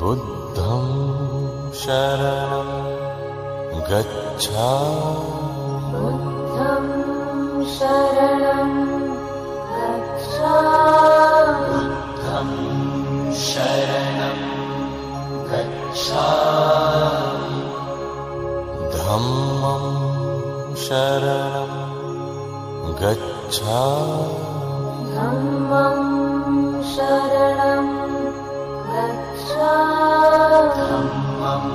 बुद्धं शरणं गच्छा बुद्धं शरणं गच्छा बुद्धं शरणं गच्छा धम्मं शरणं गच्छा धम्मं शरणं गच्छा धम्मं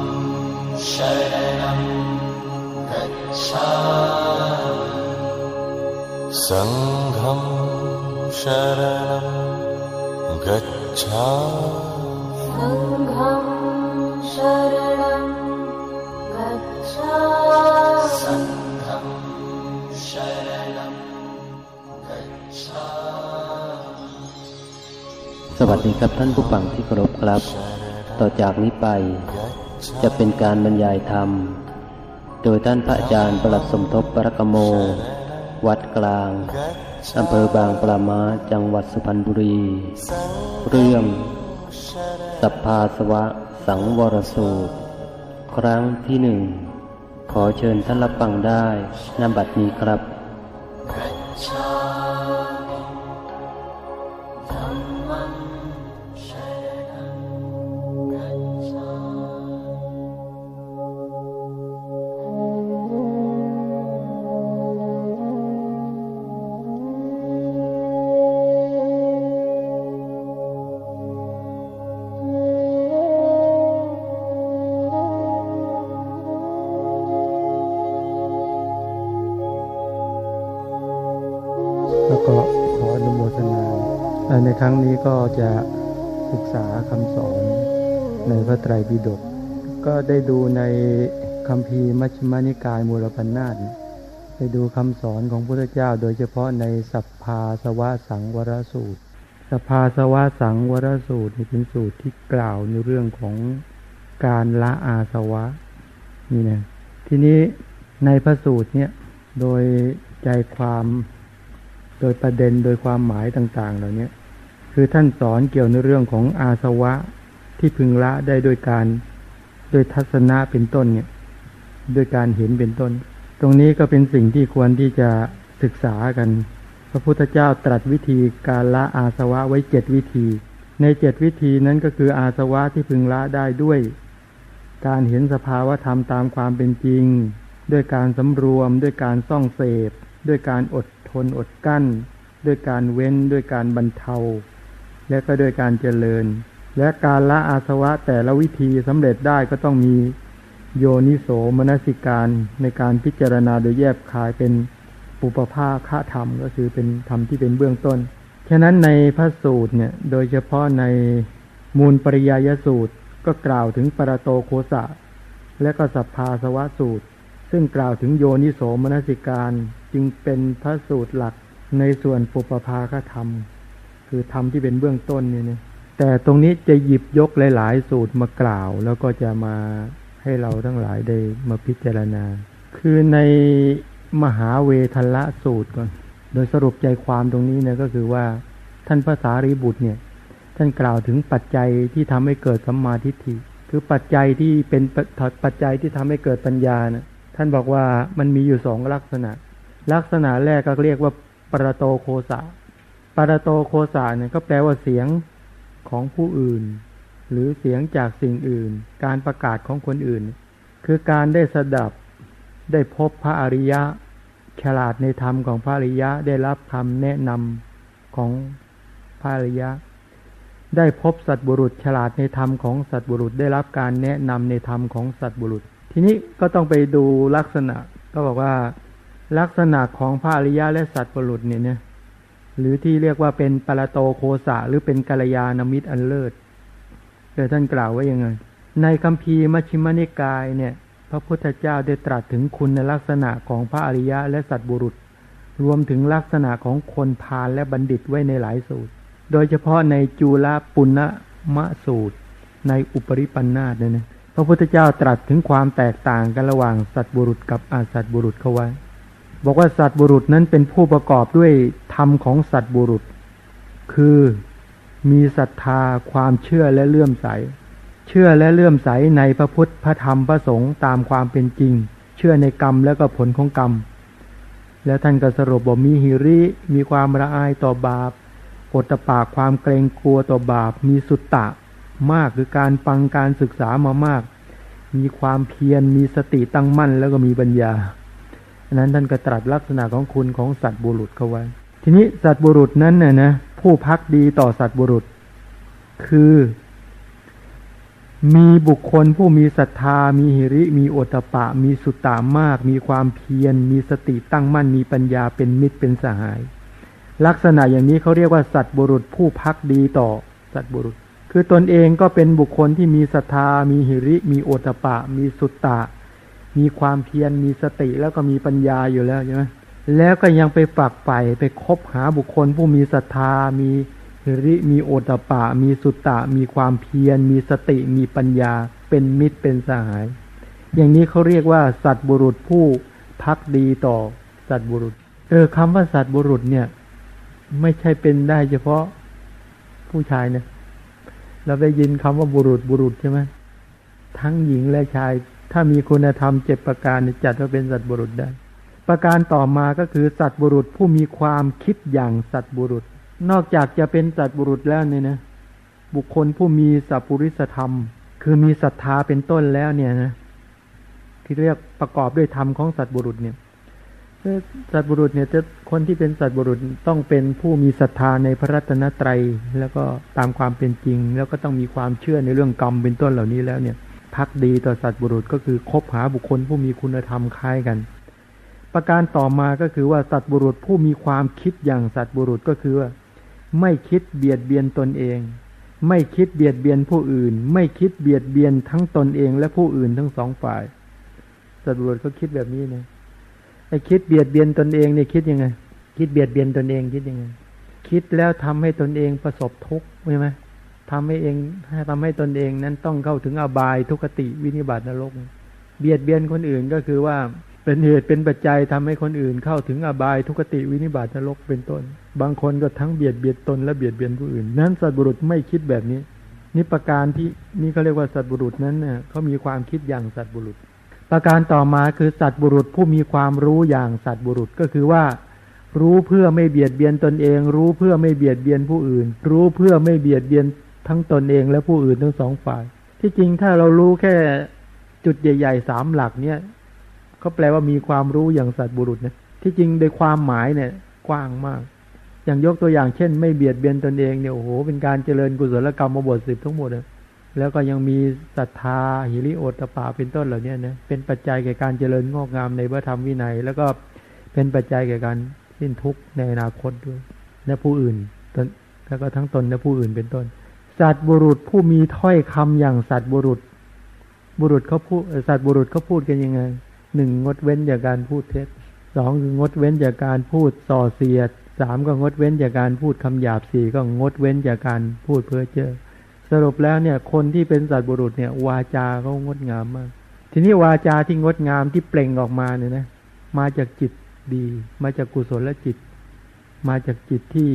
शरणं गच्छा सङ्घं शरणं गच्छा सङ्घं शरणं วัสดีครับท่านผู้ฟังที่เคารพครับ ต่อจากนี้ไป จะเป็นการบรรยายธรรม โดยท่านพระอาจารย์ประหลัดสมทบปรกโม วัดกลางอำเภอบางปรามาจังหวัดสุพรรณบุรี เรื่องสัพพาสวะสังวรสูตร ครั้งที่หนึ่ง ขอเชิญท่านรับฟังได้นำบัดนี้ครับ ครั้งนี้ก็จะศึกษาคำสอนในพระไตรปิฎกก็ได้ดูในคำพีมัชฌิมานิกายมูลปัญนาตได้ดูคำสอนของพระพุทธเจ้า โดยเฉพาะในสัพพาสวะสังวรสูตร สัพพาสวะสังวรสูตรนี่เป็นสูตรที่กล่าวในเรื่องของการละอาสวะนี่นะทีนี้ในพระสูตรเนี่ยโดยใจความโดยประเด็นโดยความหมายต่าง ๆ เหล่านี้ คือท่านสอนเกี่ยวในเรื่องของอาสวะที่พึงละได้โดยการโดยทัศนะเป็นต้นเนี่ยด้วยการเห็นเป็นต้น ตรงนี้ก็เป็นสิ่งที่ควรที่จะศึกษากัน พระพุทธเจ้าตรัสวิธีการละอาสวะไว้เจ็ดวิธี ในเจ็ดวิธีนั้นก็คืออาสวะที่พึงละได้ด้วย การเห็นสภาวะธรรมตามความเป็นจริง ด้วยการสำรวม ด้วยการซ่องเสพ ด้วยการอดทนอดกั้น ด้วยการเว้นด้วยการบรรเทา และก็โดยการเจริญ และการละอาสวะแต่ละวิธีสำเร็จได้ก็ต้องมีโยนิโสมนสิการในการพิจารณาโดยแยบคายเป็นปุปภาคธรรมก็คือเป็นธรรมที่เป็นเบื้องต้น ฉะนั้นในพระสูตรเนี่ยโดยเฉพาะในมูลปริยายสูตรก็กล่าวถึงปรโตโคสะ และก็สัพพาสวะสูตร ซึ่งกล่าวถึงโยนิโสมนสิการจึงเป็นพระสูตรหลักในส่วนปุปภาคธรรม คือธรรมที่เป็นเบื้องต้นนี่นะแต่ตรงนี้จะหยิบยกหลาย ๆ สูตรมากล่าว แล้วก็จะมาให้เราทั้งหลายได้มาพิจารณา คือในมหาเวทละสูตรก่อน โดยสรุปใจความตรงนี้เนี่ยก็คือว่าท่านพระสารีบุตรเนี่ย ท่านกล่าวถึงปัจจัยที่ทำให้เกิดสัมมาทิฏฐิ คือปัจจัยที่เป็นปัจจัยที่ทำให้เกิดปัญญานะท่านบอกว่ามันมีอยู่สองลักษณะ ลักษณะแรกก็เรียกว่าปรโตโคสะ ปรโตโคสะเนี่ยก็แปลว่าเสียงของผู้อื่น หรือเสียงจากสิ่งอื่น การประกาศของคนอื่น คือการได้สดับได้พบพระอริยะ ฉลาดในธรรมของพระอริยะได้รับคำแนะนำของพระอริยะ ได้พบสัตบุรุษ ฉลาดในธรรมของสัตบุรุษได้รับการแนะนำในธรรมของสัตบุรุษ ทีนี้ก็ต้องไปดูลักษณะ ก็บอกว่า ลักษณะของพระอริยะและสัตบุรุษเนี่ยเนี่ย หรือที่เรียกว่าเป็นปรโตโคสะหรือเป็นกัลยาณมิตรอันเลิศเดี๋ยวท่านกล่าวไว้ยังไง ในคัมภีร์มัชฌิมนิกายเนี่ย พระพุทธเจ้าได้ตรัสถึงคุณลักษณะของพระอริยะและสัตบุรุษ รวมถึงลักษณะของคนพาลและบัณฑิตไว้ในหลายสูตร โดยเฉพาะในจุลปุณณมะสูตร ในอุปริปันธาเนี่ยนะพระพุทธเจ้าตรัสถึงความแตกต่างกันระหว่างสัตบุรุษกับอาสัตบุรุษเขาไว้ บอกว่าสัตว์บุรุษนั้นเป็นผู้ประกอบด้วยธรรมของสัตว์บุรุษ คือมีศรัทธาความเชื่อและเลื่อมใส เชื่อและเลื่อมใสในพระพุทธพระธรรมพระสงฆ์ตามความเป็นจริง เชื่อในกรรมและก็ผลของกรรม แล้วท่านก็สรุปบอกมีหิริ มีความละอายต่อบาปอดตะปากความเกรงกลัวต่อบาป มีสุตตะมากคือการฟังการศึกษามามาก มีความเพียรมีสติตั้งมั่นแล้วก็มีปัญญา อันนั้นท่านก็ตรัสลักษณะของคุณของสัตว์บุรุษเขาไว้ ทีนี้สัตว์บุรุษนั้นน่ะนะผู้พักดีต่อสัตว์บุรุษ คือ มีบุคคลผู้มีศรัทธา มีหิริ มีโอตปะ มีสุตตามาก มีความเพียร มีสติตั้งมั่น มีปัญญาเป็นมิตรเป็นสหาย ลักษณะอย่างนี้เขาเรียกว่าสัตว์บุรุษผู้พักดีต่อสัตว์บุรุษ คือตนเองก็เป็นบุคคลที่มีศรัทธา มีหิริ มีโอตปะ มีสุตตะ มีความเพียรมีสติแล้วก็มีปัญญาอยู่แล้วใช่ไหมแล้วก็ยังไปฝักใฝ่ไปคบหาบุคคลผู้มีศรัทธา มีริมีโอตปะ มีสุตตะ มีความเพียร มีสติ มีปัญญา เป็นมิตรเป็นสหาย อย่างนี้เขาเรียกว่า สัตว์บุรุษผู้พักดีต่อสัตว์บุรุษ เออคำว่าสัตว์บุรุษเนี่ย ไม่ใช่เป็นได้เฉพาะผู้ชายเนี่ยเราได้ยินคำว่าบุรุษบุรุษใช่ไหมทั้งหญิงและชาย ถ้ามีคุณธรรมเจ็ดประการจัดว่าเป็นสัตว์บุรุษได้ ประการต่อมาก็คือสัตว์บุรุษผู้มีความคิดอย่างสัตว์บุรุษ นอกจากจะเป็นสัตว์บุรุษแล้วเนี่ยนะบุคคลผู้มีสัพพุริสธรรม คือมีศรัทธาเป็นต้นแล้วเนี่ยนะที่เรียกประกอบด้วยธรรมของสัตว์บุรุษเนี่ยสัตว์บุรุษเนี่ยจะคนที่เป็นสัตว์บุรุษต้องเป็นผู้มีศรัทธาในพระรัตนตรัย แล้วก็ตามความเป็นจริง แล้วก็ต้องมีความเชื่อในเรื่องกรรมเป็นต้นเหล่านี้แล้วเนี่ย พักดีต่อสัตว์บุรุษก็คือคบหาบุคคลผู้มีคุณธรรมคล้ายกัน ประการต่อมาก็คือว่าสัตว์บุรุษผู้มีความคิดอย่างสัตว์บุรุษก็คือว่าไม่คิดเบียดเบียนตนเอง ไม่คิดเบียดเบียนผู้อื่น ไม่คิดเบียดเบียนทั้งตนเอง และผู้อื่นทั้งสองฝ่าย สัตว์บุรุษเขาคิดแบบนี้นะไอ้คิดเบียดเบียนตนเองเนี่ยคิดยังไง คิดเบียดเบียนตนเองคิดยังไง คิดแล้วทำให้ตนเองประสบทุกข์ใช่ไหม ทำให้เองทำให้ตนเองนั้นต้องเข้าถึงอบายทุกติวินิบาตนรก เบียดเบียนคนอื่นก็คือว่าเป็นเหตุเป็นปัจจัยทำให้คนอื่นเข้าถึงอบายทุกติวินิบาตนรกเป็นต้น บางคนก็ทั้งเบียดเบียนตนและเบียดเบียนผู้อื่น นั้นสัตบุรุษไม่คิดแบบนี้นี่ประการที่นี่เขาเรียกว่าสัตบุรุษนั้นเนี่ยเขามีความคิดอย่างสัตบุรุษ ประการต่อมาคือสัตบุรุษผู้มีความรู้อย่างสัตบุรุษก็คือว่า รู้เพื่อไม่เบียดเบียนตนเอง รู้เพื่อไม่เบียดเบียนผู้อื่น รู้เพื่อไม่เบียดเบียน ทั้งตนเองและผู้อื่นทั้งสองฝ่าย ที่จริงถ้าเรารู้แค่จุดใหญ่ๆสามหลักเนี่ยเขาแปลว่ามีความรู้อย่างสัตว์บุรุษนะที่จริงโดยความหมายเนี่ย กว้างมาก อย่างยกตัวอย่างเช่น ไม่เบียดเบียนตนเองเนี่ยโอ้โหเป็นการเจริญกุศลกรรมมาบทสิบทั้งหมดเลแล้วก็ยังมีศรัทธาหิริโอตปาเป็นต้นเหล่านี้นะเป็นปัจจัยแก่การเจริญงอกงามในพระธรรมวินัย แล้วก็เป็นปัจจัยแก่การสิ้นทุกข์ในอนาคตด้วยและผู้อื่นตนแล้วก็ทั้งตนและผู้อื่นเป็นต้น สัตว์บุรุษผู้มีถ้อยคำอย่างสัตว์บุรุษ บุรุษเขาพูดสัตว์บุรุษเขาพูดกันยังไงหนึ่งงดเว้นจากการพูดเท็จสองคืองดเว้นจากการพูดส่อเสียดสามก็งดเว้นจากการพูดคำหยาบสี่ก็งดเว้นจากการพูดเพ้อเจ้อสรุปแล้วเนี่ย คนที่เป็นสัตว์บุรุษเนี่ย วาจาเขางดงามมาก ทีนี้วาจาที่งดงามที่เปล่งออกมาเนี่ยนะมาจากจิตดี มาจากกุศลและจิต มาจากจิตที่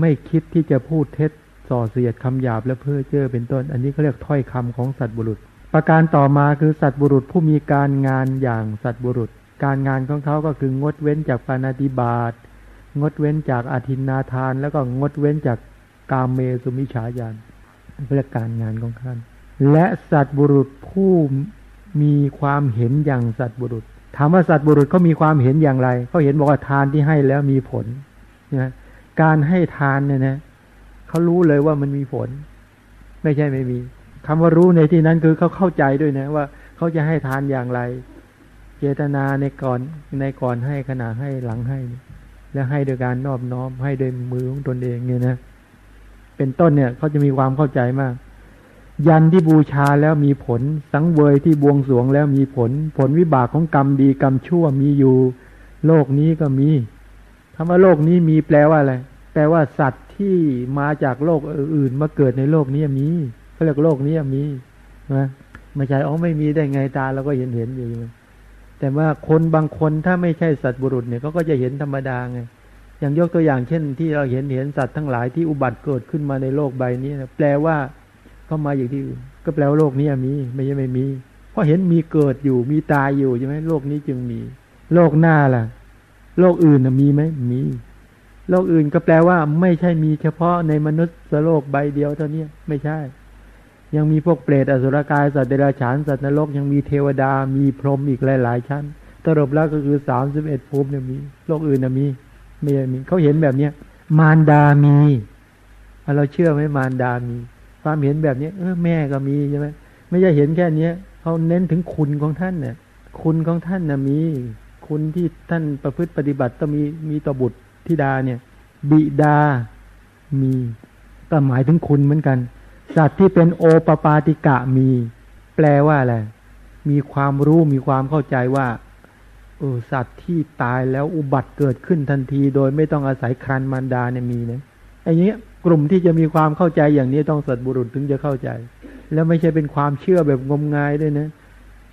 ไม่คิดที่จะพูดเท็จ ส่อเสียดคำหยาบและเพ้อเจ้อเป็นต้น อันนี้เขาเรียกถ้อยคำของสัตว์บุรุษ ประการต่อมาคือสัตว์บุรุษผู้มีการงานอย่างสัตว์บุรุษ การงานของเขาก็คืองดเว้นจากปานาติบาตงดเว้นจากอาทินนาทาน แล้วก็งดเว้นจากกามเมสุมิฉายานเพื่อการงานของท่าน และสัตว์บุรุษผู้มีความเห็นอย่างสัตว์บุรุษถามว่าสัตว์บุรุษเขามีความเห็นอย่างไรเขาเห็นบอกว่าทานที่ให้แล้วมีผลนะการให้ทานเนี่ยนะ เขารู้เลยว่ามันมีผล ไม่ใช่ไม่มีคำว่ารู้ในที่นั้นคือเขาเข้าใจด้วยนะ ว่าเขาจะให้ทานอย่างไร เจตนาในก่อนในก่อนให้ขณะให้หลังให้ แล้วให้โดยการนอบน้อมให้โดยมือของตนเองเนี่ยนะเป็นต้นเนี่ยเขาจะมีความเข้าใจมาก ยันที่บูชาแล้วมีผล สังเวยที่บวงสรวงแล้วมีผล ผลวิบากของกรรมดีกรรมชั่วมีอยู่ โลกนี้ก็มีคำว่าโลกนี้มีแปลว่าอะไรแปลว่าสัตว์ ที่มาจากโลกอื่นมาเกิดในโลกนี้มีเขาเรียกโลกนี้มีนะไม่ใช่อ๋อไม่มีได้ไงตาเราก็เห็นเห็นอยู่แต่ว่าคนบางคนถ้าไม่ใช่สัตว์บุรุษเนี่ยเขาก็จะเห็นธรรมดาไงอย่างยกตัวอย่างเช่น ที่เราเห็นเห็นสัตว์ทั้งหลายที่อุบัติเกิดขึ้นมาในโลกใบนี้นะแปลว่าเข้ามาอย่างที่อื่นก็แปลว่าโลกนี้มี ไม่ใช่ไม่มี เพราะเห็นมีเกิดอยู่มีตายอยู่ใช่ไหมโลกนี้จึงมี โลกหน้าล่ะ โลกอื่นมีไหมมี โลกอื่นก็แปลว่า ไม่ใช่มีเฉพาะในมนุษย์โลกใบเดียวเท่านี้ไม่ใช่ ยังมีพวกเปรตอสุรกายสัตว์เดรัจฉานสัตว์นรกยังมีเทวดามีพรหมอีกหลาย ๆ ชั้นสรุปแล้วก็คือสามสิบเอ็ดภูมิเนี่ยมี โลกอื่นน่ะมีไม่มีเขาเห็นแบบเนี้ย มารดามีเราเชื่อไหมมารดามี ความเห็นแบบนี้เออแม่ก็มีใช่ไหมไม่ใช่เห็นแค่เนี้ยเขาเน้นถึงคุณของท่านเนี่ย คุณของท่านนะมี คุณที่ท่านประพฤติปฏิบัติต้องมีมีต่อบุตร ธิดาเนี่ย บิดามีก็หมายถึงคุณเหมือนกัน สัตว์ที่เป็นโอปปาติกะมี แปลว่าอะไร มีความรู้มีความเข้าใจว่าเออสัตว์ที่ตายแล้วอุบัติเกิดขึ้นทันที โดยไม่ต้องอาศัยครันมารดาเนี่ยมีนะไอ้นี้กลุ่มที่จะมีความเข้าใจอย่างนี้ต้องสัตบุรุษถึงจะเข้าใจ แล้วไม่ใช่เป็นความเชื่อแบบงมงายด้วยนะ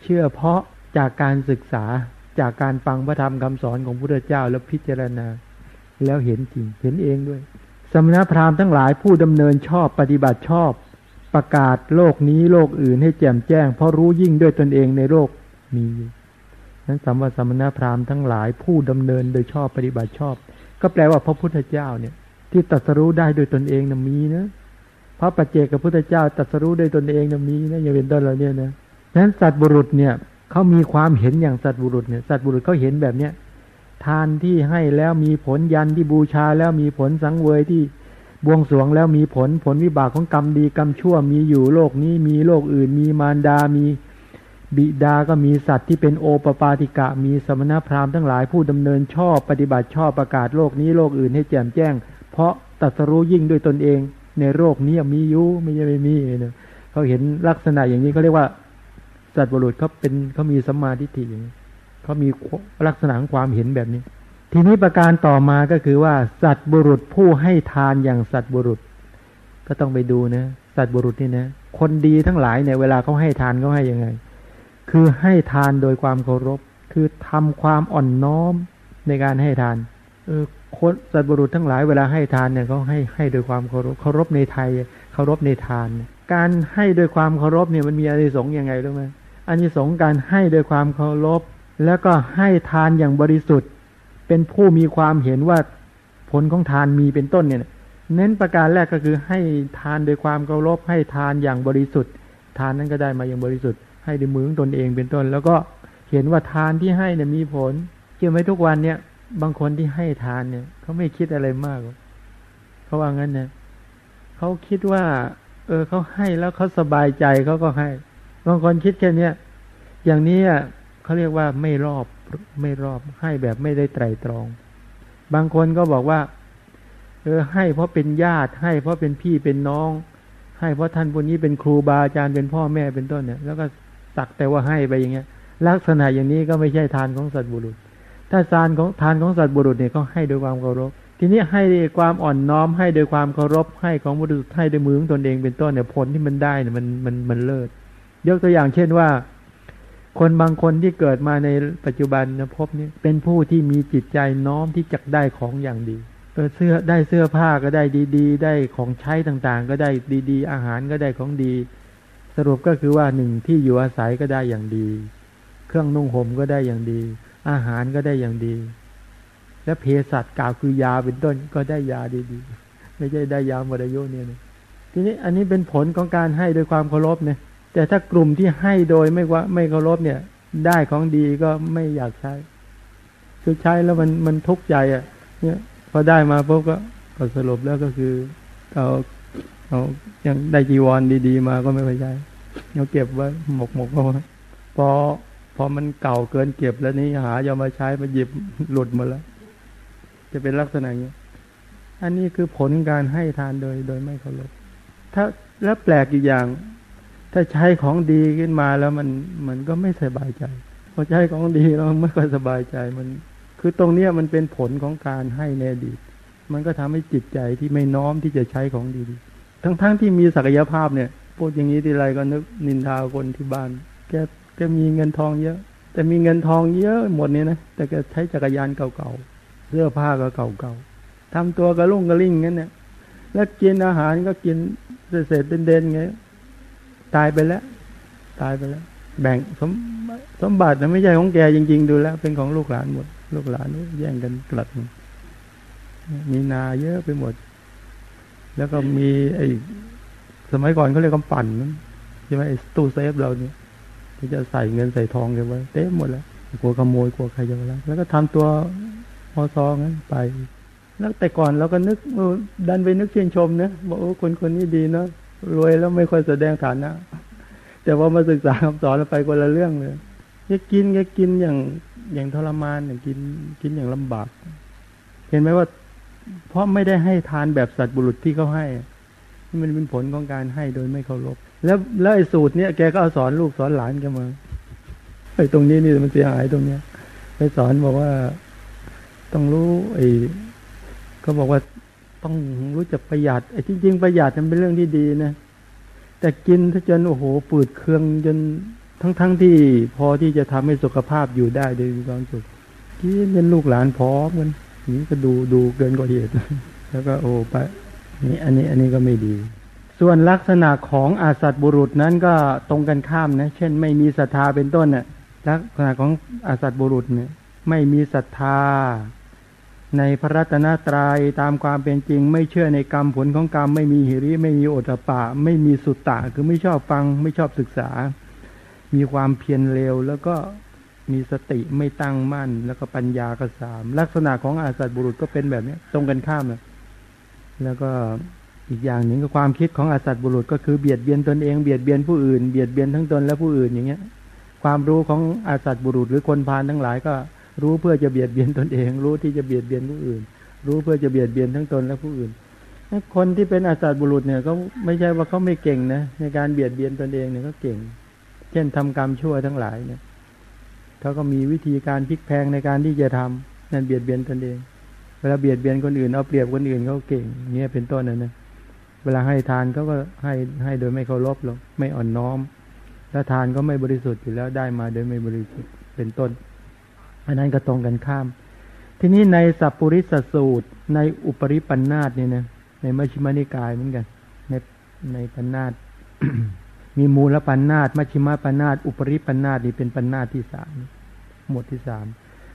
เชื่อเพราะจากการศึกษาจากการฟังพระธรรมคำสอนของพระพุทธเจ้าแล้วพิจารณา แล้วเห็นจริงเห็นเองด้วย สมณพราหมณ์ทั้งหลายผู้ดำเนินชอบปฏิบัติชอบ ประกาศโลกนี้โลกอื่นให้แจ่มแจ้ง เพราะรู้ยิ่งด้วยตนเองในโลกมีนั้นสัมมาสมณพราหมณ์ทั้งหลายผู้ดำเนินโดยชอบปฏิบัติชอบ ก็แปลว่าพระพุทธเจ้าเนี่ย ที่ตัดสรู้ได้โดยตนเองนะมีนะพระปัจเจกับพุทธเจ้าตัดสรู้โดยตนเองนะมีนะอย่าเป็นต้นเราเนี่ยนะนั้นสัตว์บุรุษเนี่ยเขามีความเห็นอย่างสัตว์บุรุษเนี่ยสัตว์บุรุษเขาเห็นแบบเนี้ย ทานที่ให้แล้วมีผลยันที่บูชาแล้วมีผลสังเวยที่บวงสวงแล้วมีผลผลวิบากของกรรมดีกรรมชั่วมีอยู่โลกนี้มีโลกอื่น มีมารดา มีบิดาก็มีสัตว์ที่เป็นโอปปาติกะ มีสมณพราหมณ์ทั้งหลายผู้ดำเนินชอบปฏิบัติชอบประกาศโลกนี้โลกอื่นให้แจ่มแจ้ง เพราะตัสรู้ยิ่งด้วยตนเอง ในโลกนี้มีอยู่ไม่ใช่ไม่มีเนี่ยเขาเห็นลักษณะอย่างนี้เขาเรียกว่า สัตว์บุรุษเขาเป็นเขามีสัมมาทิฏฐิอย่างนี้ เขามีลักษณะของความเห็นแบบนี้ ทีนี้ประการต่อมาก็คือว่า สัตว์บุรุษผู้ให้ทานอย่างสัตว์บุรุษ ก็ต้องไปดูนะ สัตว์บุรุษนี่นะ คนดีทั้งหลายเนี่ยเวลาเขาให้ทานเขาให้ยังไง คือให้ทานโดยความเคารพ คือทำความอ่อนน้อมในการให้ทาน เออคนสัตว์บุรุษทั้งหลายเวลาให้ทานเนี่ยเขาให้ให้โดยความเคารพ เคารพในไทย เคารพในทาน การให้โดยความเคารพเนี่ยมันมีอานิสงส์ยังไงรู้ไหมอานิสงส์การให้โดยความเคารพ แล้วก็ให้ทานอย่างบริสุทธิ์ เป็นผู้มีความเห็นว่าผลของทานมีเป็นต้นเนี่ย เน้นประการแรกก็คือให้ทานโดยความเคารพให้ทานอย่างบริสุทธิ์ ทานนั้นก็ได้มาอย่างบริสุทธิ์ ให้ด้วยมือของตนเองเป็นต้น แล้วก็เห็นว่าทานที่ให้เนี่ยมีผลเชื่อไหมทุกวันเนี่ย บางคนที่ให้ทานเนี่ยเขาไม่คิดอะไรมากเขาว่างั้นเนี่ยเขาคิดว่า เออเขาให้แล้วเขาสบายใจเขาก็ให้บางคนคิดแค่เนี้ยอย่างนี้ เขาเรียกว่าไม่รอบไม่รอบให้แบบไม่ได้ไตรตรอง บางคนก็บอกว่า เออให้เพราะเป็นญาติให้เพราะเป็นพี่เป็นน้อง ให้เพราะท่านคนนี้เป็นครูบาอาจารย์เป็นพ่อแม่เป็นต้นเนี่ย แล้วก็สักแต่ว่าให้ไปอย่างเงี้ย ลักษณะอย่างนี้ก็ไม่ใช่ทานของสัตว์บุรุษ ถ้าทานของทานของสัตว์บุรุษเนี่ยก็ให้โดยความเคารพทีนี้ให้ด้วยความอ่อนน้อมให้โดยความเคารพให้ของบุรุษให้ด้วยมือของตนเองเป็นต้นเนี่ยผลที่มันได้เนี่ยมันมันมันเลิศยกตัวอย่างเช่นว่า คนบางคนที่เกิดมาในปัจจุบันนะพบนี้เป็นผู้ที่มีจิตใจน้อมที่จะได้ของอย่างดีเออเสื้อได้เสื้อผ้าก็ได้ดี ๆ ได้ของใช้ต่างๆ ก็ได้ดี ๆ อาหารก็ได้ของดี สรุปก็คือว่าหนึ่งที่อยู่อาศัยก็ได้อย่างดี เครื่องนุ่งห่มก็ได้อย่างดี อาหารก็ได้อย่างดี และเภสัชกล่าวคือยาเป็นต้นก็ได้ยาดีๆ ไม่ใช่ได้ยาหมดอายุเนี่ยนะทีนี้อันนี้เป็นผลของการให้โดยความเคารพเนี่ย แต่ถ้ากลุ่มที่ให้โดยไม่ว่าไม่เคารพเนี่ย ได้ของดีก็ไม่อยากใช้ คือใช้แล้วมันมันทุกข์ใจอะ เนี่ยพอได้มาพวกก็ก็สรุปแล้วก็คือเอาเอายังได้จีวรดี ๆ มาก็ไม่พอใจเราเก็บไว้หมกหมกเอาไว้พอพอมันเก่าเกินเก็บแล้วนี่หาจะมาใช้มาหยิบหลุดหมดแล้ว จะเป็นลักษณะอย่างนี้อันนี้คือผลการให้ทานโดยโดยไม่เคารพถ้าแล้วแปลกอีกอย่าง ถ้าใช้ของดีขึ้นมาแล้วมันมันก็ไม่สบายใจพอใช้ของดีแล้วไม่ค่อยสบายใจมัน คือตรงเนี้ยมันเป็นผลของการให้ในอดีตมันก็ทำให้จิตใจที่ไม่น้อมที่จะใช้ของดีๆ ทั้งๆทที่มีศักยภาพเนี่ยพูดอย่างนี้ทีไรก็นึกนินทาคนที่บ้าน แกแกมีเงินทองเยอะ แต่มีเงินทองเยอะหมดนี้นะ แต่แกใช้จักรยานเก่าๆ เสื้อผ้าก็เก่าๆทำตัวกระลุ่งกระลิ่งงั้นเนี่ย แล้วกินอาหารก็กินเศษเด่นๆไง ตายไปแล้ว ตายไปแล้ว แบ่งสมสมบัตินะไม่ใช่ของแกจริง ๆ ดูแล้ว เป็นของลูกหลานหมด ลูกหลานแย่งกันกลัดมีนาเยอะไปหมด แล้วก็มีไอ้สมัยก่อนเขาเรียกกำปั่นใช่ไหมไอ้ตู้เซฟเราเนี่ยที่จะใส่เงินใส่ทองกันไว้เต็มหมดแล้วกลัวขโมยกลัวใครจะมาแล้วแล้วก็ทำตัวพอซองนั้นไปแล้วแต่ก่อนเราก็นึกดันไปนึกเชื่นชมนะบอกโอ้คนคนนี้ดีเนาะ รวยแล้วไม่ค่อยแสดงฐานะ แต่ว่ามาศึกษาคำสอนแล้วไปคนละเรื่องเลยแกกินแกกินอย่างอย่างทรมานอย่างกินกินอย่างลำบาก เห็นไหมว่า เพราะไม่ได้ให้ทานแบบสัตว์บุรุษที่เขาให้มันเป็นผลของการให้โดยไม่เคารพแล้วแล้วไอ้สูตรเนี้ยแกก็เอาสอนลูกสอนหลานแกมาไอ้ตรงนี้นี่มันเสียหายตรงเนี้ยไปสอนบอกว่าต้องรู้ไอ้เขาบอกว่า ต้องรู้จักประหยัดไอ้จริงๆประหยัดมันเป็นเรื่องที่ดีนะแต่กินถ้าจนโอ้โหปืดเครื่องจนทั้งๆทที่พอที่จะทำให้สุขภาพอยู่ได้โดยมีความสุขกินเป็นลูกหลานพร้อมกันนี่ก็ดูดูเกินกว่าเหตุแล้วก็โอ้ไปนี่อันนี้อันนี้ก็ไม่ดี ส่วนลักษณะของอาสัตบุรุษนั้นก็ตรงกันข้ามนะ เช่น ไม่มีศรัทธาเป็นต้นน่ะลักษณะของอาสัตบุรุษเนี่ย ไม่มีศรัทธา ในพระรัตนตรัยตามความเป็นจริง ไม่เชื่อในกรรมผลของกรรม ไม่มีหิริไม่มีโอตปะ ไม่มีสุตตะคือไม่ชอบฟัง ไม่ชอบศึกษา มีความเพียรเร็ว แล้วก็มีสติไม่ตั้งมั่น แล้วก็ปัญญาก็สาม ลักษณะของอาสัตบุรุษก็เป็นแบบนี้ตรงกันข้ามเลยแล้วก็อีกอย่างหนึ่งก็ความคิดของอาสัตบุรุษก็คือเบียดเบียนตนเองเบียดเบียนผู้อื่นเบียดเบียนทั้งตนและผู้อื่นอย่างเงี้ย ความรู้ของอาสัตบุรุษหรือคนพาลทั้งหลายก็ รู้เพื่อจะเบียดเบียนตนเอง รู้ที่จะเบียดเบียนผู้อื่น รู้เพื่อจะเบียดเบียนทั้งตนและผู้อื่นคนที่เป็นอาสัตบุรุษเนี่ยก็ไม่ใช่ว่าเขาไม่เก่งนะในการเบียดเบียนตนเองเนี่ยเขาเก่ง เช่นทำกรรมชั่วทั้งหลายเนี่ยเขาก็มีวิธีการพลิกแพงในการที่จะทำนั่นเบียดเบียนตนเอง เวลาเบียดเบียนคนอื่นเอาเปรียบคนอื่นเขาเก่งเนี่ยเป็นต้นนะนะเวลาให้ทานเขาก็ให้ให้โดยไม่เคารพหรอกไม่อ่อนน้อม แล้วทานก็ไม่บริสุทธิ์อยู่แล้วได้มาโดยไม่บริสุทธิ์เป็นต้น อันนั้นก็ตรงกันข้าม ทีนี้ในสัพปริสสูตร ในอุปริปันธาตเนี่ยนะในมัชฌิมานิกายเหมือนกัน ในในปันธาตมีมูลปันธาตมัชฌิมาปันธาตอุปริปันธาตนี่เป็นปันธาตที่สามหมวดที่สาม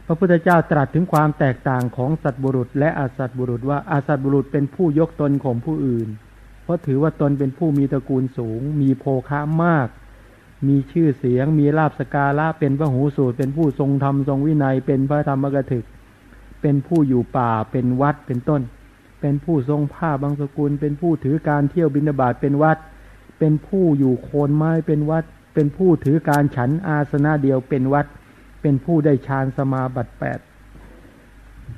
พระพุทธเจ้าตรัสถึงความแตกต่างของสัตบุรุษ และอาสัตบุรุษว่าอาสัตบุรุษเป็นผู้ยกตนข่มผู้อื่น เพราะถือว่าตนเป็นผู้มีตระกูลสูง มีโภคะมาก มีชื่อเสียง มีลาบสการะเป็นพระหูสูตร เป็นผู้ทรงธรรมทรงวินัย เป็นพระธรรมกถึก เป็นผู้อยู่ป่า เป็นวัด เป็นต้น เป็นผู้ทรงผ้าบางสกุล เป็นผู้ถือการเที่ยวบินาบาตเป็นวัด เป็นผู้อยู่โคนไม้เป็นวัด เป็นผู้ถือการฉันอาสนะเดียวเป็นวัด เป็นผู้ได้ฌานสมาบัติแปด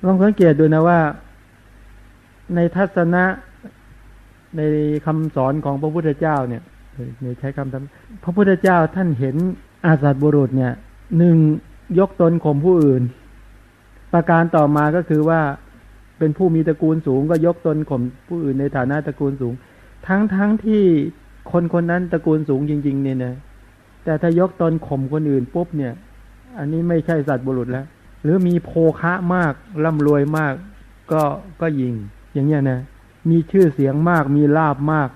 ลองสังเกตดูนะว่า ในทัศนะในคำสอนของพระพุทธเจ้าเนี่ย ในใช้คำทำพระพุทธเจ้าท่านเห็นอาสัตบุรุษเนี่ยหนึ่งยกตนข่มผู้อื่น ประการต่อมาก็คือว่าเป็นผู้มีตระกูลสูง ก็ยกตนข่มผู้อื่นในฐานะตระกูลสูง ทั้งทั้งที่คนคนนั้นตระกูลสูงจริง ๆ เนี่ยนะแต่ถ้ายกตนข่มคนอื่นปุ๊บเนี่ย อันนี้ไม่ใช่สัตว์บุรุษแล้ว หรือมีโภคะมากร่ำรวยมาก ก็ก็ยิง อย่างเงี้ยนะมีชื่อเสียงมากมีลาบมาก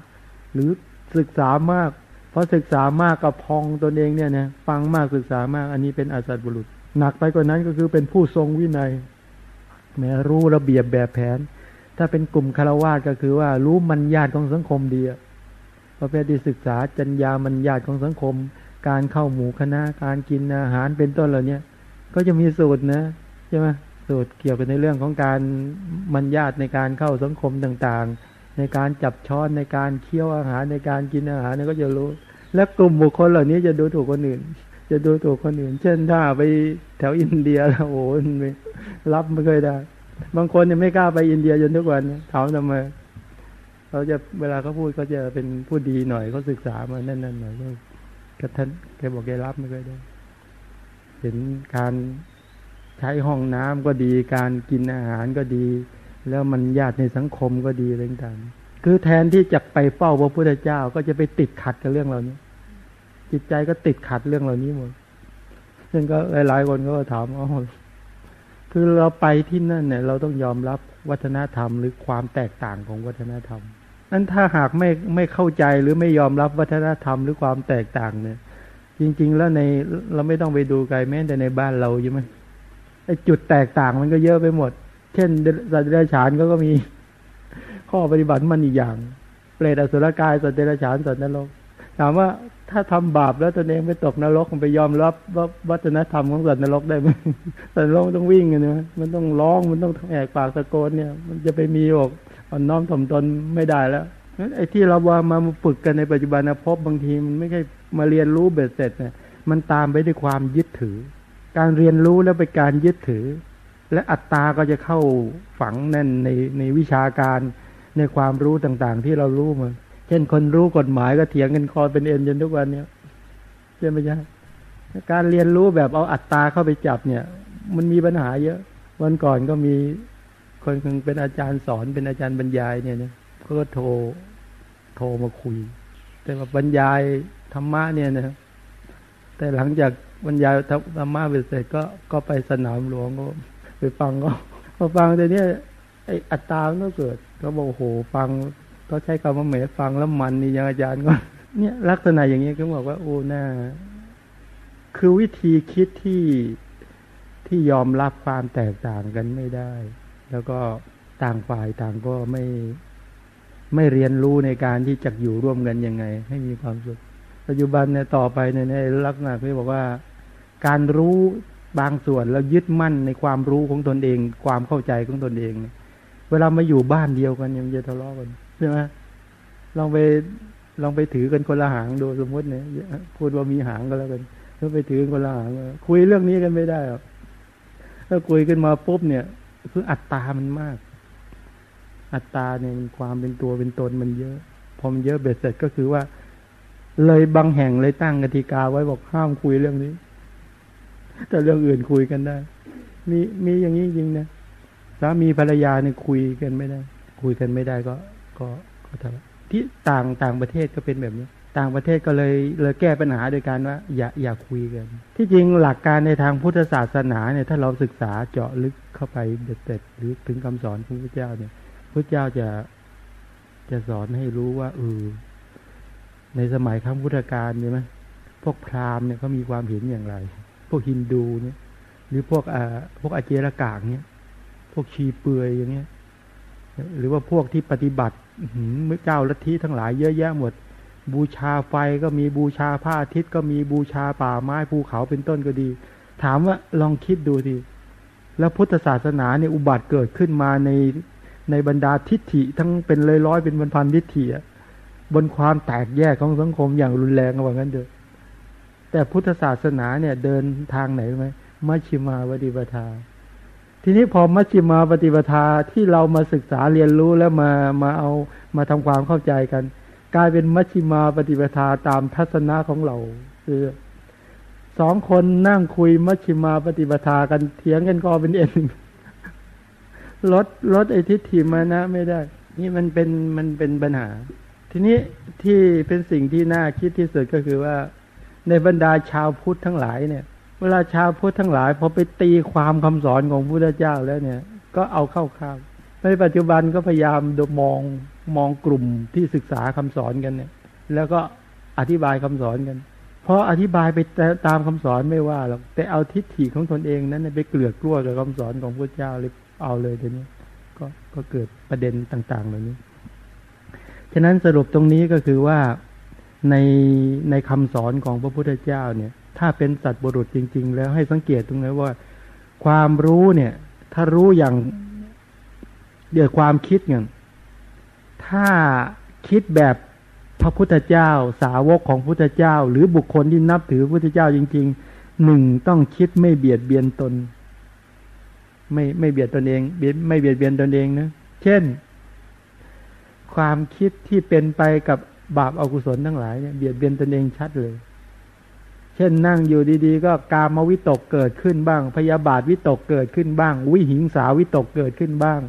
หรือ ศึกษามาก เพราะศึกษามากกับพองตนเองเนี่ยนะฟังมากศึกษามาก อันนี้เป็นอาสัตบุรุษ หนักไปกว่านั้นก็คือเป็นผู้ทรงวินัยแม้รู้ระเบียบแบบแผน ถ้าเป็นกลุ่มคารวาสก็คือว่ารู้มันญาติของสังคมดีประเภทที่ศึกษาจัญญามันญาติของสังคม การเข้าหมู่คณะการกินอาหารเป็นต้นเหล่านี้ก็จะมีสูตรนะใช่ไหมสูตรเกี่ยวกับในเรื่องของการมันญาติในการเข้าสังคมต่างๆ ในการจับช้อนในการเคี้ยวอาหารในการกินอาหารนี่ก็จะรู้ และกลุ่มบุคคลเหล่านี้จะดูถูกคนอื่น จะดูถูกคนอื่น เช่นถ้าไปแถวอินเดียแล้วโอ้โหรับไม่เคยได้ บางคนยังไม่กล้าไปอินเดียจนทุกวันถามทำไมเขาจะเวลาเขาพูดเขาจะเป็นผู้ดีหน่อยเขาศึกษามาแน่นๆหน่อยก็ท่านแกบอกแกรับไม่เคยได้ เห็นการใช้ห้องน้ำก็ดี การกินอาหารก็ดี แล้วมันญาติในสังคมก็ดีอะไรต่างๆคือแทนที่จะไปเฝ้าพระพุทธเจ้าก็จะไปติดขัดกับเรื่องเหล่านี้ จิตใจก็ติดขัดเรื่องเหล่านี้หมดซึ่งก็หลายๆคนก็ถามอ๋อคือเราไปที่นั่นเนี่ย เราต้องยอมรับวัฒนธรรม หรือความแตกต่างของวัฒนธรรมนั้นถ้าหากไม่ไม่เข้าใจหรือไม่ยอมรับวัฒนธรรมหรือความแตกต่างเนี่ย จริง ๆ แล้วในเราไม่ต้องไปดูไกลแม้แต่ในบ้านเราใช่ไหมไอ้จุดแตกต่างมันก็เยอะไปหมด เช่นสัตว์เดรัจฉานก็ก็มีข้อปฏิบัติมันอีกอย่าง เปรตอสุรกายสัตว์เดรัจฉานสัตว์นรก ถามว่าถ้าทำบาปแล้วตนเองไปตกนรกมันไปยอมรับว่าวัฒนธรรมของสัตว์นรกได้ไหมสัตว์นรกต้องวิ่งกันนะมันต้องร้องมันต้องแหกปากตะโกนเนี่ย มันจะไปมีอกอ่อนน้อมถ่อมตนไม่ได้แล้วไอ้ที่เราว่ามาฝึกกันในปัจจุบันนะพบบางทีมันไม่ใช่มาเรียนรู้เบ็ดเสร็จเนี่ยมันตามไปด้วยความยึดถือ การเรียนรู้แล้วไปการยึดถือ และอัตตาก็จะเข้าฝังแน่นในในวิชาการในความรู้ต่างๆ ที่เรารู้มาเช่นคนรู้กฎหมายก็เถียงกันคอเป็นเอ็นจนทุกวันเนี่ยใช่ไหมจ๊ะการเรียนรู้แบบเอาอัตตาเข้าไปจับเนี่ย มันมีปัญหาเยอะ วันก่อนก็มีคนนึงเป็นอาจารย์สอนเป็นอาจารย์บรรยายเนี่ยเนี่ยเขาก็โทรโทรมาคุย แต่ว่าบรรยายธรรมะเนี่ยนะแต่หลังจากบรรยายธรรมะเสร็จก็ก็ไปสนามหลวงก็ ไปฟังก็พอฟังแต่เนี้ยไออัตตามันก็เกิดก็บอกโหฟังก็ใช้คำว่าเหมฟังแล้วมันนี่ยังอาจารย์ก็เนี่ยลักษณะอย่างนี้ยก็บอกว่าโอ้หน้า คือวิธีคิดที่ที่ยอมรับความแตกต่างกันไม่ได้ แล้วก็ต่างฝ่ายต่างก็ไม่ไม่เรียนรู้ในการที่จะอยู่ร่วมกันยังไง ให้มีความสุขปัจจุบันเนี่ยต่อไปในในลักษณะที่บอกว่า การรู้ บางส่วนแล้วยึดมั่นในความรู้ของตนเอง ความเข้าใจของตนเอง เวลามาอยู่บ้านเดียวกันยังจะทะเลาะกันใช่ไหมลองไปลองไปถือกันคนละหางดูสมมติเนี่ยพูดว่ามีหางก็แล้วกันถ้าไปถือคนละหางคุยเรื่องนี้กันไม่ได้หรอกถ้าคุยกันมาปุ๊บเนี่ย คืออัตตามันมาก อัตตาเนี่ยมันความเป็นตัวเป็นตนมันเยอะ พอมันเยอะเบ็ดเสร็จก็คือว่า เลยบางแห่งเลยตั้งกติกาไว้บอกห้ามคุยเรื่องนี้ แต่เรื่องอื่นคุยกันได้ มีมีอย่างนี้จริงนะสามีภรรยาเนี่ยคุยกันไม่ได้ คุยกันไม่ได้ก็ ก็ก็ทำที่ต่างต่างประเทศก็เป็นแบบนี้ ต่างประเทศก็เลยเลยแก้ปัญหาโดยการว่า อย่าอย่าคุยกัน ที่จริงหลักการในทางพุทธศาสนาเนี่ย ถ้าเราศึกษาเจาะลึกเข้าไปเด็ดหรือถึงคำสอนของพระเจ้าเนี่ยพระเจ้าจะจะสอนให้รู้ว่าเออในสมัยครั้งพุทธกาลใช่ไหมพวกพราหมณ์เนี่ยเขามีความเห็นอย่างไร พวกฮินดูเนี่ย หรือพวกอ่าพวกอาเจรกากเนี่ย พวกชีเปลือยอย่างเงี้ย หรือว่าพวกที่ปฏิบัติเมื่อเจ้าลัทธิทั้งหลายเยอะแยะหมด บูชาไฟก็มีบูชาพระอาทิตย์ก็มีบูชาป่าไม้ภูเขาเป็นต้นก็ดี ถามว่าลองคิดดูดิแล้วพุทธศาสนาเนี่ยอุบัติเกิดขึ้นมาในในบรรดาทิฏฐิทั้งเป็นเลยร้อยเป็นพันพันทิฏฐิบนความแตกแยกของสังคมอย่างรุนแรงว่างั้นเถอะ แต่พุทธศาสนาเนี่ยเดินทางไหนไหมมัชฌิมาวดิปทา ทีนี้พอมัชฌิมาปฏิปทาที่เรามาศึกษาเรียนรู้แล้วมามาเอามาทำความเข้าใจกัน กลายเป็นมัชฌิมาปฏิปทาตามทัศนะของเรา คือสองคนนั่งคุยมัชฌิมาปฏิปทากันเถียงกันก็เป็นเอ็นลดลดไอทิฏฐิมานะไม่ได้ นี่มันเป็นมันเป็นปัญหา ทีนี้ที่เป็นสิ่งที่น่าคิดที่สุดก็คือว่า ในบรรดาชาวพุทธทั้งหลายเนี่ย เวลาชาวพุทธทั้งหลายพอไปตีความคำสอนของพระพุทธเจ้าแล้วเนี่ย ก็เอาเข้าข้ามในปัจจุบันก็พยายามดูมองมองกลุ่มที่ศึกษาคำสอนกันเนี่ย แล้วก็อธิบายคำสอนกันเพราะอธิบายไปตามคำสอนไม่ว่าหรอกแต่เอาทิฏฐิของตนเองนั้นไปเกลือกกลัวกับคำสอนของพระเจ้าเลยเอาเลยทีนี้ก็ก็เกิดประเด็นต่างๆเหล่านี้ ฉะนั้นสรุปตรงนี้ก็คือว่า ในในคำสอนของพระพุทธเจ้าเนี่ย ถ้าเป็นสัตว์บุรุษจริง ๆ แล้วให้สังเกตตรงนี้ว่า ความรู้เนี่ย ถ้ารู้อย่างเดือดความคิดอย่างถ้าคิดแบบพระพุทธเจ้า สาวกของพุทธเจ้า หรือบุคคลที่นับถือพุทธเจ้าจริงๆหนึ่งต้องคิดไม่เบียดเบียนตน ไม่ไม่เบียดตนเองเบียดไม่เบียดเบียนตนเองนะเช่น ความคิดที่เป็นไปกับ บาปอากุศลทั้งหลายเนี่ยเบียดเบียนตนเองชัดเลย เช่นนั่งอยู่ดีๆ ก็กามวิตกเกิดขึ้นบ้าง พยาบาทวิตกเกิดขึ้นบ้าง วิหิงสาวิตกเกิดขึ้นบ้าง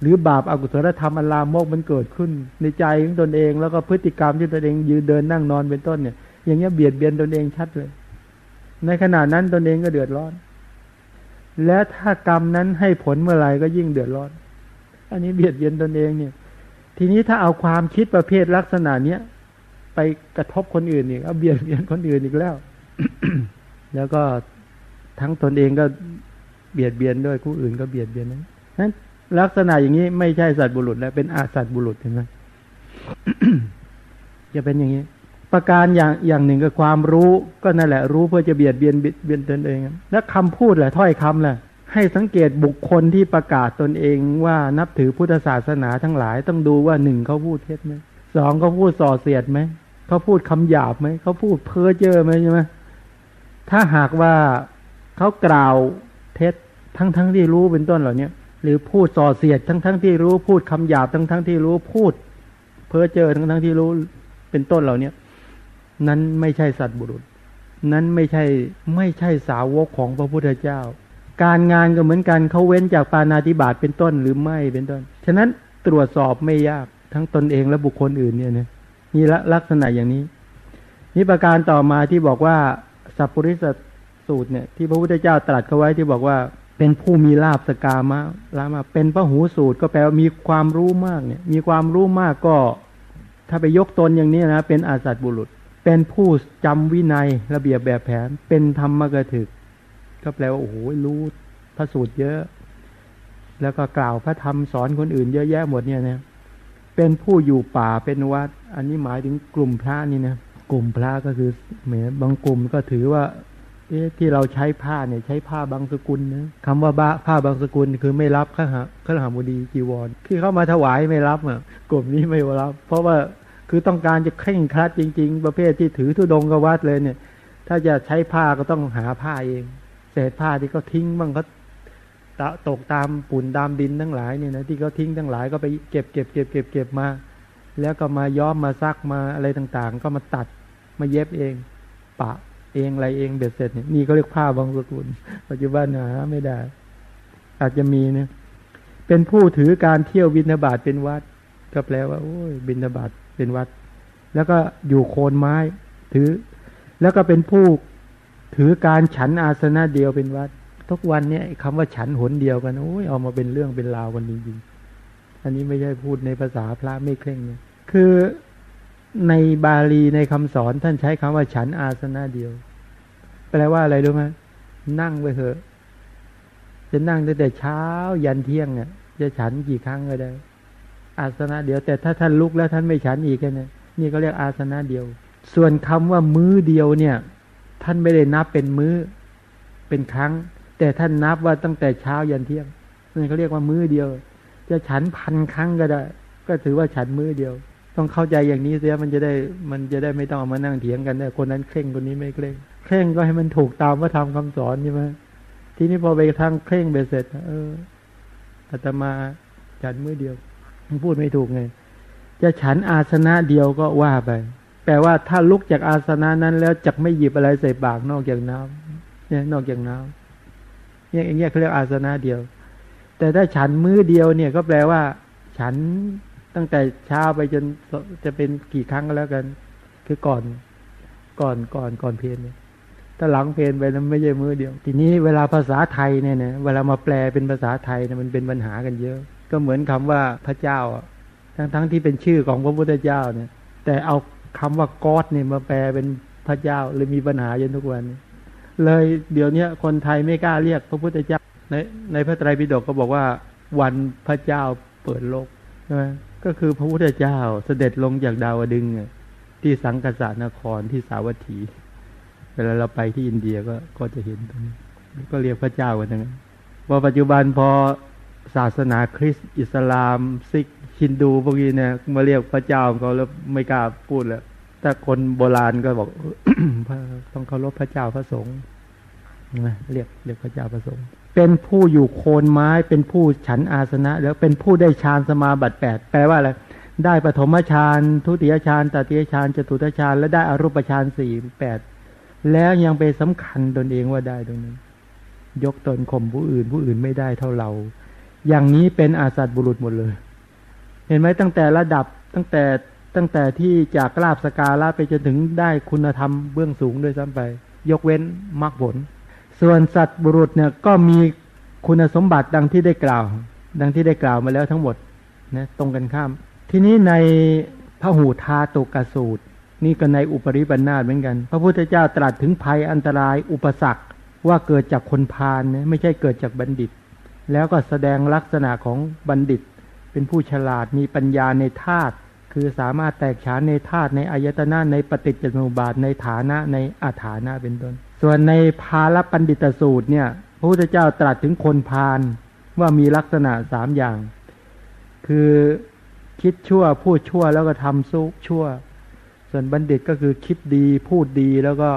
หรือบาปอากุศลธรรมอลามกมันเกิดขึ้น ในใจของตนเองแล้วก็พฤติกรรมที่ตนเองยืนเดินนั่งนอนเป็นต้นเนี่ย อย่างเงี้ยเบียดเบียนตนเองชัดเลย ในขณะนั้นตนเองก็เดือดร้อน และถ้ากรรมนั้นให้ผลเมื่อไหร่ก็ยิ่งเดือดร้อน อันนี้เบียดเบียนตนเองเนี่ย ทีนี้ถ้าเอาความคิดประเภทลักษณะเนี้ยไปกระทบคนอื่นอีกเอาเบียดเบียนคนอื่นอีกแล้ว แล้วก็ทั้งตนเองก็เบียดเบียนด้วยผู้อื่นก็เบียดเบียนนั้นลักษณะอย่างนี้ไม่ใช่สัตว์บุรุษแล้วเป็นอาสัตว์บุรุษเห็นไหมจะเป็นอย่างนี้ ประการอย่างอย่างหนึ่งก็ความรู้ก็นั่นแหละ รู้เพื่อจะเบียดเบียนเบียนตนเอง และคำพูดแหละถ้อยคำแหละ ให้สังเกตบุคคลที่ประกาศตนเองว่านับถือพุทธศาสนาทั้งหลาย ต้องดูว่าหนึ่งเขาพูดเท็จไหมสองเขาพูดส่อเสียดไหมเขาพูดคำหยาบไหมเขาพูดเพ้อเจ้อไหมใช่ไหมถ้าหากว่าเขากล่าวเท็จทั้งทั้งที่รู้เป็นต้นเหล่านี้หรือพูดส่อเสียดทั้งทั้งที่รู้พูดคำหยาบทั้งทั้งที่รู้พูด เพ้อเจ้อทั้งทั้งที่รู้เป็นต้นเหล่านี้นั้นไม่ใช่สัตว์บุรุษ นั้นไม่ใช่ไม่ใช่สาวกของพระพุทธเจ้า การงานก็เหมือนกันเขาเว้นจากปานาติบาตเป็นต้นหรือไม่เป็นต้น ฉะนั้นตรวจสอบไม่ยากทั้งตนเองและบุคคลอื่นเนี่ยนะมีลักษณะอย่างนี้นี่ประการต่อมาที่บอกว่าสัพปริสสูตรเนี่ยที่พระพุทธเจ้าตรัสเขาไว้ที่บอกว่าเป็นผู้มีลาบสกามะลามาเป็นพระหูสูตรก็แปลว่ามีความรู้มากเนี่ย มีความรู้มากก็ ถ้าไปยกตนอย่างนี้นะ เป็นอาสัตบุรุษ เป็นผู้จำวินัยระเบียบแบบแผน เป็นธรรมกถึก ก็แปลว่าโอ้โหรู้พระสูตรเยอะ แล้วก็กล่าวพระธรรมสอนคนอื่นเยอะแยะหมดเนี่ยนะเป็นผู้อยู่ป่าเป็นวัด อันนี้หมายถึงกลุ่มพระนี่นะกลุ่มพระก็คือเหมือนบางกลุ่มก็ถือว่าเอ๊ะที่เราใช้ผ้าเนี่ยใช้ผ้าบางสกุลนะคำว่าบ้าผ้าบางสกุลคือไม่รับข้าหาข้าหาบุดีจีวรที่เข้ามาถวายไม่รับอะกลุ่มนี้ไม่รับ เพราะว่าคือต้องการจะเคร่งครัดจริง ๆ ประเภทที่ถือทุดงกวัดเลยเนี่ย ถ้าจะใช้ผ้าก็ต้องหาผ้าเอง เศษผ้าที่เขาทิ้งบ้างเขาตกตามปุ่นตามดินทั้งหลายเนี่ยนะที่เขาทิ้งทั้งหลายก็ไปเก็บเก็บเก็บเก็บเก็บมา แล้วก็มาย้อมมาซักมาอะไรต่างๆ ก็มาตัดมาเย็บเอง ปะเองอะไรเองเบ็ดเสร็จเนี่ยนี่ก็เรียกผ้าบางสกุล ปัจจุบันหาไม่ได้ อาจจะมีเนี่ยเป็นผู้ถือการเที่ยวบินบาตเป็นวัด ก็แปลว่า โอ้ยบินบาตเป็นวัด แล้วก็อยู่โคนไม้ ถือ แล้วก็เป็นผู้ ถือการฉันอาสนะเดียวเป็นวัด ทุกวันเนี่ยคำว่าฉันหนเดียวกันโอ้ยเอามาเป็นเรื่องเป็นราวกันจริงๆอันนี้ไม่ใช่พูดในภาษาพระไม่เคร่งเนี่ยคือในบาลีในคำสอนท่านใช้คำว่าฉันอาสนะเดียว แปลว่าอะไรรู้ไหมนั่งไปเถอะ จะนั่งตั้งแต่เช้ายันเที่ยงเนี่ยจะฉันกี่ครั้งก็ได้ อาสนะเดียว แต่ถ้าท่านลุกแล้วท่านไม่ฉันอีกเนี่ยนี่ก็เรียกอาสนะเดียว ส่วนคำว่ามื้อเดียวเนี่ย ท่านไม่ได้นับเป็นมื้อเป็นครั้ง แต่ท่านนับว่าตั้งแต่เช้ายันเที่ยงนี่เขาเรียกว่ามื้อเดียว จะฉันพันครั้งก็ได้ ก็ถือว่าฉันมื้อเดียว ต้องเข้าใจอย่างนี้เสียมันจะได้มันจะได้ไม่ต้องมานั่งเถียงกันได้คนนั้นเคร่งคนนี้ไม่เคร่งเคร่งก็ให้มันถูกตามว่าทำคำสอนใช่ไหมทีนี้พอไปทางเคร่งไปเสร็จเอออาตมาฉันมื้อเดียวพูดไม่ถูกไงจะฉันอาสนะเดียวก็ว่าไป แปลว่าถ้าลุกจากอาสนะนั้น แล้วจะไม่หยิบอะไรใส่ปากนอกจากน้ำเนี่ยนอกจากน้ำเนี่ยอย่างเงี้ยเขาเรียกอาสนะเดียว แต่ถ้าฉันมือเดียวเนี่ยก็แปลว่า ฉันตั้งแต่เช้าไปจนจะเป็นกี่ครั้งก็แล้วกัน คือก่อนก่อนก่อนก่อนเพลนเนี่ยถ้าหลังเพลนไปนั้นไม่ใช่มือเดียว ทีนี้เวลาภาษาไทยเนี่ยนะเวลามาแปลเป็นภาษาไทยเนี่ยมันเป็นปัญหากันเยอะ ก็เหมือนคำว่าพระเจ้าทั้งทั้งที่เป็นชื่อของพระพุทธเจ้าเนี่ย แต่เอา คำว่ากอดเนี่ยมาแปลเป็นพระเจ้าเลยมีปัญหาจนทุกวัน เลยเดี๋ยวนี้คนไทยไม่กล้าเรียกพระพุทธเจ้า ในในพระไตรปิฎกก็บอกว่าวันพระเจ้าเปิดโลกใช่ไหมก็คือพระพุทธเจ้าเสด็จลงจากดาวดึงที่สังกษานครที่สาวัตถี เวลาเราไปที่อินเดียก็ก็จะเห็นตรงนี้ก็เรียกพระเจ้ากันนั้นพอปัจจุบันพอศาสนาคริสต์อิสลาม ซิก ฮินดูพวกนี้เนี่ยมาเรียกพระเจ้าเขาแล้วไม่กล้าพูดแล้วถ้าคนโบราณก็บอกต้องเคารพพระเจ้าพระสงฆ์เรียกเรียกพระเจ้าพระสงฆ์เป็นผู้อยู่โคนไม้เป็นผู้ฉันอาสนะ แล้วเป็นผู้ได้ฌานสมาบัติแปดแปลว่าอะไรได้ปฐมฌานทุติยฌานตติยฌานจตุตฌานและได้อรูปฌานสี่แปดแล้วยังไปสำคัญตนเองว่าได้ตรงนั้ยกตนข่มผู้อื่นผู้อื่นไม่ได้เท่าเรา อย่างนี้เป็นอาสัตบุรุษหมดเลย เห็นไหมตั้งแต่ระดับตั้งแต่ตั้งแต่ที่จากลาบสกาลาไปจนถึงได้คุณธรรมเบื้องสูงด้วยซ้ำไป ยกเว้นมรรคผล ส่วนสัตว์บุรุษเนี่ยก็มีคุณสมบัติดังที่ได้กล่าว ดังที่ได้กล่าวมาแล้วทั้งหมดนะตรงกันข้าม ทีนี้ในพระหูธาตุกสูตร นี่ก็ในอุปริปันธาเหมือนกัน พระพุทธเจ้าตรัสถึงภัยอันตรายอุปสรรคว่าเกิดจากคนพาลนะไม่ใช่เกิดจากบัณฑิต แล้วก็แสดงลักษณะของบัณฑิต เป็นผู้ฉลาดมีปัญญาในธาตุคือสามารถแตกฉานในธาตุในอายตนะในปฏิจจสมุปบาทในฐานะในอาฐานะเป็นต้น ส่วนในภาลปัณฑิตสูตรเนี่ยพระพุทธเจ้าตรัสถึงคนพาลว่ามีลักษณะสามอย่าง คือคิดชั่วพูดชั่วแล้วก็ทำซุชั่ว ส่วนบัณฑิตก็คือคิดดีพูดดีแล้วก็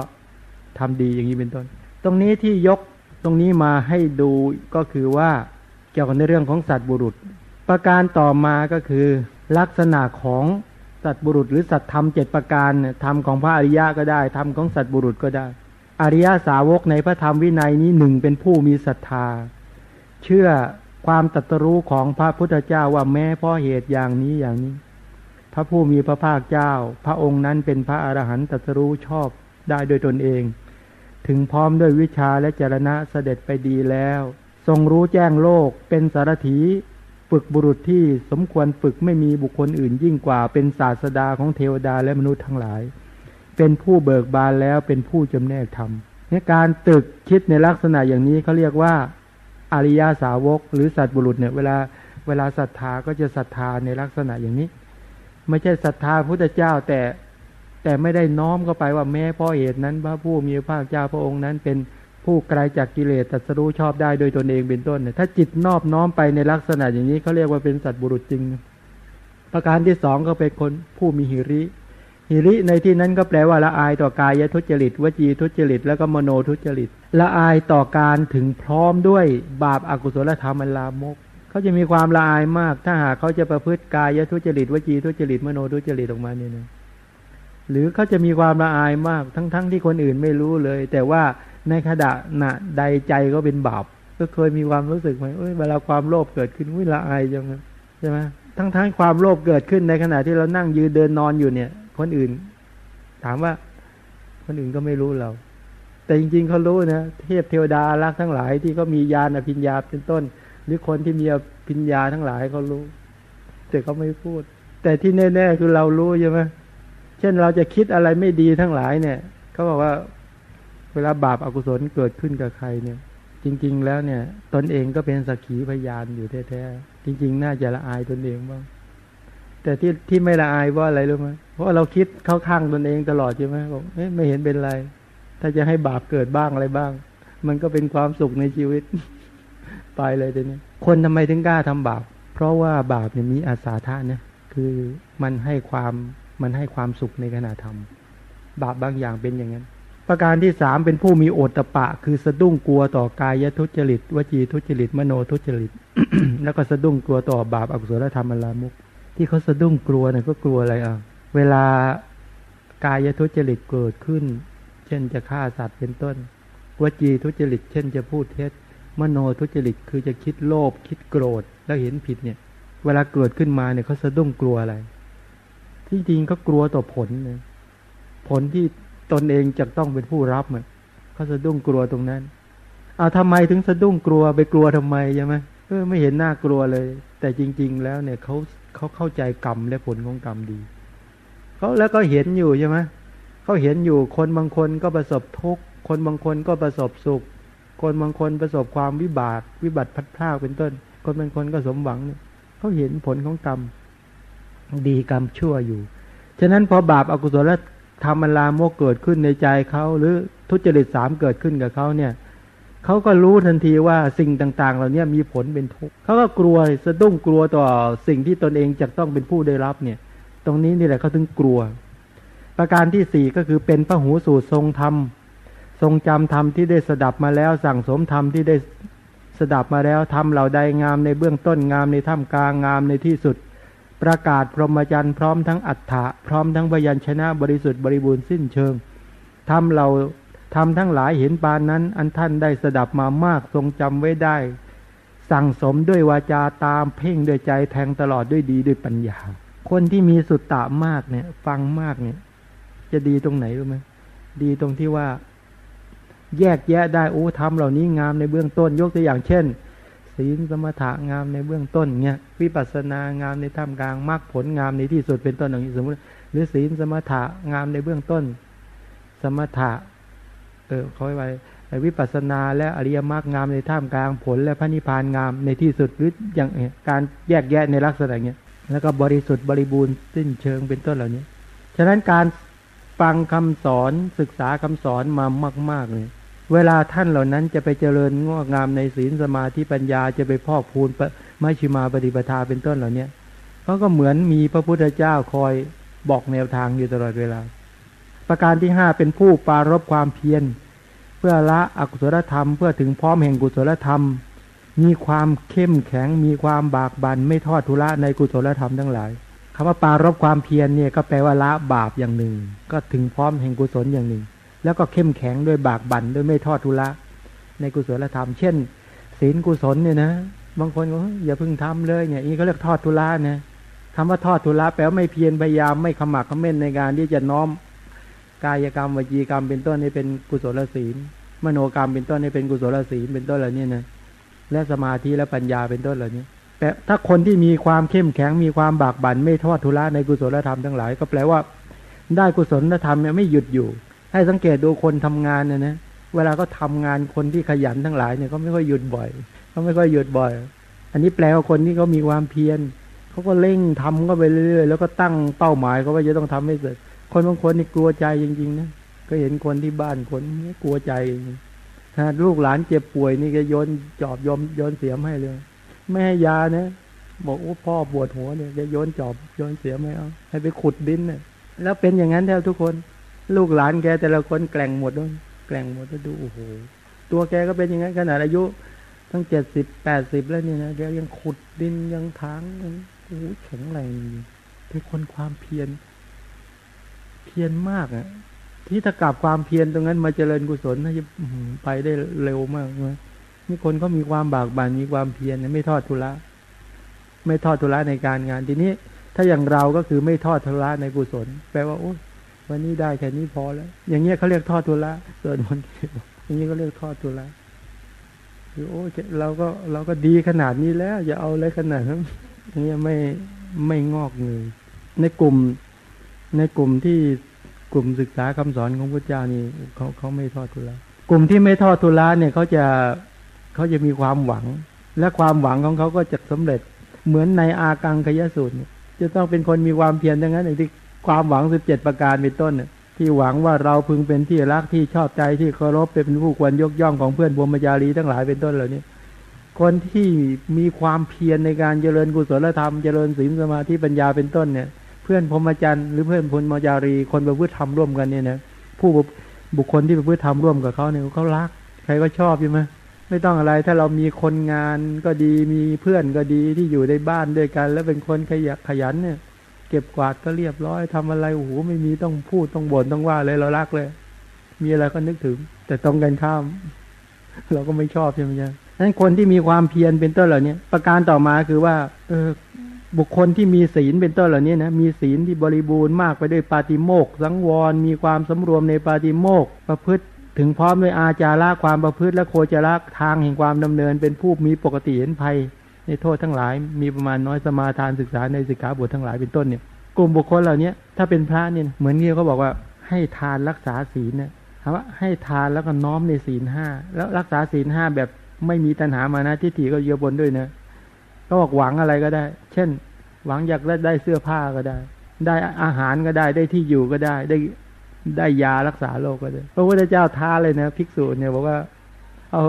ทำดีอย่างนี้เป็นต้น ตรงนี้ที่ยกตรงนี้มาให้ดูก็คือว่าเกี่ยวกับในเรื่องของสัตว์บุรุษ ประการต่อมาก็คือลักษณะของสัตว์บุรุษหรือสัตว์ธรรมเจ็ดประการธรรมของพระอริยะก็ได้ธรรมของสัตว์บุรุษก็ได้ อริยสาวกในพระธรรมวินัยนี้หนึ่งเป็นผู้มีศรัทธา เชื่อความตรัสรู้ของพระพุทธเจ้าว่าแม้เพราะเหตุอย่างนี้อย่างนี้ พระผู้มีพระภาคเจ้า พระองค์นั้นเป็นพระอรหันตรัสรู้ชอบได้โดยตนเอง ถึงพร้อมด้วยวิชาและจรณะเสด็จไปดีแล้ว ทรงรู้แจ้งโลกเป็นสารถี ฝึกบุรุษที่สมควรฝึกไม่มีบุคคลอื่นยิ่งกว่าเป็นศาสดาของเทวดาและมนุษย์ทั้งหลาย เป็นผู้เบิกบานแล้วเป็นผู้จำแนกธรรมในการตึกคิดในลักษณะอย่างนี้เขาเรียกว่าอริยาสาวก หรือสัตว์บุรุษเนี่ยเวลาเวลาศรัทธาก็จะศรัทธาในลักษณะอย่างนี้ ไม่ใช่ศรัทธาพุทธเจ้าแต่แต่ไม่ได้น้อมเข้าไปว่าแม้เพราะเหตุนั้น พระผู้มีพระภาคเจ้าพระองค์นั้นเป็น ผู้ไกลจากกิเลสตัสรู้ชอบได้โดยตนเองเป็นต้นเนี่ยถ้าจิตนอบน้อมไปในลักษณะอย่างนี้เขาเรียกว่าเป็นสัตว์บุรุษจริง ประการที่สองก็เป็นคนผู้มีหิริหิริในที่นั้นก็แปลว่าละอายต่อกายทุจริตวจีทุจริต แล้วก็มโนทุจริตละอายต่อการถึงพร้อมด้วยบาปอากุศลธรรมอันลามกเขาจะมีความละอายมาก ถ้าหากเขาจะประพฤติกายทุจริตวจีทุจริตมโนทุจริตออกมาเนี่ยนะหรือเขาจะมีความละอายมากทั้งๆทที่คนอื่นไม่รู้เลย แต่ว่า ในขณะหนะใดใจก็เป็นบาปก็เคยมีความรู้สึกไหมเวลาความโลภเกิดขึ้นวิละอายจังใช่ไหมทั้งๆความโลภเกิดขึ้นในขณะที่เรานั่งยืนเดินนอนอยู่เนี่ย คนอื่น ถามว่า คนอื่นก็ไม่รู้เรา แต่จริง ๆเขารู้นะเทพเทวดารักทั้งหลายที่เขามีญาณอภิญญาเป็นต้น หรือคนที่มีอภิญญาทั้งหลายเขารู้ แต่เขาไม่พูด แต่ที่แน่ ๆ คือเรารู้ใช่ไหมเช่นเราจะคิดอะไรไม่ดีทั้งหลายเนี่ยเขาบอกว่า วลาบาปอากุศลเกิดขึ้นกับใครเนี่ย จริง ๆ แล้วเนี่ย ตนเองก็เป็นสักขีพยานอยู่แท้ๆจริง ๆ น่าจะละอายตนเองบ้างแต่ที่ที่ไม่ละอายว่าอะไรรู้ไหมเพราะเราคิดเข้าข้างตนเองตลอดใช่ไหมบอกไม่เห็นเป็นไร ถ้าจะให้บาปเกิดบ้างอะไรบ้าง มันก็เป็นความสุขในชีวิต ไปเลยทีนี้คนทำไมถึงกล้าทำบาป เพราะว่าบาปเนี่ยมีอาสาทะเนี่ย คือมันให้ความมันให้ความสุขในขณะทำบาปบางอย่างเป็นอย่างนั้น ประการที่สามเป็นผู้มีโอตตะปะ คือสะดุ้งกลัวต่อกายทุจริตวจีทุจริต มโนทุจริต แล้วก็สะดุ้งกลัวต่อบาปอกุศลธรรมอลามุก ที่เขาสะดุ้งกลัวเนี่ยก็กลัวอะไรอะเวลากายทุจริตเกิดขึ้น เช่นจะฆ่าสัตว์เป็นต้นวจีทุจริต เช่นจะพูดเท็จ มโนทุจริตคือจะคิดโลภคิดโกรธแล้วเห็นผิดเนี่ย เวลาเกิดขึ้นมาเนี่ยเขาสะดุ้งกลัวอะไร ที่จริงเขากลัวต่อผลเนี่ยผลที่ ตนเองจะต้องเป็นผู้รับมันเขาสะดุ้งกลัวตรงนั้น เอาทำไมถึงสะดุ้งกลัวไปกลัวทำไมใช่ไหมเออไม่เห็นน่ากลัวเลย แต่จริง ๆ แล้วเนี่ยเขาเขาเข้าใจกรรมและผลของกรรมดีเขาแล้วก็เห็นอยู่ใช่ไหมเขาเห็นอยู่คนบางคนก็ประสบทุกข์คนบางคนก็ประสบสุข คนบางคนประสบความวิบากวิบัติพัดพลาดเป็นต้น คนบางคนก็สมหวังเนี่ยเขาเห็นผลของกรรม ดีกรรมชั่วอยู่ ฉะนั้นพอบาปอากุศล ธรรมลามกเกิดขึ้นในใจเขาหรือทุจริตสามเกิดขึ้นกับเขาเนี่ยเขาก็รู้ทันทีว่าสิ่งต่าง ๆ เหล่านี้มีผลเป็นทุกข์เขาก็กลัวสะดุ้งกลัวต่อสิ่งที่ตนเองจะต้องเป็นผู้ได้รับเนี่ย ตรงนี้นี่แหละเขาถึงกลัว ประการที่สี่ก็คือเป็นพระหูสูตรทรงธรรมทรงจำธรรมที่ได้สดับมาแล้ว สั่งสมธรรมที่ได้สดับมาแล้วทำเหล่าใดงามในเบื้องต้นงามในท่ามกลางงามในที่สุด ประกาศพรหมจรรย์พร้อมทั้งอัฏฐะพร้อมทั้งพยัญชนะบริสุทธิ์บริบูรณ์สิ้นเชิงทำเราทำทั้งหลายเห็นปานนั้น อันท่านได้สดับมามากทรงจำไว้ได้ สั่งสมด้วยวาจาตามเพ่งด้วยใจแทงตลอดด้วยดีด้วยปัญญา คนที่มีสุตตะมากเนี่ย ฟังมากเนี่ย จะดีตรงไหนรู้ไหมดีตรงที่ว่า แยกแยะได้โอ้ทำเหล่านี้งามในเบื้องต้นยกตัวอย่างเช่น ศีลสมถะงามในเบื้องต้นเงี้ยวิปัสสนางามในท่ามกลางมรรคผลงามในที่สุดเป็นต้นอย่างนี้สมมติ หรือศีลสมถะงามในเบื้องต้น สมถะเออเขาไว้วิปัสสนาและอริยมรรคงามในท่ามกลางผล และพระนิพพานงามในที่สุดหรืออย่างการแยกแยะในลักษณะเงี้ยแล้วก็บริสุทธิ์บริบูรณ์สิ้นเชิงเป็นต้นเหล่านี้ ฉะนั้นการฟังคำสอนศึกษาคำสอนมามาก ๆ เลย เวลาท่านเหล่านั้นจะไปเจริญงอกงามในศีลสมาธิปัญญาจะไปพอกพูนมัชฌิมาปฏิปทาเป็นต้นเหล่านี้เขาก็เหมือนมีพระพุทธเจ้าคอยบอกแนวทางอยู่ตลอดเวลา ประการที่ห้าเป็นผู้ปารบความเพียร เพื่อละอกุศลธรรม เพื่อถึงพร้อมแห่งกุศลธรรม มีความเข้มแข็ง มีความบากบันไม่ทอดทุระในกุศลธรรมทั้งหลายคำว่าปารบความเพียรเนี่ยก็แปลว่าละบาปอย่างหนึ่ง ก็ถึงพร้อมแห่งกุศลอย่างหนึ่ง แล้วก็เข้มแข็งด้วยบากบันด้วยไม่ทอดทุระในกุศลธรรม เช่น ศีลกุศลเนี่ยนะบางคนก็อย่าพิ่งทำเลยเนี่ยอีเขาเรียกทอดทุระนะคำว่าทอดทุระแปลว่าไม่เพียรพยายามไม่ขมักขม้นในการที่จะน้อมกายกรรมวจีกรรมเป็นต้นนี้เป็นกุศลศีลมโนกรรมเป็นต้นนี้เป็นกุศลศีลเป็นต้นเหล่านี้นะและสมาธิและปัญญาเป็นต้นเหล่านี้แต่ถ้าคนที่มีความเข้มแข็งมีความบากบั่นไม่ทอดทุระในกุศลธรรมทั้งหลาย ก็แปลว่า ได้กุศลธรรมไม่หยุดอยู่ ให้สังเกตดูคนทำงานเนี่ยนะเวลาก็ทำงานคนที่ขยันทั้งหลายเนี่ยเขาไม่ค่อยหยุดบ่อยเขาไม่ค่อยหยุดบ่อย อันนี้แปลว่าคนที่เขามีความเพียรเขาก็เร่งทำก็ไปเรื่อยๆแล้วก็ตั้งเป้าหมายเขาว่าจะต้องทำให้เสร็จคนบางคนนี่กลัวใจจริงๆนะก็เห็นคนที่บ้านคนนี้กลัวใจถ้าลูกหลานเจ็บป่วยนี่ก็โยนจอบยมโยนเสียมให้เลยไม่ให้ยานะบอกโอ้พ่อปวดหัวเนี่ยจะโยนจอบโยนเสียไม่เอาให้ไปขุดดินเนี่ยแล้วเป็นอย่างนั้นแทบทุกคน ลูกหลานแกแต่ละคนแกล่งหมดด้วยแกล่งหมดแล้วดูโอ้โหตัวแกก็เป็นอย่างนั้นขนาดอายุตั้งเจ็ดสิบแปดสิบแล้วนี่นะแกยังขุดดินยังทางยังโอ้แข็งแรงเป็นคนความเพียรเพียรมากอะที่ถ้ากลับความเพียรตรงนั้นมาเจริญกุศลน่าจะไปได้เร็วมากเลยนี่คนก็มีความบากบัน่นมีความเพียรไม่ทอดทุระไม่ทอดทุระในการงานทีนี้ ถ้าอย่างเราก็คือไม่ทอดทุระในกุศล แปลว่าโอ้ วันนี้ได้แค่นี้พอแล้ว อย่างเงี้ยเขาเรียกทอดทุระส่วนคนอย่างนี้ก็เรียกทอดทุระคือโอ้เราก็เราก็ดีขนาดนี้แล้ว อย่าเอาอะไรขนาดนั้นอย่างเงี้ยไม่ไม่งอกเงยในกลุ่ม ในกลุ่มที่กลุ่มศึกษาคำสอนของพระเจ้านี่เขาเขาไม่ทอดทุระกลุ่มที่ไม่ทอดทุระเนี่ยเขาจะเขาจะมีความหวัง และความหวังของเขาก็จะสำเร็จเหมือนในอากังขยสูตรจะต้องเป็นคนมีความเพียรดังนั้นอย่างที่ ความหวังสิบเจ็ดประการเป็นต้นที่หวังว่าเราพึงเป็นที่รักที่ชอบใจที่เคารพเป็นผู้ควรยกย่องของเพื่อนบวมจารีทั้งหลายเป็นต้นเหล่านี้คนที่มีความเพียรในการเจริญกุศลธรรมเจริญศีลสมาธิปัญญาเป็นต้นเนี่ย เพื่อนพรหมจรรย์หรือเพื่อนพรหมจารี คนประพฤติธรรมร่วมกันเนี่ยนะผู้บุคคลที่ประพฤติธรรมร่วมกับเขาเนี่ยเขารัก ใครก็ชอบใช่ไหมไม่ต้องอะไรถ้าเรามีคนงานก็ดีมีเพื่อนก็ดีที่อยู่ในบ้านด้วยกัน แล้วเป็นคนขยันขยันเนี่ย เก็บกวาดก็เรียบร้อยทำอะไรโอ้โหไม่มีต้องพูดต้องบ่นต้องว่าเลยเรารักเลย มีอะไรก็นึกถึง แต่ตรงกันข้าม เราก็ไม่ชอบใช่ไหมจ๊ะนั้นคนที่มีความเพียรเป็นต้นเหล่านี้ประการต่อมาคือว่า เออบุคคลที่มีศีลเป็นต้นเหล่านี้นะมีศีลที่บริบูรณ์มากไปด้วยปาติโมกสังวร มีความสำรวมในปาติโมกประพฤติถึงพร้อมด้วยอาจาระความประพฤติและโคจระทางแห่งความดำเนินเป็นผู้มีปกติเห็นภัย ในโทษทั้งหลาย มีประมาณน้อยสมาทานศึกษาในสิกขาบททั้งหลายเป็นต้นเนี่ย กลุ่มบุคคลเหล่านี้ถ้าเป็นพระเนี่ยเหมือนที่เขาบอกว่าให้ทานรักษาศีลเนี่ยถามว่าให้ทานแล้วก็น้อมในศีลห้าแล้วรักษาศีลห้าแบบไม่มีตัณหามานะทิฏฐิก็เยอะบนด้วยนะก็บอกหวังอะไรก็ได้ เช่น หวังอยากได้เสื้อผ้าก็ได้ ได้อาหารก็ได้ได้ที่อยู่ก็ได้ได้ได้ยารักษาโรคก็ได้พระพุทธเจ้าท้าเลยนะ ภิกษุเนี่ยบอกว่า เอา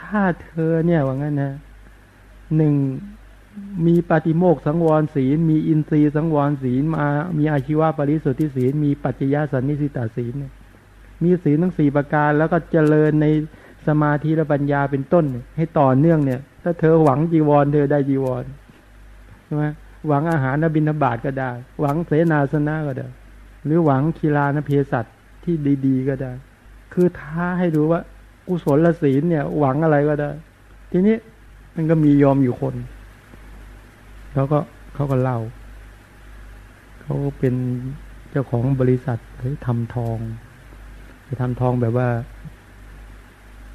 ถ้าเธอเนี่ยว่างั้นนะ หนึ่งมีปฏิโมกสังวรศีล มีอินทรีย์สังวรศีลมา มีอาชีวะปริสุทธิศีล มีปัจจยสันนิสิตาศีลมีศีลทั้งสี่ประการ แล้วก็เจริญในสมาธิและปัญญาเป็นต้น ให้ต่อเนื่องเนี่ย ถ้าเธอหวังจีวร เธอได้จีวรใช่ไหมหวังอาหารนบินบาตก็ได้ หวังเสนาสนะก็ได้ หรือหวังคีลานเพสัตที่ดีๆก็ได้ คือท้าให้ดูว่ากุศลศีลเนี่ย หวังอะไรก็ได้ ทีนี้ มันก็มียอมอยู่คนเขาก็เขาก็เล่าเขาเป็นเจ้าของบริษัทเฮ้ยทำทองไปทำทองแบบว่า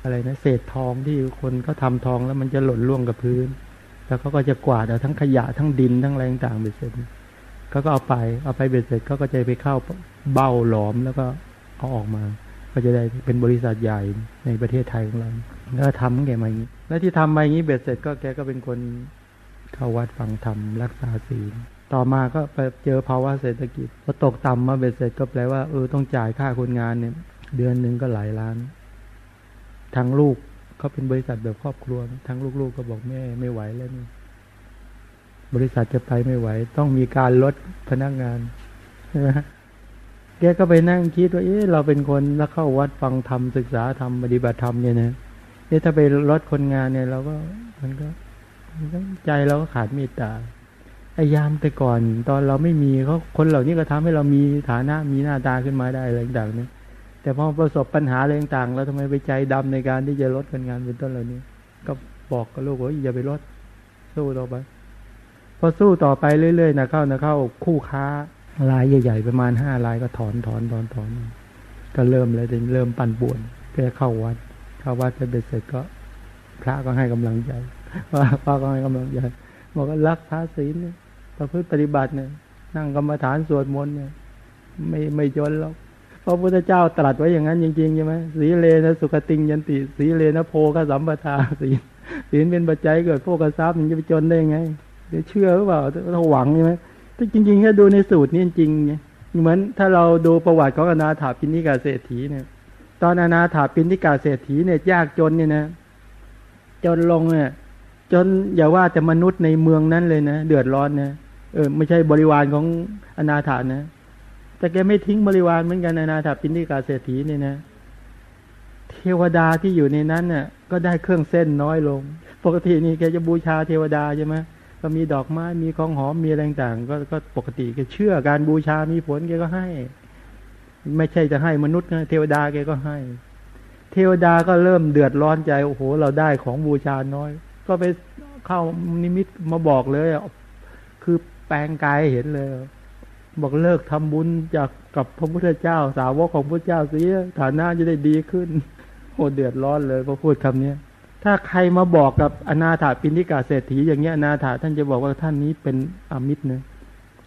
อะไรนะเศษทองที่คนเขาทาทองแล้วมันจะหล่นล่วงกับพื้น แล้วเขาก็จะกวาดเอาทั้งขยะทั้งดินทั้งอะไรต่างๆไปเสร็จเขาก็เอาไป เอาไปเบ็ดเสร็จเขาก็จะไปเข้าเบ้าหลอมแล้วก็เอาออกมา ก็จะได้เป็นบริษัทใหญ่ในประเทศไทยของเราแล้วทำแกมาอย่างนี้ แล้วที่ทำมาอย่างนี้เบ็ดเสร็จก็แกก็เป็นคนเข้าวัดฟังธรรมรักษาศีลต่อมาก็ไปเจอภาวะเศรษฐกิจพอตกต่ำมาเบ็ดเสร็จก็แปลว่าเออต้องจ่ายค่าคนงานเนี่ย เดือนหนึ่งก็หลายล้านทั้งลูกเขาเป็นบริษัทแบบครอบครัวทั้งลูกๆก็บอกแม่ไม่ไหวแล้วนี่บริษัทจะไปไม่ไหว ต้องมีการลดพนักงานใช่ไหม แกก็ไปนั่งคิดว่าเอ๊ะเราเป็นคนแล้วเข้าวัดฟังธรรมศึกษาธรรมปฏิบัติธรรมเนี่ยนะเอ๊ะถ้าไปลดคนงานเนี่ย เราก็มันก็ใจเราก็ขาดเมตตาไอ้ยามแต่ก่อน ตอนเราไม่มีเขาคนเหล่านี้ก็ทำให้เรามีฐานะมีหน้าตาขึ้นมาได้อะไรต่างๆเนี่ยแต่พอประสบปัญหาอะไรต่างๆแล้วทำไมไปใจดำในการที่จะลดคนงานเป็นต้นเหล่านี้ก็บอกกับลูกว่าอย่าไปลดสู้ต่อไปพอสู้ต่อไปเรื่อยๆนะเข้านะเข้าคู่ค้า รายใหญ่ๆประมาณห้ารายก็ถอนถอนถอนถอนก็เริ่มเลยเริ่มปั่นป่วนแกเข้าวัด เข้าวัดไปเบ็ดเสร็จก็ พระก็ให้กำลังใจว่าพระก็ให้กำลังใจบอกว่ารักพระศีลเนี่ยประพฤติปฏิบัติเนี่ย นั่งกรรมฐานสวดมนต์เนี่ย ไม่ไม่จนหรอกพระพุทธเจ้าตรัสไว้อย่างนั้นจริงๆใช่ไหมสีเลนะสุขติงยันติ สีเลนะโพกสัมปทาสีศีลเป็นปัจจัยเกิดโภกทรัพย์มันจะไปจนได้ไงเชื่อหรือเปล่าเราหวังใช่ไหม ถ้าจริงๆถ้าดูในสูตรนี่จริงเนี่ยเหมือนถ้าเราดูประวัติของอนาถาปินิกาเศรษฐีเนี่ย ตอนอนาถาปินิกาเศรษฐีเนี่ยยากจนเนี่ยนะ จนลงเนี่ยจนอย่าว่าแต่มนุษย์ในเมืองนั้นเลยนะเดือดร้อนนะเออไม่ใช่บริวารของอนาถานะ แต่แกไม่ทิ้งบริวารเหมือนกันอนาถาปินิกาเศรษฐีเนี่ยนะเทวดาที่อยู่ในนั้นเนี่ยก็ได้เครื่องเส้นน้อยลง ปกตินี่แกจะบูชาเทวดาใช่ไหม ก็มีดอกไม้มีของหอมมีอะไรต่างก็ก็ปกติแกเชื่อการบูชามีผลแกก็ให้ ไม่ใช่จะให้มนุษย์นะเทวดาแกก็ให้ เทวดาก็เริ่มเดือดร้อนใจโอ้โห เราได้ของบูชาน้อย ก็ไปเข้านิมิตมาบอกเลยคือแปลงกายเห็นเลย บอกเลิกทำบุญจากกับพระพุทธเจ้า สาวกของพระเจ้าเสียฐานะจะได้ดีขึ้นโหเดือดร้อนเลยพอพูดคำเนี้ย ถ้าใครมาบอกกับอนาถาปินิกาเศรษฐีอย่างเงี้ยอนาถาท่านจะบอกว่าท่านนี้เป็นอมิตรเนะ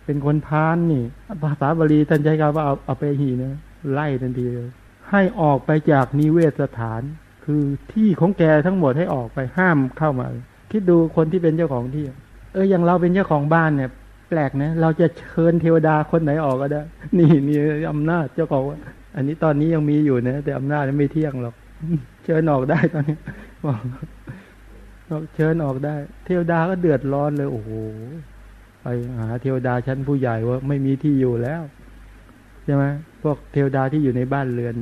เป็นคนพานนี่ภาษาบาลีท่านใช้คำว่าเอาเอาไปหีนะไล่ทันทีเลยให้ออกไปจากนิเวศสถาน คือที่ของแกทั้งหมดให้ออกไปห้ามเข้ามา คิดดูคนที่เป็นเจ้าของที่ เอออย่างเราเป็นเจ้าของบ้านเนี่ย แปลกนะเราจะเชิญเทวดาคนไหนออกก็ได้ นี่นี่อำนาจเจ้าของอันนี้ตอนนี้ยังมีอยู่นะแต่อำนาจไม่เที่ยงหรอกเชิญออกได้ตอนนี้ เชิญออกได้ เทวดาก็เดือดร้อนเลย โอ้โหไปหาเทวดาชั้นผู้ใหญ่ว่าไม่มีที่อยู่แล้วใช่ไหมพวกเทวดาที่อยู่ในบ้านเรือน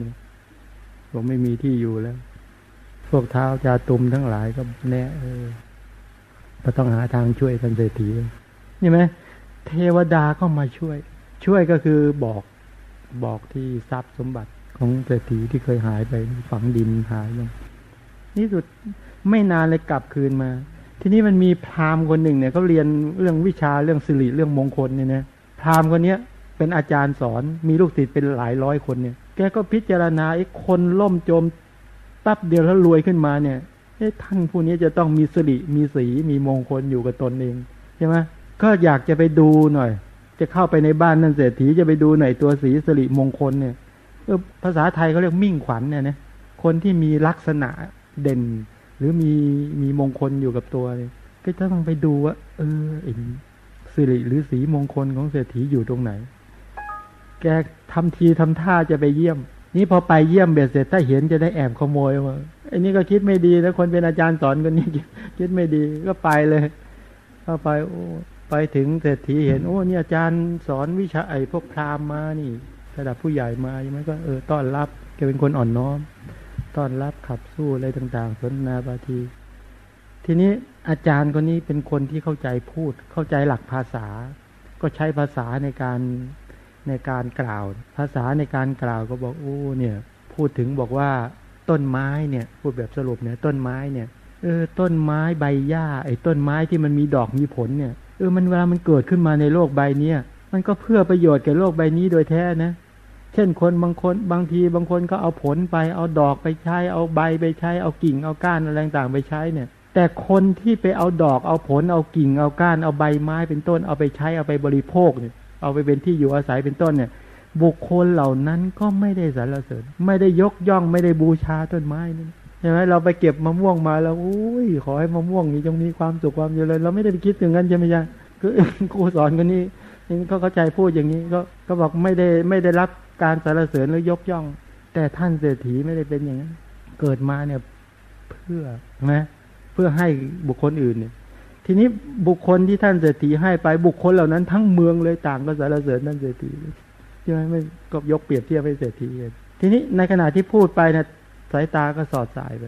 บอกไม่มีที่อยู่แล้ว พวกเท้าจาตุมทั้งหลายก็แน่เออก็ต้องหาทางช่วยท่านเศรษฐีนี่ไหมเทวดาก็มาช่วย ช่วยก็คือบอกบอกที่ทรัพย์สมบัติของเศรษฐีที่เคยหายไปฝังดินหายลง นี่สุดไม่นานเลยกลับคืนมา ทีนี้มันมีพราหมณ์คนหนึ่งเนี่ยเขาเรียนเรื่องวิชาเรื่องสิริเรื่องมงคลเนี่ยนะพราหมณ์คนเนี้ยเป็นอาจารย์สอนมีลูกศิษย์เป็นหลายร้อยคนเนี่ย แกก็พิจารณาไอ้คนล่มจมปั๊บเดียวแล้วรวยขึ้นมาเนี่ยไอ้ท่านผู้นี้จะต้องมีสิริมีสีมีมงคลอยู่กับตนเองใช่ไหมก็อยากจะไปดูหน่อย จะเข้าไปในบ้านนั่นเศรษฐีจะไปดูหน่อยตัวสีสิริมงคลเนี่ยภาษาไทยเขาเรียกมิ่งขวัญเนี่ยนะคนที่มีลักษณะ เด่น หรือมีมีมงคลอยู่กับตัวเลยก็จะต้องไปดูว่า เออไอ้สิริหรือสีมงคลของเศรษฐีอยู่ตรงไหน แกทำทีทำท่าจะไปเยี่ยม นี่พอไปเยี่ยมเบ็ดเสร็จถ้าเห็นจะได้แอบขโมยมาไอันนี้ก็คิดไม่ดีนะคนเป็นอาจารย์สอนคนนี้คิดไม่ดีก็ไปเลยเข้าไป โอ้ไปถึงเศรษฐีเห็น โอ้นี่อาจารย์สอนวิชาไอ้พวกพราหมณ์มานี่ระดับผู้ใหญ่มาใช่ไหมก็เออต้อนรับแกเป็นคนอ่อนน้อม ต้อนรับขับสู้อะไรต่าง ๆ สนนาบาที ทีนี้อาจารย์คนนี้เป็นคนที่เข้าใจพูด เข้าใจหลักภาษา ก็ใช้ภาษาในการในการกล่าว ภาษาในการกล่าวก็บอกโอ้เนี่ย พูดถึงบอกว่าต้นไม้เนี่ย พูดแบบสรุปเนี่ย ต้นไม้เนี่ยเออต้นไม้ใบหญ้าไอ้ต้นไม้ที่มันมีดอกมีผลเนี่ยเออมันเวลามันเกิดขึ้นมาในโลกใบเนี้ยมันก็เพื่อประโยชน์แก่โลกใบนี้โดยแท้นะ เช่นคนบางคนบางทีบางคนก็เอาผลไป เอาดอกไปใช้ เอาใบไปใช้ เอากิ่งเอาก้านอะไรต่างไปใช้เนี่ย แต่คนที่ไปเอาดอกเอาผลเอากิ่งเอาก้านเอาใบไม้เป็นต้นเอาไปใช้เอาไปบริโภคเนี่ยเอาไปเป็นที่อยู่อาศัยเป็นต้นเนี่ย บุคคลเหล่านั้นก็ไม่ได้สรรเสริญ ไม่ได้ยกย่องไม่ได้บูชาต้นไม้นี่ใช่ไหมเราไปเก็บมะม่วงมาแล้วอุ้ยขอให้มะม่วงนี้จงมีความสุขความเจริญเราไม่ได้ไปคิดถึงนั้นใช่ไหมจ๊ะคือครูสอนคนนี้ ก็เข้าใจพูดอย่างนี้ก็ก็บอกไม่ได้ไม่ได้รับการสรรเสริญหรือยกย่อง แต่ท่านเศรษฐีไม่ได้เป็นอย่างนั้น เกิดมาเนี่ยเพื่อนะเพื่อให้บุคคลอื่นเนี่ย ทีนี้บุคคลที่ท่านเศรษฐีให้ไปบุคคลเหล่านั้นทั้งเมืองเลยต่างก็สรรเสริญท่านเศรษฐีใช่ไหมไม่ก็ยกเปรียบเทียบให้เศรษฐีเลยทีนี้ในขณะที่พูดไปเนี่ยสายตาก็สอดสายไป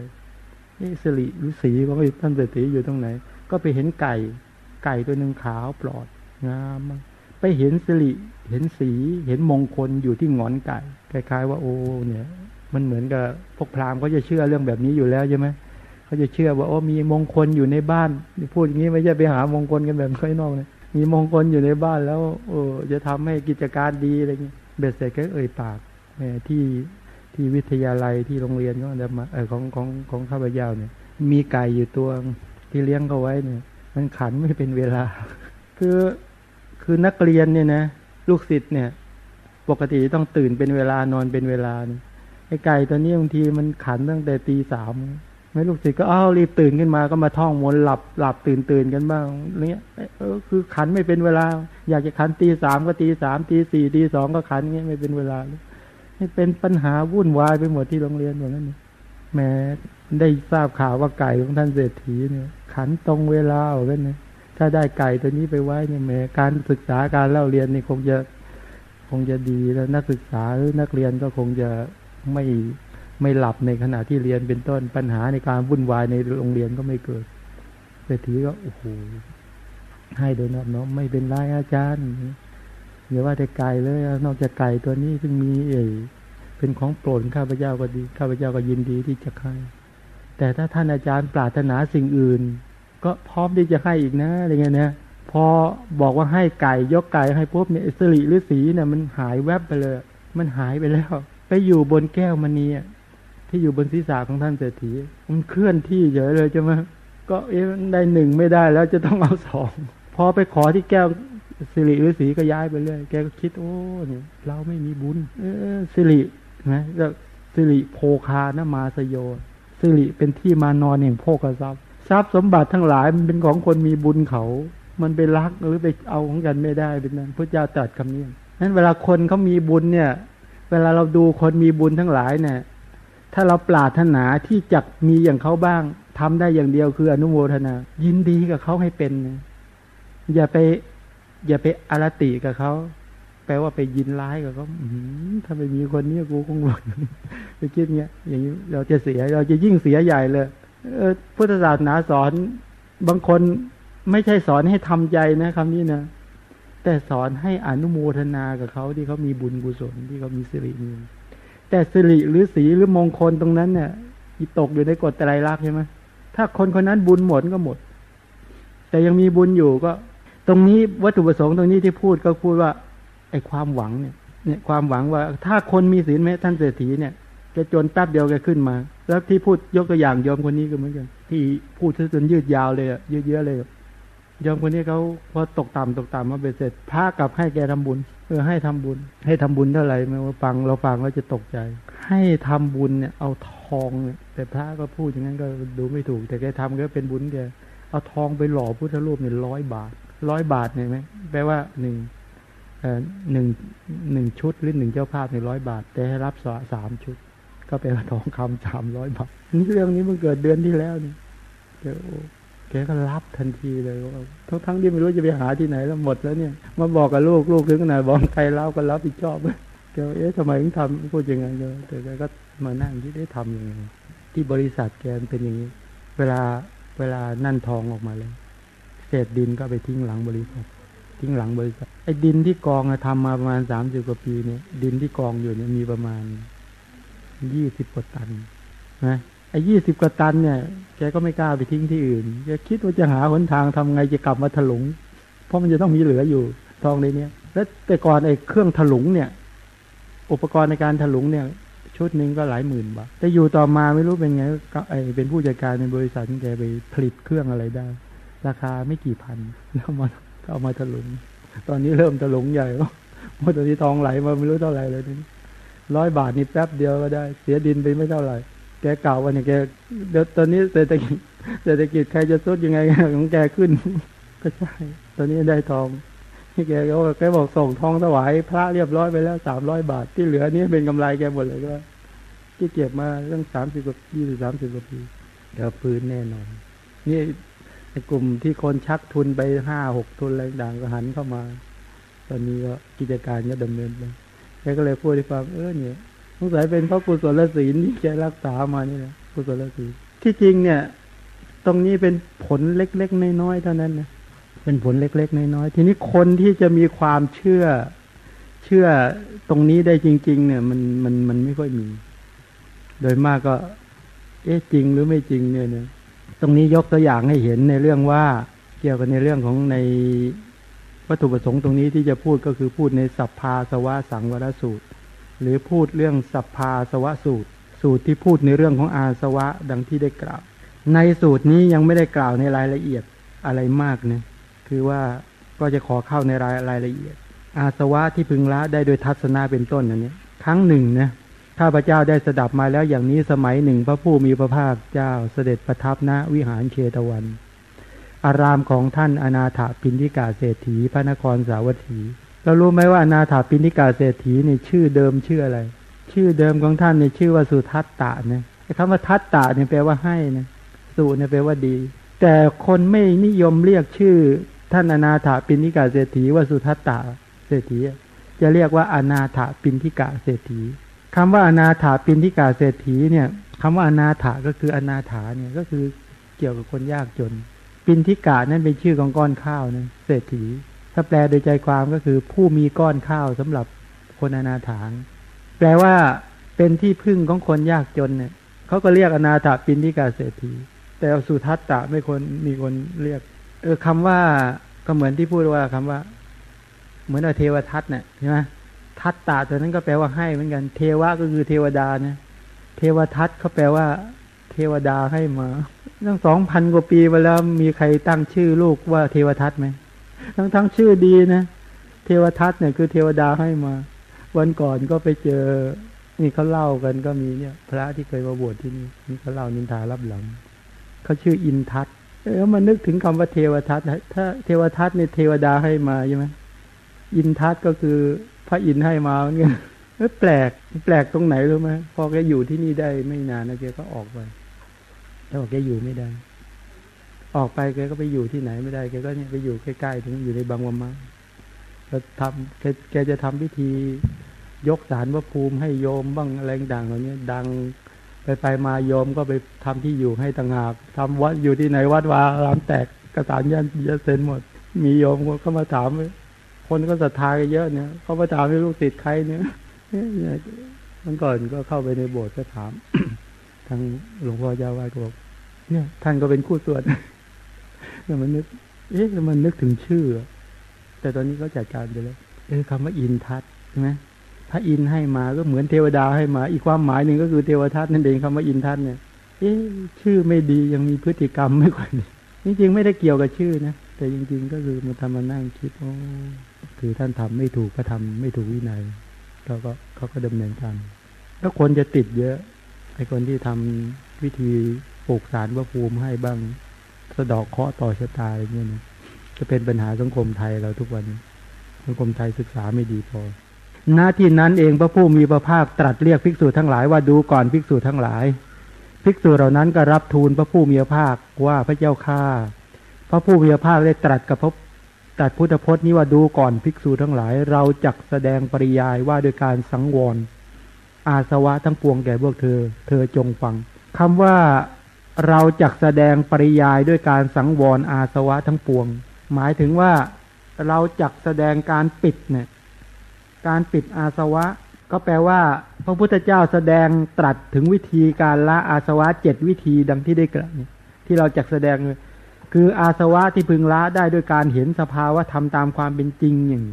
นี่สิริหรือสีของท่านเศรษฐีอยู่ตรงไหน ก็ไปเห็นไก่ ไก่ตัวหนึ่งขาวปลอดงามไป เห็นสิริเห็นสีเห็นมงคลอยู่ที่งอนไก่คล้ายๆ ว่าโอ้เนี่ย มันเหมือนกับพวกพราหมณ์เขาจะเชื่อเรื่องแบบนี้อยู่แล้วใช่ไหมเขาจะเชื่อว่าโอ้มีมงคลอยู่ในบ้านพูดอย่างนี้ไม่ใช่ไปหามงคลกันแบบค่อยนอกเลยมีมงคลอยู่ในบ้านแล้วโอ้จะทำให้กิจการดีอะไรเงี้ยเบ็ดเสร็จก็เอ่ยปากแม่ที่ที่วิทยาลัยที่โรงเรียนก็จะมาเออของของของข้าพเจ้าเนี่ย มีไก่อยู่ตัวที่เลี้ยงเขาไว้เนี่ย มันขันไม่เป็นเวลา คือ คือนักเรียนเนี่ยนะลูกศิษย์เนี่ย ปกติต้องตื่นเป็นเวลานอนเป็นเวลาไอ้ไก่ตัวนี้บางทีมันขันตั้งแต่ตีสามไม่ลูกศิษย์ก็อ้าวรีบตื่นขึ้นมาก็มาท่องมนต์หลับหลับตื่นตื่นกันบ้างเนี้ยเออคือขันไม่เป็นเวลา อยากจะขันตีสามก็ตีสามตีสี่ตีสองก็ขันเงี้ยไม่เป็นเวลาไม่เป็นปัญหาวุ่นวายไปหมดที่โรงเรียนหมดนั่นแม้ได้ทราบข่าวว่าไก่ของท่านเศรษฐีเนี่ย ขันตรงเวลาเหมือนกันนะ ถ้าได้ไก่ตัวนี้ไปไว้เนี่ยแม้การศึกษาการเล่าเรียนนี่คงจะคงจะดีแล้วนักศึกษาหรือนักเรียนก็คงจะไม่ไม่หลับในขณะที่เรียนเป็นต้นปัญหาในการวุ่นวายในโรงเรียนก็ไม่เกิดเศรษฐีก็โอ้โหให้โดยนอบน้อมไม่เป็นไรอาจารย์อย่าว่าแต่ไก่เลย นอกจากไก่ตัวนี้ซึ่งมีเอเป็นของโปรดข้าพเจ้าก็ดีข้าพเจ้าก็ยินดีที่จะให้แต่ถ้าท่านอาจารย์ปรารถนาสิ่งอื่น ก็พร้อมที่จะให้อีกนะอะไรเงี้ยนะพอบอกว่าให้ไก่ยกไก่ให้ปุ๊บเนี่ยสิริหรือสีเนี่ยมันหายแวบไปเลย มันหายไปแล้ว ไปอยู่บนแก้วมณีที่อยู่บนศีรษะของท่านเศรษฐีมันเคลื่อนที่เยอะเลยใช่ไหมก็เอ๊ะได้หนึ่งไม่ได้แล้วจะต้องเอาสองพอไปขอที่แก้วสิริหรือสีก็ย้ายไปเรื่อยแกก็คิดโอ้เนี่ยเราไม่มีบุญ เออสิรินะแล้วสิริโภคานะมาสโยสิริเป็นที่มานอนแห่งโภคทรัพย์ ทรัพย์สมบัติทั้งหลายมันเป็นของคนมีบุญเขา มันไปรักหรือไปเอาของกันไม่ได้เป็นนั้นพระเจ้าตรัสคำนี้นั้นเวลาคนเขามีบุญเนี่ย เวลาเราดูคนมีบุญทั้งหลายเนี่ย ถ้าเราปรารถนาที่จะมีอย่างเขาบ้างทำได้อย่างเดียวคืออนุโมทนา ยินดีกับเขาให้เป็น อย่าไป อย่าไปอารติกับเขาแปลว่าไปยินร้ายกับเขาถ้าไม่มีคนนี้กูคงหลุดไปคิดเงี้ย อย่างนี้เราจะเสีย เราจะยิ่งเสียใหญ่เลย พุทธศาสนาสอนบางคนไม่ใช่สอนให้ทำใจนะคำนี้นะ แต่สอนให้อนุโมทนากับเขาที่เขามีบุญกุศลที่เขามีสิริมีแต่สิริหรือสีหรือมงคลตรงนั้นเนี่ยตกอยู่ในกฎไตรลักษณ์ใช่ไหมถ้าคนคนนั้นบุญหมดก็หมด แต่ยังมีบุญอยู่ก็ ตรงนี้วัตถุประสงค์ตรงนี้ที่พูดก็พูดว่าไอ้ความหวังเนี่ย เนี่ยความหวังว่าถ้าคนมีศีลไหมท่านเศรษฐีเนี่ย จะจนแป๊บเดียวแกขึ้นมา แล้วที่พูดยกตัวอย่างยอมคนนี้ก็เหมือนกันที่พูดจนยืดยาวเลยอะเยอะๆเลยยอมคนนี้เขาพอตกต่ำตกต่ำมาเบ็ดเสร็จพระกลับให้แกทำบุญเออให้ทำบุญ ให้ทำบุญเท่าไหร่ไม่ว่าฟังเราฟังเราจะตกใจ ให้ทำบุญเนี่ย เอาทองเนี่ยแต่พระก็พูดอย่างนั้นก็ดูไม่ถูก แต่แกทำก็เป็นบุญแกเอาทองไปหล่อพุทธรูปเนี่ยร้อยบาทร้อยบาทเนี่ยไหมแปลว่าหนึ่งหนึ่งหนึ่งชุดหรือหนึ่งเจ้าภาพในร้อยบาท แต่ให้รับสสามชุด ก็เป็นทองคำสามร้อยบาทนี่เรื่องนี้มันเกิดเดือนที่แล้วนี่เดี๋ยวแกก็รับทันทีเลยว่าทั้งทั้งที่ไม่รู้จะไปหาที่ไหนแล้วหมดแล้วเนี่ย มาบอกกับลูกลูกถึงขนาดบอกใครเล่าก็รับผิดชอบเลยแกเอ๊ะทำไมถึงทำพูดยังไงเแต่แกก็มานั่งที่ได้ทำอยังไงที่บริษัทแกเป็นอย่างนี้ เวลาเวลานั่นทองออกมาเลยเศษดินก็ไปทิ้งหลังบริษัท ทิ้งหลังบริษัทไอ้ดินที่กองทำมาประมาณสามสิบกว่าปีเนี่ย ดินที่กองอยู่เนี่ยมีประมาณ ยี่สิบกว่าตันนะไอ้ยี่สิบกว่าตันเนี่ยแกก็ไม่กล้าไปทิ้งที่อื่นแกคิดว่าจะหาหนทางทำไงจะกลับมาถลุง เพราะมันจะต้องมีเหลืออยู่ทองในเนี้ยแล้วแต่ก่อนไอ้เครื่องถลุงเนี่ย อุปกรณ์ในการถลุงเนี่ย ชุดหนึ่งก็หลายหมื่นบาทแต่อยู่ต่อมาไม่รู้เป็นไงไอ้เป็นผู้จัดการในบริษัทแกไปผลิตเครื่องอะไรได้ ราคาไม่กี่พันแล้วมาก็เอามาถลุง ตอนนี้เริ่มถลุงใหญ่แล้วเพราะตอนนี้ทองไหลมาไม่รู้เท่าไหร่เลยนี่ ร้อยบาทนี่แป๊บเดียวก็ได้ เสียดินไปไม่เท่าไหร่ แกเก่าวันนี้แกเดี๋ยวตอนนี้เศรษฐกิจเศรษฐกิจใครจะสุดยังไงของแกขึ้น ก็ใช่ ตอนนี้ได้ทองที่แกก็แกบอกส่งทองถวายพระเรียบร้อยไปแล้วสามร้อยบาทที่เหลือนี่เป็นกำไรแกหมดเลยก็ที่เก็บมาเรื่องสามสิบกว่ายี่สิบสามสิบกว่าปีเดี๋ยวพื้นแน่นอน นี่ไอ้กลุ่มที่คนชักทุนไปห้าหกทุนอะไรต่างก็หันเข้ามา ตอนนี้ก็กิจการก็ดำเนินไป แกก็เลยพูดให้ฟังเออเนี่ยสงสัยเป็นเพราะกุศลศีลที่แกรักษามานี่แหละกุศลศีลที่จริงเนี่ย ตรงนี้เป็นผลเล็กๆน้อยๆเท่านั้นนะเป็นผลเล็กๆน้อยๆทีนี้คนที่จะมีความเชื่อ เชื่อตรงนี้ได้จริง ๆ เนี่ย มันมันมันไม่ค่อยมี โดยมากก็ เอ๊ะจริงหรือไม่จริงเนี่ยเนี่ยตรงนี้ยกตัวอย่างให้เห็นในเรื่องว่าเกี่ยวกับในเรื่องของใน วัตถุประสงค์ตรงนี้ที่จะพูดก็คือพูดในสัพพาสวะสังวรสูตร หรือพูดเรื่องสัพพาสวะสูตร สูตรที่พูดในเรื่องของอาสวะดังที่ได้กล่าว ในสูตรนี้ยังไม่ได้กล่าวในรายละเอียดอะไรมากนะคือว่าก็จะขอเข้าในรายรายละเอียด อาสวะที่พึงละได้โดยทัศนาเป็นต้นอันนี้ครั้งหนึ่งนะข้าพเจ้าได้สดับมาแล้วอย่างนี้สมัยหนึ่งพระผู้มีพระภาคเจ้าเสด็จประทับณวิหารเชตวัน อารามของท่านอนาถาปินทิกาเศรษฐีพระนครสาวัตถี เรารู้ไหมว่าอนาถาปินทิกาเศรษฐีนี่ชื่อเดิมชื่ออะไร ชื่อเดิมของท่านในชื่อว่าสุทัตตะนะคำว่าทัตตะเนี่ยแปลว่าให้นะสุเนี่ยแปลว่าดี แต่คนไม่นิยมเรียกชื่อท่านอนาถาปินทิกาเศรษฐีว่าสุทัตตะเศรษฐีจะเรียกว่าอนาถาปินทิกาเศรษฐีคำว่าอนาถาปินทิกาเศรษฐีเนี่ยคำว่าอนาถาก็คืออนาถาเนี่ยก็คือเกี่ยวกับคนยากจน ปินทิกานั่นเป็นชื่อของก้อนข้าวนะเศรษฐี ถ้าแปลโดยใจความก็คือผู้มีก้อนข้าวสำหรับคนอนาถาแปลว่าเป็นที่พึ่งของคนยากจนเนี่ยเขาก็เรียกอนาถาปินทิกาเศรษฐี แต่สุทัตตะไม่คนมีคนเรียก เออคำว่าก็เหมือนที่พูดว่าคำว่า เหมือนเทวทัตเนี่ยใช่ไหมทัตตาตัวนั้นก็แปลว่าให้เหมือนกัน เทวะก็คือเทวดานะเทวทัตเขาแปลว่า เทวดาให้มาตั้งสองพันกว่าปีมาแล้วมีใครตั้งชื่อลูกว่าเทวทัตไหมทั้งทั้งชื่อดีนะ เทวทัตเนี่ยคือเทวดาให้มา วันก่อนก็ไปเจอ นี่เขาเล่ากันก็มีเนี่ย พระที่เคยมาบวชที่นี่นี่เขาเล่านินทารับหลังเขาชื่ออินทัตเออมันนึกถึงคำว่าเทวทัตถ้าเทวทัตเนี่ยเทวดาให้มาใช่ไหมอินทัตก็คือพระอินให้มาเหมือนกัน แปลก แปลกตรงไหนรู้ไหมพอแกอยู่ที่นี่ได้ไม่นานนะแกก็ออกไปแล้วบอกแกอยู่ไม่ได้ ออกไปแกก็ไปอยู่ที่ไหนไม่ได้แกก็เนี่ยไปอยู่ใกล้ๆถึงอยู่ในบางวมาก็ทำแกแกจะทำพิธี ยกสารพระภูมิให้โยมบ้างอะไรต่างเหล่านี้ดังไปไปมาโยมก็ไปทำที่อยู่ให้ต่างหากทำวัดอยู่ที่ไหนวัดวารามแตกกระสานยันเยอะเซนหมด มีโยมก็มาถามคนก็ศรัทธาเยอะเนี่ยเขามาถามให้ลูกติดใครเนี่ย มันก่อนก็เข้าไปในโบสถ์ก็ถาม ทางหลวงพ่อเจ้าวาดก็บอกเนี่ย ท่านก็เป็นคู่สวดแล้วมันนึก เอ๊ะมันนึกถึงชื่อ แต่ตอนนี้ก็จัดการไปแล้วเออคำว่าอินทัศใช่ไหมพระอินให้มาก็เหมือนเทวดาให้มา อีกความหมายหนึ่งก็คือเทวทัศนั่นเองคำว่าอินทัศเนี่ย เอ๊ะชื่อไม่ดียังมีพฤติกรรมไม่ค่อยดีจริงๆไม่ได้เกี่ยวกับชื่อนะแต่จริง ๆ ก็คือมันทำมานั่งคิดโอ้คือท่านทำไม่ถูกก็ทำไม่ถูกวินัยเขาก็ เขาก็ดำเนินการแล้วคนจะติดเยอะไอ้คนที่ทำวิธีปลูกสารพระภูมิให้บ้าง สะดอกเคาะต่อชะตาอะไรเงี้ยนะจะเป็นปัญหาสังคมไทยเราทุกวัน สังคมไทยศึกษาไม่ดีพอหน้าที่นั้นเองพระผู้มีพระภาคตรัสเรียกภิกษุทั้งหลายว่าดูก่อนภิกษุทั้งหลาย ภิกษุเหล่านั้นก็รับทูลพระผู้มีพระภาคว่าพระเจ้าข้าพระผู้มีพระภาคได้ตรัสกับพระ ตัดพุทธพจน์นี้ว่าดูก่อนภิกษุทั้งหลาย เราจักแสดงปริยายว่าโดยการสังวร อาสวะทั้งปวงแก่พวกเธอ เธอจงฟังคำว่าเราจักแสดงปริยายด้วยการสังวรอาสวะทั้งปวง หมายถึงว่าเราจักแสดงการปิดเนี่ยการปิดอาสวะ ก็แปลว่า พระพุทธเจ้าแสดงตรัสถึงวิธีการละอาสวะเจ็ดวิธีดังที่ได้กล่าวที่เราจักแสดงเลย คืออาสวะที่พึงละได้ด้วยการเห็นสภาวะธรรมตามความเป็นจริงอย่าง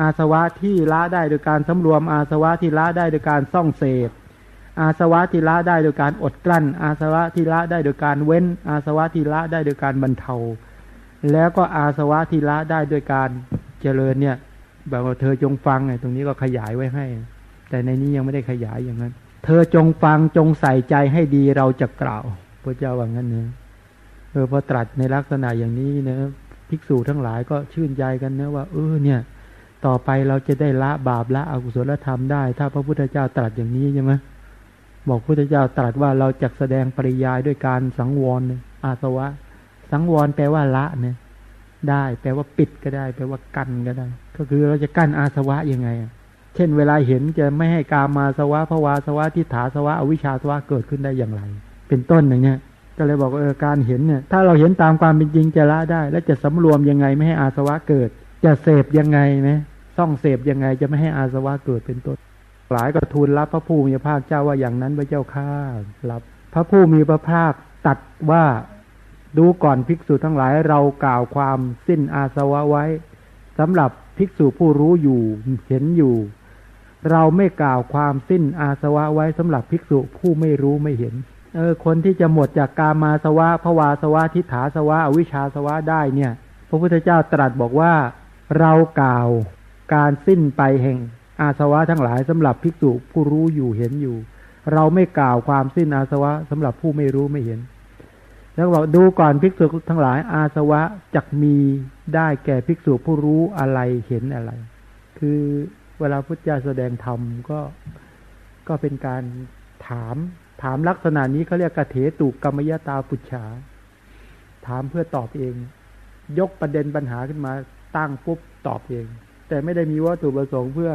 อาสวะที่ละได้โดยการสำรวม อาสวะที่ละได้โดยการซ่องเสพ อาสวะที่ละได้โดยการอดกลั้น อาสวะที่ละได้โดยการเว้น อาสวะที่ละได้โดยการบรรเทา แล้วก็อาสวะที่ละได้โดยการเจริญเนี่ยแบบว่าเธอจงฟังไงตรงนี้ก็ขยายไว้ให้ แต่ในนี้ยังไม่ได้ขยายอย่างนั้น เธอจงฟังจงใส่ใจให้ดีเราจะกล่าวพระเจ้าว่างั้นเนะ เออพอตรัสในลักษณะอย่างนี้เนะภิกษุทั้งหลายก็ชื่นใจกันนะว่า เออเนี่ย ต่อไปเราจะได้ละบาปละอกุศลธรรมได้ ถ้าพระพุทธเจ้าตรัสอย่างนี้ใช่ไหมบอกพุทธเจ้าตรัสว่าเราจะแสดงปริยายด้วยการสังวรอาสวะ สังวรแปลว่าละเนี่ยได้แปลว่าปิดก็ได้ แปลว่ากั้นก็ได้ ก็คือเราจะกั้นอาสวะยังไง เช่น เวลาเห็นจะไม่ให้กามาสวะภวาสวะทิฏฐาสวะอวิชชาสวะเกิดขึ้นได้อย่างไร เป็นต้นอย่างเนี้ย ก็เลยบอกเออการเห็นเนี่ย ถ้าเราเห็นตามความเป็นจริงจะละได้ แล้วจะสำรวมยังไงไม่ให้อาสวะเกิด จะเสพยังไงไหมซ่องเสพยังไงจะไม่ให้อาสวะเกิดเป็นต้นหลายก็ทูลรับพระผู้มีพระภาคเจ้าว่าอย่างนั้นพระเจ้าข้ารับ พระผู้มีพระภาคตัดว่าดูก่อนภิกษุทั้งหลายเรากล่าวความสิ้นอาสวะไว้สำหรับภิกษุผู้รู้อยู่เห็นอยู่ เราไม่กล่าวความสิ้นอาสวะไว้สำหรับภิกษุผู้ไม่รู้ไม่เห็น เออคนที่จะหมดจากกามาสวะภวาสวะทิฏฐาสวะอวิชชาสวะได้เนี่ย พระพุทธเจ้าตรัสบอกว่า เรากล่าวการสิ้นไปแห่งอาสวะทั้งหลายสำหรับภิกษุผู้รู้อยู่เห็นอยู่ เราไม่กล่าวความสิ้นอาสวะสำหรับผู้ไม่รู้ไม่เห็น แล้วบอกดูก่อนภิกษุทั้งหลายอาสวะจักมีได้แก่ภิกษุผู้รู้อะไรเห็นอะไร คือเวลาพุทธเจ้าแสดงธรรมก็ก็เป็นการถาม ถามลักษณะนี้เขาเรียกกระเถตุกรรมยตาปุจฉา ถามเพื่อตอบเอง ยกประเด็นปัญหาขึ้นมาตั้งปุ๊บตอบเอง แต่ไม่ได้มีวัตถุประสงค์เพื่อ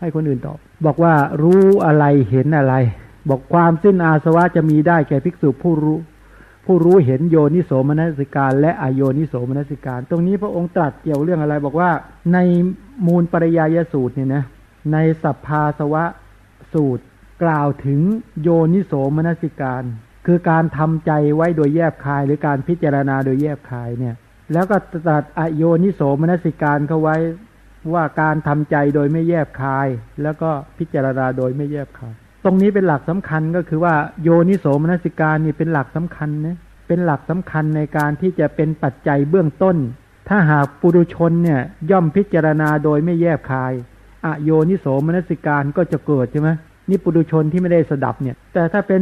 ให้คนอื่นตอบ บอกว่ารู้อะไรเห็นอะไร บอกความสิ้นอาสวะจะมีได้แก่ภิกษุผู้รู้ ผู้รู้เห็นโยนิโสมนสิการ และอโยนิโสมนสิการ ตรงนี้พระองค์ตรัสเกี่ยวเรื่องอะไร บอกว่าในมูลปริยายสูตรเนี่ยนะในสัพพาสวะสูตร กล่าวถึงโยนิโสมนสิการ คือการทำใจไว้โดยแยบคาย หรือการพิจารณาโดยแยบคายเนี่ย แล้วก็ตัดอโยนิโสมนสิการเข้าไว้ว่าการทำใจโดยไม่แยบคาย แล้วก็พิจารณาโดยไม่แยบคาย ตรงนี้เป็นหลักสำคัญก็คือว่าโยนิโสมนสิการนี่เป็นหลักสำคัญนะเป็นหลักสำคัญในการที่จะเป็นปัจจัยเบื้องต้น ถ้าหากปุถุชนเนี่ยย่อมพิจารณาโดยไม่แยบคาย อโยนิโสมนสิการก็จะเกิดใช่ไหม นี่ปุถุชนที่ไม่ได้สดับเนี่ย แต่ถ้าเป็น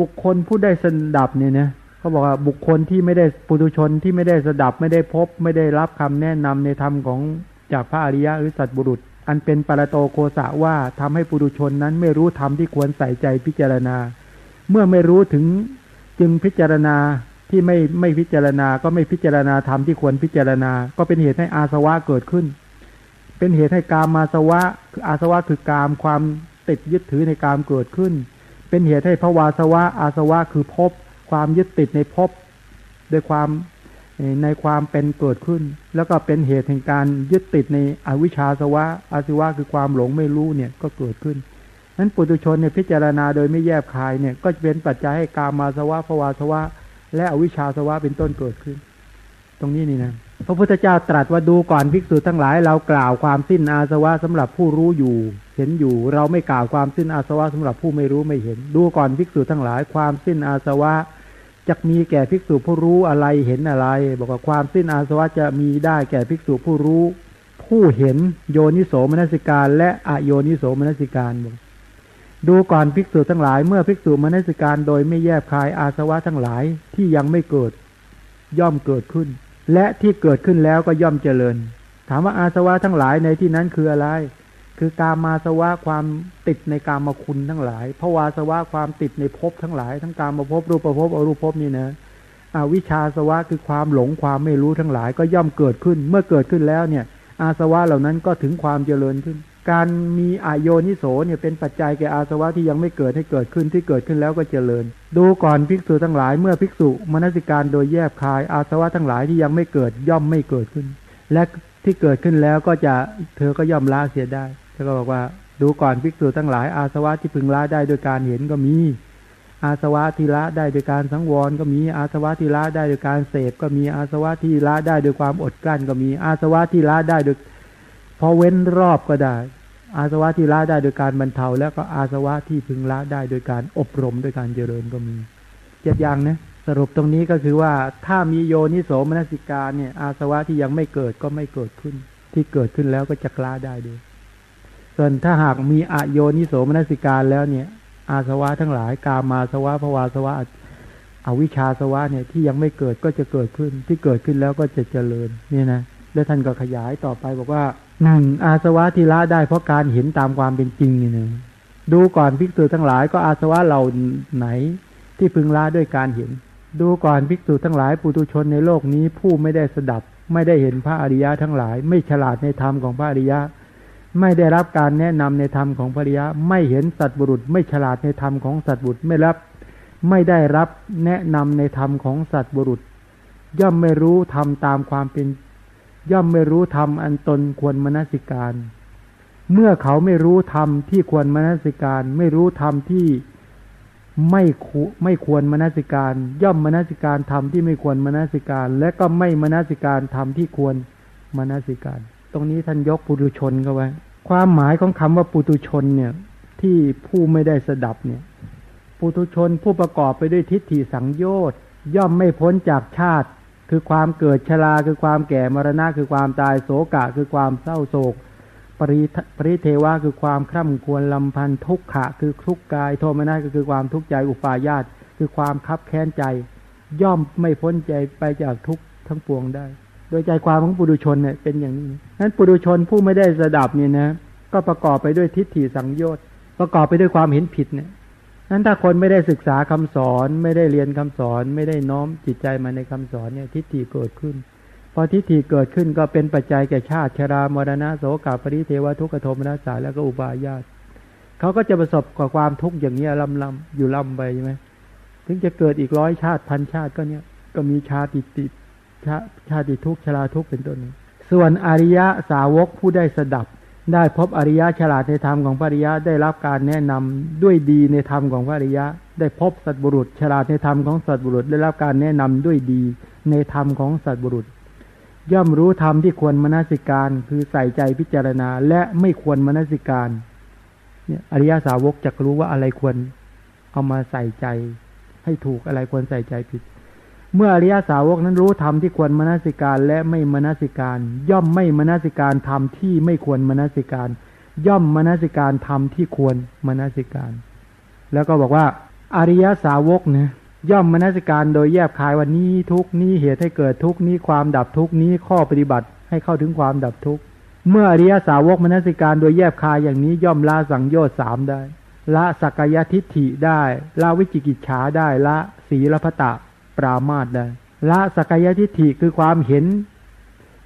บุคคลผู้ได้สดับเนี่ยนะเขาบอกว่าบุคคลที่ไม่ได้ปุถุชนที่ไม่ได้สดับไม่ได้พบ ไม่ได้รับคำแนะนำในธรรมของจากพระอริยะหรือสัตบุรุษ อันเป็นปรโตโคสะว่าทำให้ปุถุชนนั้นไม่รู้ธรรมที่ควรใส่ใจพิจารณา เมื่อไม่รู้ถึงจึงพิจารณาที่ไม่ไม่พิจารณาก็ไม่พิจารณาธรรมที่ควรพิจารณา ก็เป็นเหตุให้อาสวะเกิดขึ้น เป็นเหตุให้กามมาสวะคืออาสวะคือกามความ ติดยึดถือในการเกิดขึ้น เป็นเหตุให้ภวาสวะอาสวะคือพบความยึดติดในพบโดยความในความเป็นเกิดขึ้น แล้วก็เป็นเหตุแห่งการยึดติดในอวิชชาสวะอาสวะคือความหลงไม่รู้เนี่ยก็เกิดขึ้นนั้นปุถุชนเนี่ยพิจารณาโดยไม่แยบคายเนี่ยก็จะเป็นปัจจัยให้กามาสวะภวาสวะ และอวิชชาสวะเป็นต้นเกิดขึ้น ตรงนี้นี่นะ พระพุทธเจ้าตรัสว่าดูก่อนภิกษุทั้งหลายเรากล่าวความสิ้นอาสวะสำหรับผู้รู้อยู่ เห็นอยู่ เราไม่กล่าวความสิ้นอาสวะสำหรับผู้ไม่รู้ไม่เห็น ดูก่อนภิกษุทั้งหลายความสิ้นอาสวะจะมีแก่ภิกษุผู้รู้อะไรเห็นอะไร บอกว่าความสิ้นอาสวะจะมีได้แก่ภิกษุผู้รู้ ผู้เห็นโยนิโสมนสิการ และอโยนิโสมนสิการบอกดูก่อนภิกษุทั้งหลายเมื่อภิกษุมนสิการโดยไม่แยบคายอาสวะทั้งหลายที่ยังไม่เกิด ย่อมเกิดขึ้น และที่เกิดขึ้นแล้วก็ย่อมเจริญ ถามว่าอาสวะทั้งหลายในที่นั้นคืออะไร คือการมาสวะความติดในการมาคุณทั้งหลายภาวาสวะความติดในภพทั้งหลาย ทั้งการมาภพรูปภพอรูปภพนี่นะอวิชาสวะคือความหลงความไม่รู้ทั้งหลายก็ย่อมเกิดขึ้น เมื่อเกิดขึ้นแล้วเนี่ย อาสวะเหล่านั้นก็ถึงความเจริญขึ้น การมีอายโยนิโสเนี่ยเป็นปัจจัยแก่อาสวะที่ยังไม่เกิดให้เกิดขึ้นที่เกิดขึ้นแล้วก็เจริญ ดูก่อนภิกษุทั้งหลายเมื่อภิกษุมนสิการโดยแยบคายอาสวะทั้งหลายที่ยังไม่เกิดย่อมไม่เกิดขึ้น และที่เกิดขึ้นแล้วก็จะเธอก็ย่อมละเสียได้เธอก็บอกว่า ดูก่อนภิกษุทั้งหลายอาสวะที่พึงละได้โดยการเห็นก็มี อาสวะที่ละได้โดยการสังวรก็มีอาสวะที่ละได้โดยการเสพก็มีอาสวะที่ละได้โดยความอดกลั้นก็มีอาสวะที่ละได้โดย อเว้นรอบก็ได้ อาสวะที่ละได้โดยการบรรเทา แล้วก็อาสวะที่พึงละได้โดยการอบรมโดยการเจริญก็มีเจ็ดอย่างนะสรุปตรงนี้ก็คือว่าถ้ามีโยนิโสมนสิการเนี่ย อาสวะที่ยังไม่เกิดก็ไม่เกิดขึ้น ที่เกิดขึ้นแล้วก็จะกล้าได้ด้วย ส่วนถ้าหากมีอโยนิโสมนสิการแล้วเนี่ย อาสวะทั้งหลายกามาสวะภวาสวะอวิชชาสวะเนี่ยที่ยังไม่เกิดก็จะเกิดขึ้น ที่เกิดขึ้นแล้วก็จะเจริญ เนี่ยนะแล้วท่านก็ขยายต่อไปบอกว่า หนึ่งอาสวะที่ละได้เพราะการเห็นตามความเป็นจริงนี่นะดูก่อนภิกษุทั้งหลายก็อาสวะเหล่าไหนที่พึงละด้วยการเห็น ดูก่อนภิกษุทั้งหลายปุตุชนในโลกนี้ผู้ไม่ได้สดับ ไม่ได้เห็นพระอริยะทั้งหลาย ไม่ฉลาดในธรรมของพระอริยะ ไม่ได้รับการแนะนำในธรรมของพระอริยะ ไม่เห็นสัตบุรุษ ไม่ฉลาดในธรรมของสัตบุรุษไม่รับ ไม่ได้รับแนะนำในธรรมของสัตบุรุษ ย่อมไม่รู้ธรรมตามความเป็น ย่อมไม่รู้ธรรมอันตนควรมนสิการ เมื่อเขาไม่รู้ธรรมที่ควรมนสิการ ไม่รู้ธรรมที่ไม่ไม่ควรมนสิการ ย่อมมนสิการธรรมที่ไม่ควรมนสิการ และก็ไม่มนสิการธรรมที่ควรมนสิการ ตรงนี้ท่านยกปุตุชนเข้าไว้ ความหมายของคำว่าปุตุชนเนี่ย ที่ผู้ไม่ได้สดับเนี่ยปุตุชนผู้ประกอบไปด้วยทิฏฐิสังโยชน์ย่อมไม่พ้นจากชาติ คือความเกิดชราคือความแก่มรณะคือความตายโศกะ คือความเศร้าโศก ปริปริเทวะคือความคร่ำควรลำพันทุกขะ คือทุกกายโทมนัสก็คือความทุกข์ใจอุปาญาตคือความคับแค้นใจ ย่อมไม่พ้นใจไปจากทุกทั้งปวงได้ โดยใจความของปุถุชนเนี่ยเป็นอย่างนี้นั้นปุถุชนผู้ไม่ได้สดับเนี่ยนะ ก็ประกอบไปด้วยทิฏฐิสังโยชน์ประกอบไปด้วยความเห็นผิดเนี่ย นั้นถ้าคนไม่ได้ศึกษาคำสอน ไม่ได้เรียนคำสอน ไม่ได้น้อมจิตใจมาในคำสอนเนี่ยทิฏฐิเกิดขึ้น พอทิฏฐิเกิดขึ้นก็เป็นปัจจัยแก่ชาติชรามรณะโสกาปริเทวทุกขโทมนัสสาแล้วก็อุบายาตเขาก็จะประสบกับความทุกข์อย่างนี้ลำลำอยู่ลำไปใช่ไหมถึงจะเกิดอีกร้อยชาติพันชาติก็เนี่ยก็มีชาติติดชาชาติทุกชราทุกเป็นต้นส่วนอริยะสาวกผู้ได้สดับ ได้พบอริยะฉลาดในธรรมของพระอริยะได้รับการแนะนำด้วยดีในธรรมของพระอริยะ ได้พบสัตบุรุษ ฉลาดในธรรมของสัตบุรุษ ได้รับการแนะนำด้วยดีในธรรมของสัตบุรุษ ย่อมรู้ธรรมที่ควรมนสิการคือใส่ใจพิจารณาและไม่ควรมนสิการเนี่ยอริยสาวกจะรู้ว่าอะไรควรเอามาใส่ใจ ให้ถูกอะไรควรใส่ใจผิด เมื่ออริยสาวกนั้นรู้ธรรมที่ควรมนสิการและไม่มนสิการ ย่อมไม่มนสิการธรรมที่ไม่ควรมนสิการ ย่อมมนสิการธรรมที่ควรมนสิการ แล้วก็บอกว่า อริยสาวกเนี่ยย่อมมนสิการโดยแยบคายว่านี้ทุกนี้เหตุให้เกิดทุกนี้ความดับทุกนี้ข้อปฏิบัติให้เข้าถึงความดับทุกเมื่ออริยสาวกมนสิการโดยแยบคายอย่างนี้ย่อมละสังโยชน์สามได้ละสักยทิฏฐิได้ละวิจิกิจฉาได้ละศีลพตะ ปรามาตได้ละสกายทิฏฐิคือความเห็น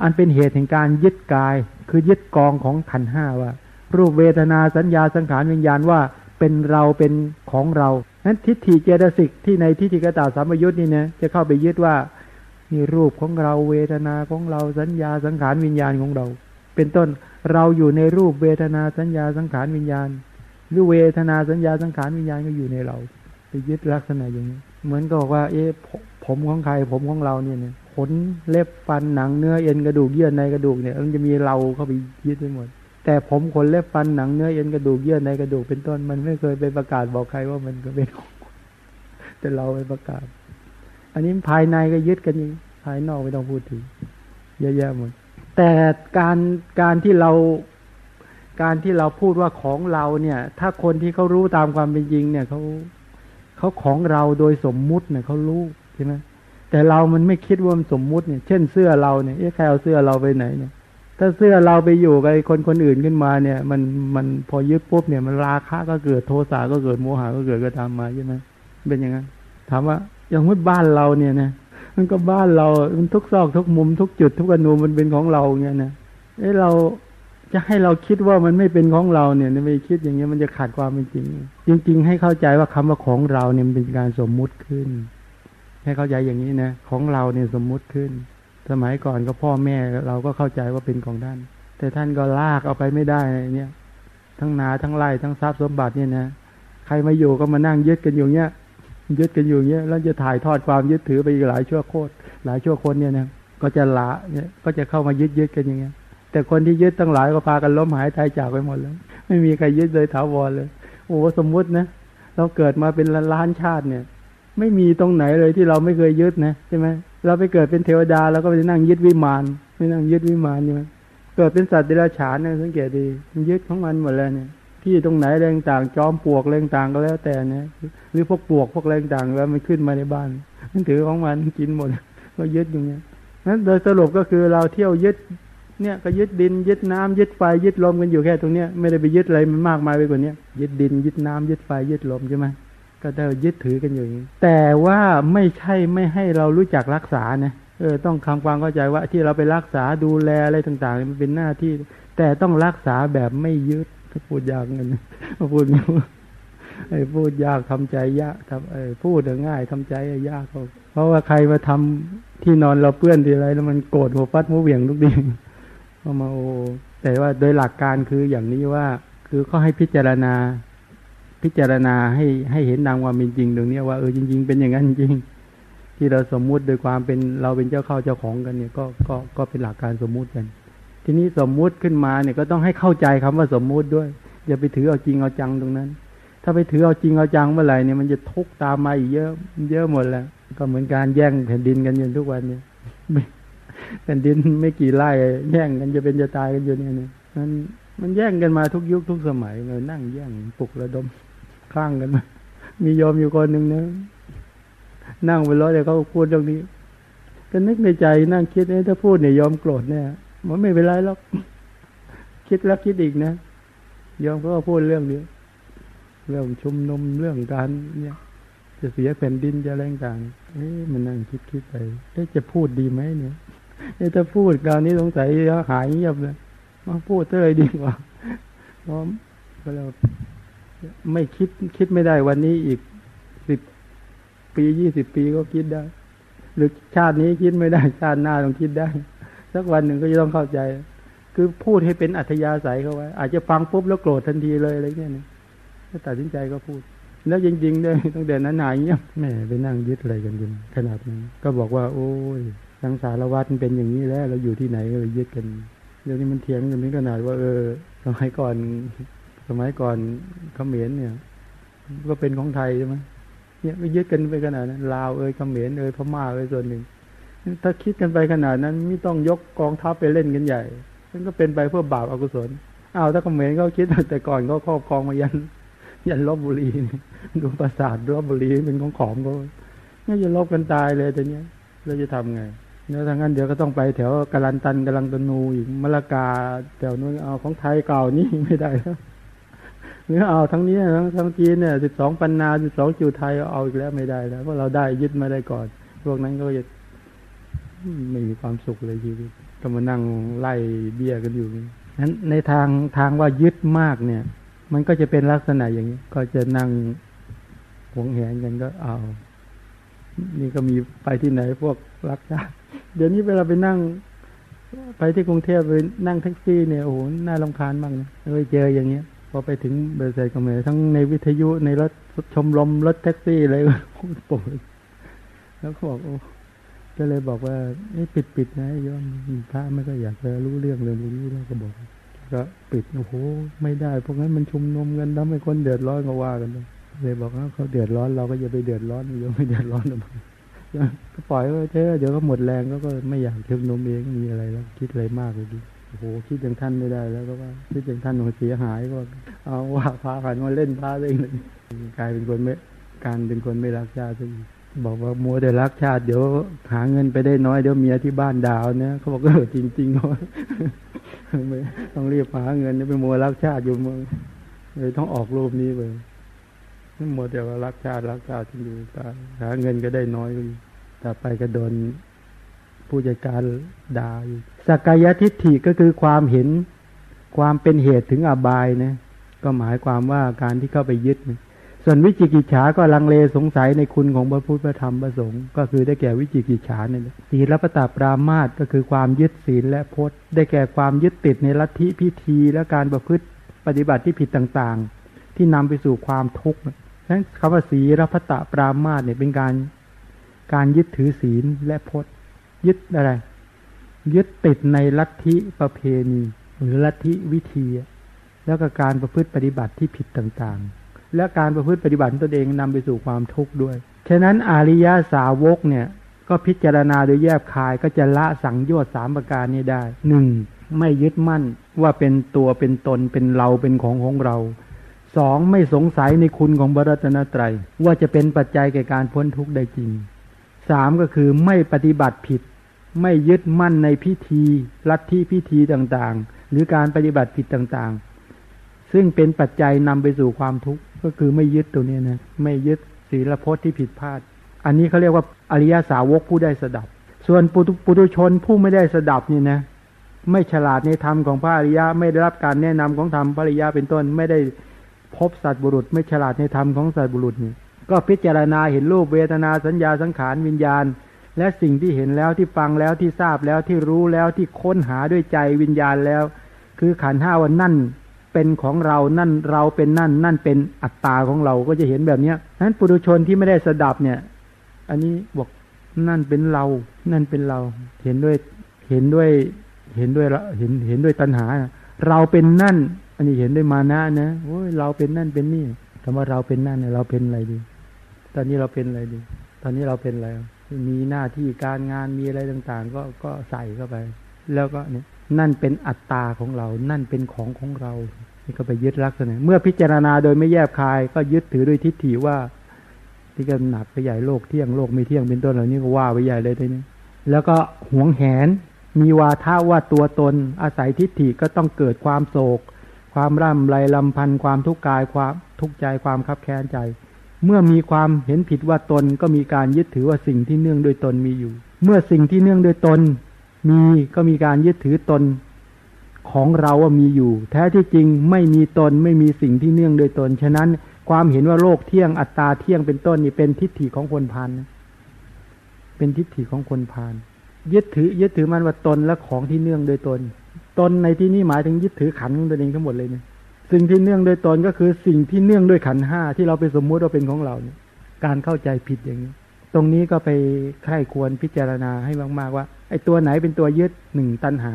อันเป็นเหตุแห่งการยึดกาย คือยึดกองของขันห้าว่า รูปเวทนาสัญญาสังขารวิญญาณว่าเป็นเราเป็นของเรานั้นทิฏฐิเจตสิกที่ในทิฏฐิกตาสามยุทธ์นี่นะจะเข้าไปยึดว่านี่รูปของเราเวทนาของเราสัญญาสังขารวิญญาณของเรา เป็นต้นเราอยู่ในรูปเวทนาสัญญาสังขารวิญญาณ หรือเวทนาสัญญาสังขารวิญญาณก็อยู่ในเรา ไปยึดลักษณะอย่างนี้ เหมือนกับว่า เอ๊ะผมของใครผมของเราเนี่ยขนเล็บฟันหนังเนื้อเอ็นกระดูกเยื่อในกระดูกเนี่ยมันจะมีเราเข้าไปยึดไปหมด แต่ผมขนเล็บฟันหนังเนื้อเอ็นกระดูกเยื่อในกระดูกเป็นต้นมันไม่เคยไปประกาศบอกใครว่ามันก็เป็นของแต่เราไปประกาศ อันนี้ภายในก็ยึดกันอย่างภายนอกไม่ต้องพูดถึงเยอะแยะหมดแต่การการที่เราการที่เราพูดว่าของเราเนี่ย ถ้าคนที่เขารู้ตามความเป็นจริงเนี่ยเขา เขาของเราโดยสมมุติเนี่ยเขารู้ใช่ไหมแต่เรามันไม่คิดว่ามันสมมุติเนี่ย เช่นเสื้อเราเนี่ยเอ๊ะใครเอาเสื้อเราไปไหนเนี่ย ถ้าเสื้อเราไปอยู่กับคนคนอื่นขึ้นมาเนี่ย มันมันพอยึดปุ๊บเนี่ยมันราคะก็เกิดโทสะก็เกิดโมหะก็เกิดก็ทำมมาใช่ไหมเป็นอย่างนั้นถามว่าอย่างมุดบ้านเราเนี่ยนะมันก็บ้านเรา มันทุกซอกทุกมุมทุกจุดทุกอนูมันเป็นของเราเงี้ยนะเอ้เรา จะให้เราคิดว่ามันไม่เป็นของเราเนี่ยไม่คิดอย่างเงี้ยมันจะขาดความเป็นจริง จริง ๆ ให้เข้าใจว่าคำว่าของเราเนี่ยมันเป็นการสมมุติขึ้น ให้เข้าใจอย่างนี้นะของเราเนี่ยสมมุติขึ้น สมัยก่อนก็พ่อแม่เราก็เข้าใจว่าเป็นของท่าน แต่ท่านก็ลากเอาไปไม่ได้เนี่ยทั้งนาทั้งไร่ทั้งทรัพย์สมบัติเนี่ยนะใครมาอยู่ก็มานั่งยึดกันอยู่เนี้ยยึดกันอยู่เนี้ยแล้วจะถ่ายทอดความยึดถือไปอีกหลายชั่วโคตรหลายชั่วคนเนี่ยนะก็จะละเนี่ยก็จะเข้ามายึดยึดกันอย่างเงี้ย แต่คนที่ยึดตั้งหลายก็พากันล้มหายตายจากไปหมดแล้วไม่มีใครยึดเลยถาวรเลย โอ้สมมุตินะเราเกิดมาเป็นล้านชาติเนี่ย ไม่มีตรงไหนเลยที่เราไม่เคยยึดนะใช่ไหมเราไปเกิดเป็นเทวดาเราก็ไปนั่งยึดวิมานไม่นั่งยึดวิมานใช่ไหมเกิดเป็นสัตว์เดรัจฉานเนี่ยสังเกตดีมันยึดของมันหมดเลยเนี่ยที่ตรงไหนแรงต่างจอมปวกแรงต่างก็แล้วแต่เนี่ยหรือพวกปวกพวกแรงต่างแล้วมันขึ้นมาในบ้าน มันถือของมันกินหมดก็ยึดอย่างเงี้ยนั้นโดยสรุปก็คือเราเที่ยวยึด เนี่ยก็ยึดดิน ยึดน้ำยึดไฟยึดลมกันอยู่แค่ตรงเนี้ยไม่ได้ไปยึดอะไรมันมากมายไปกว่านี้ยึดดิน ยึดน้ำยึดไฟยึดลมใช่ไหมก็ได้ยึดถือกันอยู่อย่างนี้ แต่ว่าไม่ใช่ไม่ให้เรารู้จักรักษานะเออต้องคำความเข้าใจว่าที่เราไปรักษาดูแลอะไรต่างๆมันเป็นหน้าที่ แต่ต้องรักษาแบบไม่ยึดพูดยากเงินพูดไอ้พูดยากทำใจยากทำไอ้พูดง่ายทำใจยากเพราะว่าใครมาทำที่นอนเราเปื้อนทีไรแล้วมันโกรธหัวฟัดหัวเหวี่ยงทุกที ก็มาโอ แต่ว่าโดยหลักการคืออย่างนี้ว่า คือเขาให้พิจารณา พิจารณาให้ให้เห็นนามความเป็นจริงตรงนี้ว่าเออจริง ๆ เป็นอย่างนั้นจริง ที่เราสมมุติโดยความเป็นเราเป็นเจ้าเข้าเจ้าของกันเนี่ย ก็ก็ก็เป็นหลักการสมมุติกัน ทีนี้สมมุติขึ้นมาเนี่ยก็ต้องให้เข้าใจคำว่าสมมุติด้วยอย่าไปถือเอาจริงเอาจังตรงนั้น ถ้าไปถือเอาจริงเอาจังเมื่อไหร่เนี่ยมันจะทุกตามมาอีกเยอะ เยอะหมดแล้วก็เหมือนการแย่งแผ่นดินกันอยู่ทุกวันเนี่ย แผ่นดินไม่กี่ไร่แย่งกันจะเป็นจะตายกันอยู่เนี่ยนี่มันมันแย่งกันมาทุกยุคทุกสมัยเลยนั่งแย่งปลุกระดมข้างกันมา มียอมอยู่คนหนึ่งนะนั่งบนรถเลยเขาพูดเรื่องนี้ ก็นึกในใจนั่งคิดเอ้ถ้าพูดเนี่ยยอมโกรธเนี่ยมันไม่เป็นไรหรอกคิดแล้วคิดอีกนะยอมก็พูดเรื่องนี้เรื่องชุมนุมเรื่องการเนี่ย จะเสียแผ่นดินจะแรงต่างเอ๊ะมันนั่งคิดคิดไปเอ๊ะจะพูดดีไหมเนี่ย ถ้าพูดการนี้สงสัยหายเงียบเลย มาพูดเลยดีกว่าเพราะเราไม่คิดคิดไม่ได้วันนี้อีกสิบปียี่สิบปีก็คิดได้ หรือชาตินี้คิดไม่ได้ ชาติหน้าต้องคิดได้ สักวันหนึ่งก็จะต้องเข้าใจ คือพูดให้เป็นอัธยาศัยเขาไว้ อาจจะฟังปุ๊บแล้วโกรธทันทีเลยอะไรเงี้ยนะถ้าตัดสินใจก็พูด แล้วจริงๆด้วยตั้งแต่นั้นหายเงี้ยแม่ไปนั่งยึดอะไรกันกันขนาดนี้ก็บอกว่า โอ้ย สังสารวัฏมันเป็นอย่างนี้แล้ว เราอยู่ที่ไหนก็เลยยึดกันเดี๋ยวนี้มันเถียงกันถึงขนาดว่า เออสมัยก่อน สมัยก่อนเขมรเนี่ย ก็เป็นของไทยใช่ไหมเนี่ยไปยึดกันไปขนาดนั้นลาวเอ่ยเขมรเอ่ยพม่าเอ่ยส่วนหนึ่ง ถ้าคิดกันไปขนาดนั้นไม่ต้องยกกองทัพไปเล่นกันใหญ่มันก็เป็นไปเพื่อบาปอกุศลอ้าวถ้าเขมรเขาคิดแต่ก่อนก็ครอบครองมายัน ยันลบบุรีดูปราสาทลบบุรีเป็นของขอมก็นี่จะลบกันตายเลยแต่เนี้ยเราจะทำไง แล้วทางนั้นเดี๋ยวก็ต้องไปแถวกาลันตันกาลังตนูอีกมะละกาแถวนู้นเอาของไทยเก่านี่ไม่ได้แล้วหรือเอาทั้งนี้ทั้งทั้งจีนเนี่ยสิบสองปันนาสิบสองจิวไทยเอาอีกแล้วไม่ได้แล้วเพราะเราได้ยึดมาได้ก่อน พวกนั้นก็จะไม่มีความสุขเลยชีวิตก็มานั่งไล่เบี้ยกันอยู่นั้นในทางทางว่ายึดมากเนี่ย มันก็จะเป็นลักษณะอย่างนี้ ก็จะนั่งหวงแหนกันก็เอา นี่ก็มีไปที่ไหนพวกรักชาติ เดี๋ยวนี้เวลาไปนั่ง ไปที่กรุงเทพไปนั่งแท็กซี่เนี่ยโอ้โหน่าลำคาญมากนะไปเจออย่างเงี้ย พอไปถึงบริษัทก็เหมือนทั้งในวิทยุในรถชมรมรถแท็กซี่อะไรพูดปดแล้วเขาบอกโอ้ก็เลยบอกว่านี่ปิดปิดนะยอมพระไม่ก็อยากจะรู้เรื่องเลยรู้แล้วก็บอก ก็ปิดโอ้โหไม่ได้เพวกนั้นมันชุมนุมกันทำให้คนเดือดร้อนก็ว่ากันเลยบอกว่าเขาเดือดร้อนเราก็อย่าไปเดือดร้อนอย่าไม่เดือดร้อนนะก็ ก็ปล่อยไว้เถอะเดี๋ยวก็หมดแรงแล้วก็ไม่อยากชุมนุมเองมีอะไรแล้ว คิดอะไรมากเลยดิโอ้โหคิดอย่างท่านไม่ได้แล้วก็ว่าคิดอย่างท่านหนูเสียหายก็ เอาว่าพาขันมาเล่นพาเองเลยกลายเป็นคนไม่การเป็นคนไม่รักชาติบอกว่ามัวแต่รักชาติเดี๋ยวหาเงินไปได้น้อยเดี๋ยวเมียที่บ้านดาวเนี่ยเขาบอกก็จริงจริงเขาต้องรีบหาเงินไปมัวรักชาติอยู่เมืองเลยต้องออกรูปนี้ไปมัวแต่ว่ารักชาติรักชาติที่อยู่ตาหาเงินก็ได้น้อยแต่ไปก็โดนผู้จัดการด่าอยู่สักกายทิฏฐิก็คือความเห็นความเป็นเหตุถึงอบายนะก็หมายความว่าการที่เข้าไปยึดส่วนวิจิกิจฉาก็ลังเลสงสัยในคุณของพระพุทธพระธรรมพระสงฆ์ก็คือได้แก่วิจิกิจฉาเนี่ยศีลปตาปรามาตก็คือความยึดศีลและพจน์ ได้แก่ความยึดติดในลัทธิพิธีและการประพฤติปฏิบัติที่ผิดต่างๆ ที่นำไปสู่ความทุกข์ นั้นคำว่าศีลปตาปรามาตเนี่ยเป็นการการยึดถือศีลและพจน์ ยึดอะไร ยึดติดในลัทธิประเพณี หรือลัทธิวิธี แล้วก็การประพฤติปฏิบัติที่ผิดต่างๆ และการประพฤติปฏิบัติตนเองนำไปสู่ความทุกข์ด้วย ฉะนั้นอริยสาวกเนี่ยก็พิจารณาโดยแยบคายก็จะละสังโยชน์สามประการนี้ได้หนึ่งไม่ยึดมั่นว่าเป็นตัวเป็นตนเป็นเราเป็นของของเรา สองไม่สงสัยในคุณของบรัตนตรัย ว่าจะเป็นปัจจัยแก่การพ้นทุกข์ได้จริงสามก็คือไม่ปฏิบัติผิด ไม่ยึดมั่นในพิธีลัทธิพิธีต่างๆ หรือการปฏิบัติผิดต่างๆ ซึ่งเป็นปัจจัยนำไปสู่ความทุกข์ก็คือไม่ยึดตัวนี้นะไม่ยึดศีลพจน์ที่ผิดพลาด อันนี้เขาเรียกว่าอริยสาวกผู้ได้สดับ ส่วนปุถุชนผู้ไม่ได้สดับนี่นะไม่ฉลาดในธรรมของพระอริยะไม่ได้รับการแนะนำของธรรมพระอริยะเป็นต้นไม่ได้ พบสัตว์บุรุษ ไม่ฉลาดในธรรมของสัตว์บุรุษนี่ก็พิจารณาเห็นรูปเวทนาสัญญาสังขารวิญญาณ และสิ่งที่เห็นแล้วที่ฟังแล้วที่ทราบแล้วที่รู้แล้วที่ค้นหาด้วยใจวิญญาณแล้ว คือขันห้าวันนั่นเป็นของเรานั่นเราเป็นนั่น นั่นเป็นอัตตาของเราก็จะเห็นแบบเนี้ยนั้นปุถุชนที่ไม่ได้สดับเนี่ย อันนี้บอกนั่นเป็นเรา นั่นเป็นเรา เห็นด้วยเห็นด้วยเห็นด้วยเห็นเห็นด้วยตัณหา เราเป็นนั่น อันนี้เห็นด้วยมานะนะโอ้ยเราเป็นนั่นเป็นนี่คำว่าเราเป็นนั่นเนี่ยเราเป็นอะไรดี ตอนนี้เราเป็นอะไรดี ตอนนี้เราเป็นอะไรมีหน้าที่การงานมีอะไรต่าง ๆ ก็ก็ใส่เข้าไป แล้วก็เนี่ยนั่นเป็นอัตตาของเรา นั่นเป็นของของเรานี่ก็ไปยึดลักษณะเมื่อพิจารณาโดยไม่แยบคาย ก็ยึดถือด้วยทิฏฐิว่า ที่กำหนักไปใหญ่โลกเที่ยงโลกไม่เที่ยงเป็นต้นเหล่านี้ก็ว่าไปใหญ่เลยทีนี้แล้วก็หวงแหน มีวาทะว่าตัวตนอาศัยทิฏฐิก็ต้องเกิดความโศก ความร่ำไรลำพันธ์ความทุกข์กายความทุกข์ใจความคับแค้นใจ เมื่อมีความเห็นผิดว่าตนก็มีการยึดถือว่าสิ่งที่เนื่องโดยตนมีอยู่ เมื่อสิ่งที่เนื่องโดยตนมีก็มีการยึดถือตนของเราว่ามีอยู่ แท้ที่จริงไม่มีตนไม่มีสิ่งที่เนื่องโดยตน ฉะนั้นความเห็นว่าโลกเที่ยงอัตตาเที่ยงเป็นต้นนี่เป็นทิฏฐิของคนพานเป็นทิฏฐิของคนพานยึดถือยึดถือมันว่าตนและของที่เนื่องโดยตน ตนในที่นี้หมายถึงยึดถือขันของตัวเองทั้งหมดเลยเนี่ยสิ่งที่เนื่องโดยตนก็คือสิ่งที่เนื่องด้วยขันห้าที่เราไปสมมุติว่าเป็นของเราเนี่ย การเข้าใจผิดอย่างนี้ ตรงนี้ก็ไปใคร่ควรพิจารณาให้มากๆว่าไอ้ตัวไหนเป็นตัวยึดหนึ่งตัณหา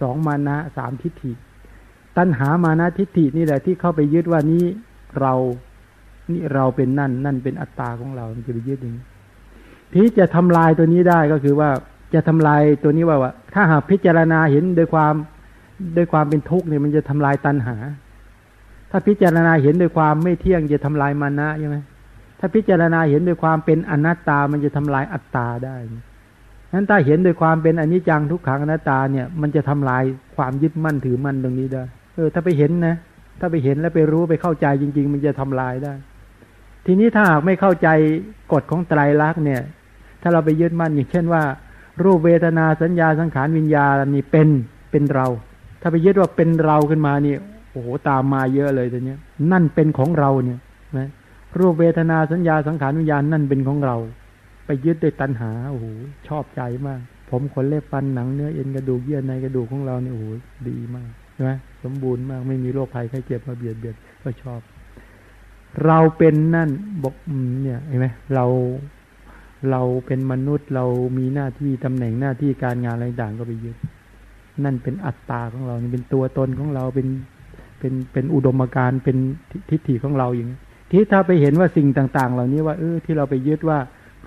สองมานะสามทิฏฐิ ตัณหามานะทิฏฐินี่แหละที่เข้าไปยึดว่านี้เรานี่เราเป็นนั่น นั่นเป็นอัตตาของเราจะไปยึดอย่างนี้ที่จะทำลายตัวนี้ได้ก็คือว่า จะทำลายตัวนี้ว่าว่า ถ้าหากพิจารณาเห็นโดยความโดยความเป็นทุกข์เนี่ยมันจะทำลายตัณหา ถ้าพิจารณาเห็นโดยความไม่เที่ยงจะทำลายมานะใช่ไหมถ้าพิจารณาเห็นโดยความเป็นอนัตตา มันจะทำลายอัตตาได้นั้นถ้าเห็นโดยความเป็นอนิจจังทุกขังอนัตตาเนี่ย มันจะทำลายความยึดมั่นถือมั่นตรงนี้ได้ เออ ถ้าไปเห็นนะ ถ้าไปเห็นแล้วไปรู้ไปเข้าใจจริง ๆ มันจะทำลายได้ ทีนี้ถ้าหากไม่เข้าใจกฎของไตรลักษณ์เนี่ย ถ้าเราไปยึดมั่นอย่างเช่นว่า รูปเวทนาสัญญาสังขารวิญญาณนี่เป็นเป็นเรา ถ้าไปยึดว่าเป็นเราขึ้นมานี่โอ้โหตามมาเยอะเลยตัวเนี้ย นั่นเป็นของเราเนี่ยนะรูปเวทนาสัญญาสังขารวิญญาณนั่นเป็นของเรา ไปยึดด้วยตัณหาโอ้โหชอบใจมาก ผมขนเล็บฟันหนังเนื้อเอ็นกระดูกเยื่อในกระดูกของเราเนี่ยโอ้โหดีมากใช่ไหมสมบูรณ์มากไม่มีโรคภัยไข้เจ็บมาเบียดเบียนก็ชอบ เราเป็นนั่นบอกเนี่ยเห็นไหมเรา เราเป็นมนุษย์เรามีหน้าที่ตำแหน่งหน้าที่การงานอะไรต่างก็ไปยึดนั่นเป็นอัตตาของเราเป็นตัวตนของเราเป็นเป็นเป็นอุดมการณ์เป็นทิฏฐิของเราอย่างนี้ที่ถ้าไปเห็นว่าสิ่งต่าง ๆ เหล่านี้ว่าเออที่เราไปยึดว่า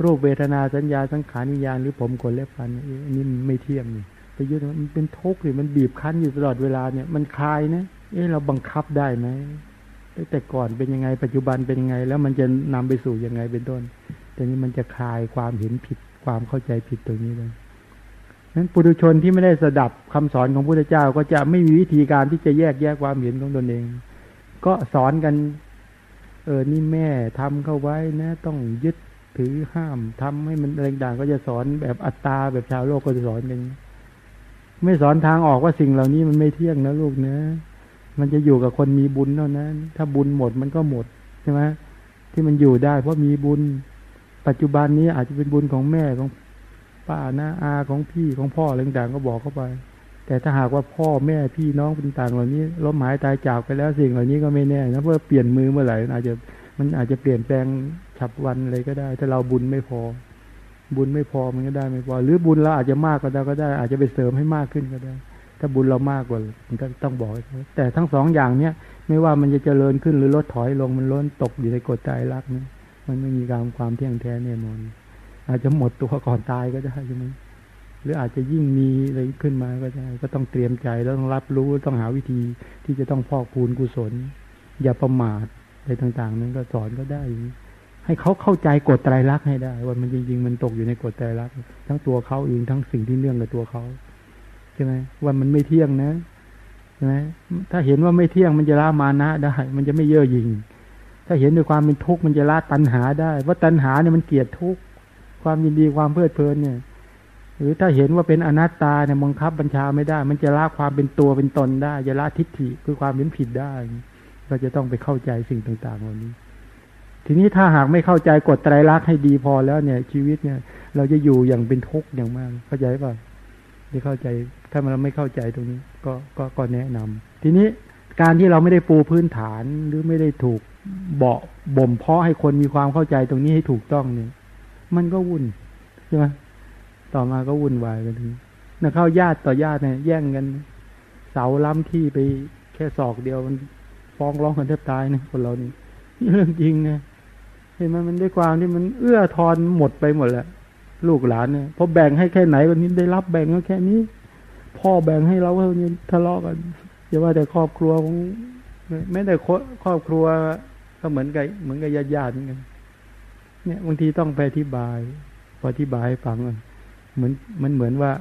รูปเวทนาสัญญาสังขารวิญญาณหรือผมขนเล็บฟันอันนี้มันไม่เที่ยงนี่ไปยึดมันเป็นทุกข์หรือมันบีบคั้นอยู่ตลอดเวลาเนี่ยมันคลายนะเออเราบังคับได้ไหมแต่ก่อนเป็นยังไงปัจจุบันเป็นยังไง แล้วมันจะนำไปสู่ยังไงเป็นต้น แต่นี้มันจะคลายความเห็นผิดความเข้าใจผิดตรงนี้เลยนั้นปุถุชนที่ไม่ได้สดับคำสอนของพุทธเจ้าก็จะไม่มีวิธีการที่จะแยกแยกความเห็นของตนเอง ก็สอนกัน เออนี่แม่ทำเข้าไว้นะ ต้องยึดถือห้ามทำให้มันอะไรต่างก็จะสอนแบบอัตตาแบบชาวโลกก็จะสอนกันไม่สอนทางออกว่าสิ่งเหล่านี้มันไม่เที่ยงนะลูกนะ มันจะอยู่กับคนมีบุญเท่านั้น ถ้าบุญหมดมันก็หมดใช่ไหมที่มันอยู่ได้เพราะมีบุญ ปัจจุบันนี้อาจจะเป็นบุญของแม่ของป้าน้าอาของพี่ของพ่ออะไรต่างก็บอกเข้าไป แต่ถ้าหากว่าพ่อแม่พี่น้องต่างเหล่านี้ล้มหายตายจากไปแล้วสิ่งเหล่านี้ก็ไม่แน่นะเพราะเปลี่ยนมือเมื่อไหร่อาจจะมันอาจจะเปลี่ยนแปลงฉับวันเลยก็ได้ ถ้าเราบุญไม่พอ บุญไม่พอมันก็ได้ไม่พอ หรือบุญเราอาจจะมากก็ได้ก็ได้ อาจจะไปเสริมให้มากขึ้นก็ได้ ถ้าบุญเรามากกว่ามันก็ต้องบอกแต่ทั้งสองอย่างเนี้ยไม่ว่ามันจะเจริญขึ้นหรือลดถอยลงมันล้นตกอยู่ในกฎใจรักนะ มันไม่มีการความเที่ยงแท้แน่นอน อาจจะหมดตัวก่อนตายก็ได้ใช่ไหมหรืออาจจะยิ่งมีอะไรขึ้นมาก็ได้ ก็ต้องเตรียมใจแล้วต้องรับรู้ต้องหาวิธีที่จะต้องพอกพูนกุศล อย่าประมาทอะไรต่างๆ นั้นก็สอนก็ได้ ให้เขาเข้าใจกฎไตรลักษณ์ให้ได้ ว่ามันจริงๆมันตกอยู่ในกฎไตรลักษณ์ทั้งตัวเขาเองทั้งสิ่งที่เนื่องกับตัวเขาใช่ไหมว่ามันไม่เที่ยงนะใช่ไหมถ้าเห็นว่าไม่เที่ยงมันจะละมานะได้ มันจะไม่เย่อหยิ่ง ถ้าเห็นด้วยความเป็นทุกข์มันจะละตัณหาได้ว่าตัณหาเนี่ยมันเกลียดทุกข์ความยินดีความเพลิดเพลินเนี่ย หรือถ้าเห็นว่าเป็นอนัตตาเนี่ยบังคับบัญชาไม่ได้ มันจะละความเป็นตัวเป็นตนได้จะละทิฏฐิคือความเป็นผิดได้ ก็จะต้องไปเข้าใจสิ่งต่างๆเหล่านี้ ทีนี้ถ้าหากไม่เข้าใจกฎไตรลักษณ์ให้ดีพอแล้วเนี่ย ชีวิตเนี่ย เราจะอยู่อย่างเป็นทุกข์อย่างมาก เข้าใจป่ะที่เข้าใจ ถ้าเราไม่เข้าใจตรงนี้ ก็ก็ก็แนะนำทีนี้การที่เราไม่ได้ปูพื้นฐานหรือไม่ได้ถูก เบาบ่มเพาะให้คนมีความเข้าใจตรงนี้ให้ถูกต้องเนี่ย มันก็วุ่นใช่ไหมต่อมาก็วุ่นวายกันทีนะเข้าญาติต่อญาติเนี่ยแย่งกัน เสาล้ำที่ไปแค่ศอกเดียวมันฟ้องร้องกันแทบตายนะคนเรานี่นี่เรื่องจริงนะเห็นไหมมันด้วยความที่มันเอื้อทอนหมดไปหมดแหละลูกหลานเนี่ยพอแบ่งให้แค่ไหนวันนี้ได้รับแบ่งก็แค่นี้ พ่อแบ่งให้เราเท่านี้ทะเลาะกันอย่าว่าแต่ครอบครัวของไม่แต่ครอบครัว ก็เหมือนกับเหมือนกับญาติญาติกันเนี่ยบางทีต้องไปอธิบายพออธิบายให้ฟังเหมือนมันเหมือนว่า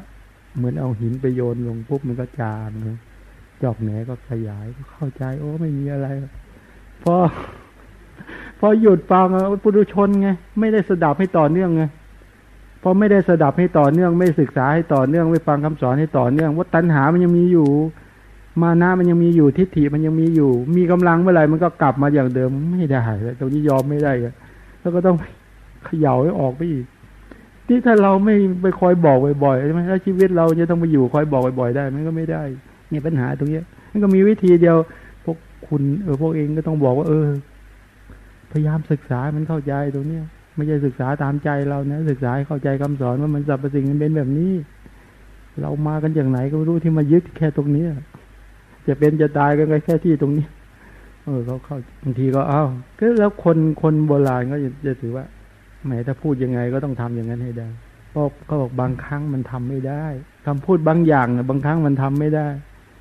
เหมือนเอาหินไปโยนลงปุ๊บมันก็จางเลยจอกแหนก็ขยายก็เข้าใจ โอ้ไม่มีอะไรพอพอหยุดฟังปุถุชนไงไม่ได้สดับให้ต่อเนื่องไงพอไม่ได้สดับให้ต่อเนื่อง ไม่ศึกษาให้ต่อเนื่องไม่ฟังคำสอนให้ต่อเนื่องว่าตัณหามันยังมีอยู่ มานะมันยังมีอยู่ทิฏฐิมันยังมีอยู่ มีกำลังเมื่อไหร่มันก็กลับมาอย่างเดิมไม่ได้เลยตรงนี้ยอมไม่ได้แล้วก็ต้องเขย่าให้ออกไปอีกที่ถ้าเราไม่ไปคอยบอกบ่อยๆใช่ไหมถ้าชีวิตเราจะต้องไปอยู่คอยบอกบ่อยๆได้มันก็ไม่ได้เนี่ยปัญหาตรงนี้มันก็มีวิธีเดียว พวกคุณเออพวกเองก็ต้องบอกว่า เออ พยายามศึกษามันเข้าใจตรงเนี้ยไม่ใช่ศึกษาตามใจเรานะศึกษาให้เข้าใจคำสอนว่ามันสรรพสิ่งมันเป็นแบบนี้ เรามากันอย่างไหนก็ไม่รู้ที่มายึดแค่ตรงนี้ จะเป็นจะตายกันแค่ที่ตรงนี้ เออเขาเข้าบางทีก็เอ้าก็แล้วคนคนโบราณก็จะถือว่าแหมถ้าพูดยังไงก็ต้องทำอย่างนั้นให้ได้เพราะเขาบอกบางครั้งมันทำไม่ได้คำพูดบางอย่างบางครั้งมันทำไม่ได้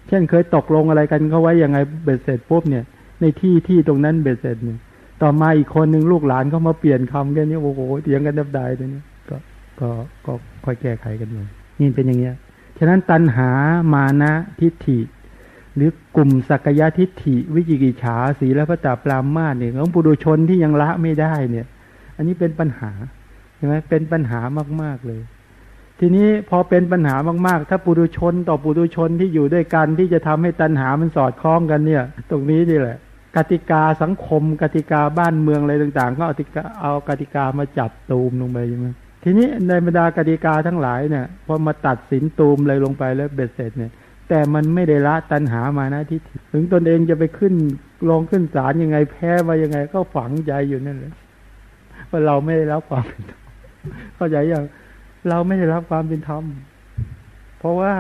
เช่นเคยตกลงอะไรกันเขาไว้ยังไงเบ็ดเสร็จปุ๊บเนี่ย ในที่ที่ตรงนั้นเบ็ดเสร็จเนี่ยต่อมาอีกคนหนึ่งลูกหลานเขามาเปลี่ยนคำแค่นี้โอ้โหเถียงกันดับดายตัวนี้ก็ก็ก็ค่อยแก้ไขกันเลยนี่เป็นอย่างเงี้ย ฉะนั้นตัณหามานะทิฏฐิ หรือกลุ่มสักยะทิฏฐิ วิจิกิจฉาสีและพระตาปรามาสเนี่ยของปุถุชนที่ยังละไม่ได้เนี่ย อันนี้เป็นปัญหาใช่ไหมเป็นปัญหามาก ๆเลย ทีนี้พอเป็นปัญหามากๆ ถ้าปุถุชนต่อปุถุชนที่อยู่ด้วยกันที่จะทำให้ตัณหามันสอดคล้องกันเนี่ย ตรงนี้นี่แหละ กติกาสังคม กติกาบ้านเมืองอะไรต่าง ๆ ก็เอาติกาเอากติกามาจับตูมลงไปใช่ไหมทีนี้ในบรรดากติกาทั้งหลายเนี่ยพอมาตัดสินตูมเลยลงไปแล้วเบ็ดเสร็จเนี่ย แต่มันไม่ได้ละตัณหามานะที่ถึงตนเองจะไปขึ้นลองขึ้นศาลยังไงแพ้มายังไง ก็ฝังใจอยู่นั่นแหละว่าเราไม่ได้รับความเป็นธรรมเข้าใจอย่างเราไม่ได้รับความเป็นธรรมเพราะว่า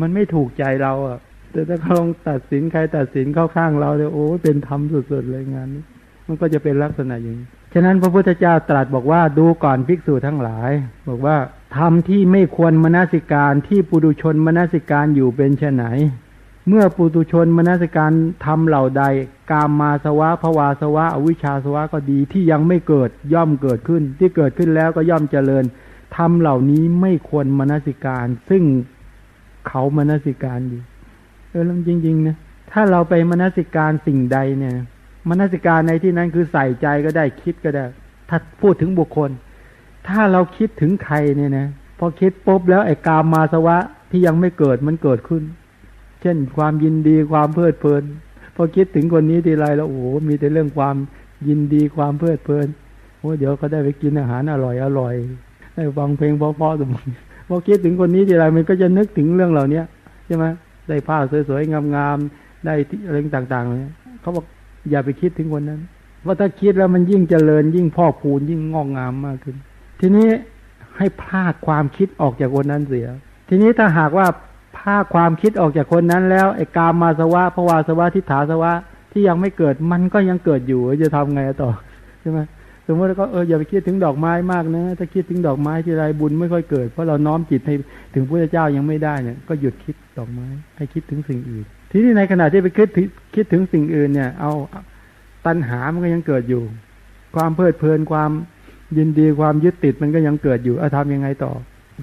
มันไม่ถูกใจเราอะ แต่ถ้าเขาลองตัดสินใครตัดสินเข้าข้างเราเนี่ยโอ้เป็นธรรมสุดๆเลยงานนี้มันก็จะเป็นลักษณะอย่างนี้ ฉะนั้นพระพุทธเจ้าตรัสบอกว่าดูก่อนภิกษุทั้งหลาย บอกว่าธรรมที่ไม่ควรมนสิการที่ปุถุชนมนสิการอยู่เป็นเช่นไหน เมื่อปุตุชนมนสิการทำเหล่าใด กามมาสวะภวาสวะ อวิชชาสวะก็ดีที่ยังไม่เกิดย่อมเกิดขึ้น ที่เกิดขึ้นแล้วก็ย่อมเจริญทำเหล่านี้ไม่ควรมนสิการ ซึ่งเขามนสิการอยู่เออจริงๆนะถ้าเราไปมนสิการสิ่งใดเนี่ย มนสิการในที่นั้นคือใส่ใจก็ได้คิดก็ได้ ถ้าพูดถึงบุคคล ถ้าเราคิดถึงใครเนี่ยนะพอคิดปุ๊บแล้วไอ้กามมาสวะที่ยังไม่เกิดมันเกิดขึ้น เช่นความยินดีความเพลิดเพลิน พอคิดถึงคนนี้ทีไรแล้วโอ้โหมีแต่เรื่องความยินดีความเพลิดเพลินโอ้เดี๋ยวก็ได้ไปกินอาหารอร่อยอร่อยได้ฟังเพลงเพราะๆสมมติพอคิดถึงคนนี้ทีไรมันก็จะนึกถึงเรื่องเหล่าเนี้ยใช่ไหมได้ผ้าสวยๆงามๆได้อะไรต่างๆเนี่ยเขาบอก อย่าไปคิดถึงคนนั้น ว่าถ้าคิดแล้วมันยิ่งเจริญ ยิ่งพ่อพูนยิ่งงอกงามมากขึ้น ทีนี้ให้พลากความคิดออกจากคนนั้นเสีย ทีนี้ถ้าหากว่าพลากความคิดออกจากคนนั้นแล้วไอ้กามมาสวะภวาสวะทิฏฐาสวะที่ยังไม่เกิดมันก็ยังเกิดอยู่จะทำไงต่อใช่ไหมสมมติก็เอออย่าไปคิดถึงดอกไม้มากนะ ถ้าคิดถึงดอกไม้ที่ไรบุญไม่ค่อยเกิด เพราะเราน้อมจิตให้ถึงพระเจ้ายังไม่ได้เนี่ยก็หยุดคิดดอกไม้ ให้คิดถึงสิ่งอื่น ทีนี้ในขณะที่ไปคิดคิดถึงสิ่งอื่นเนี่ย เอาตัณหามันก็ยังเกิดอยู่ ความเพลิดเพลินความยินดีความยึดติดมันก็ยังเกิดอยู่เอาทำยังไงต่อ